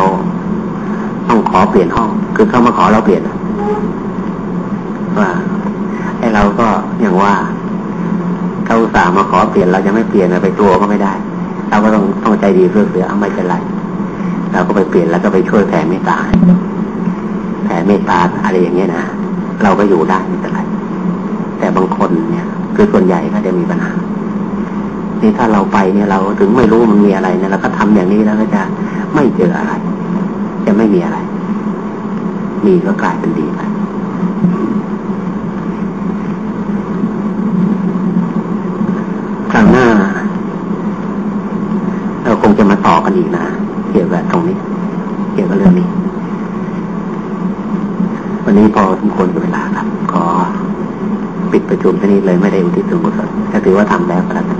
ต้องขอเปลี่ยนห้อง คือเขามาขอเราเปลี่ยนว่าไอเราก็อย่างว่าเขาสามาขอเปลี่ยนเราจะไม่เปลี่ยนไปกลัวก็ไม่ได้ เราก็ต้องต้องใจดีเพื่อเสือไม่เป็นไรเราก็ไปเปลี่ยนแล้วก็ไปช่วยแผ่เมตตา ให้แผ่เมตตาอะไรอย่างเงี้ยนะเราก็อยู่ได้ไม่เป็นไรแต่บางคนเนี่ย คือส่วนใหญ่ก็จะมีปัญหานี่ถ้าเราไปเนี่ยเราถึงไม่รู้มันมีอะไรเนี่ยเราก็ทำอย่างนี้แล้วก็จะไม่เจออะไร จะไม่มีอะไร มีก็กลายเป็นดีไปคราวหน้า เราคงจะมาต่อกันอีกนะ เกี่ยวกับตรงนี้ เกี่ยวกับเรื่องนี้ วันนี้พอทุกคนกับเวลาครับขอปิดประชุมที่นี้เลยไม่ได้อุทิศส่วนกุศลก็ถือว่าทำแล้วก็แล้วกัน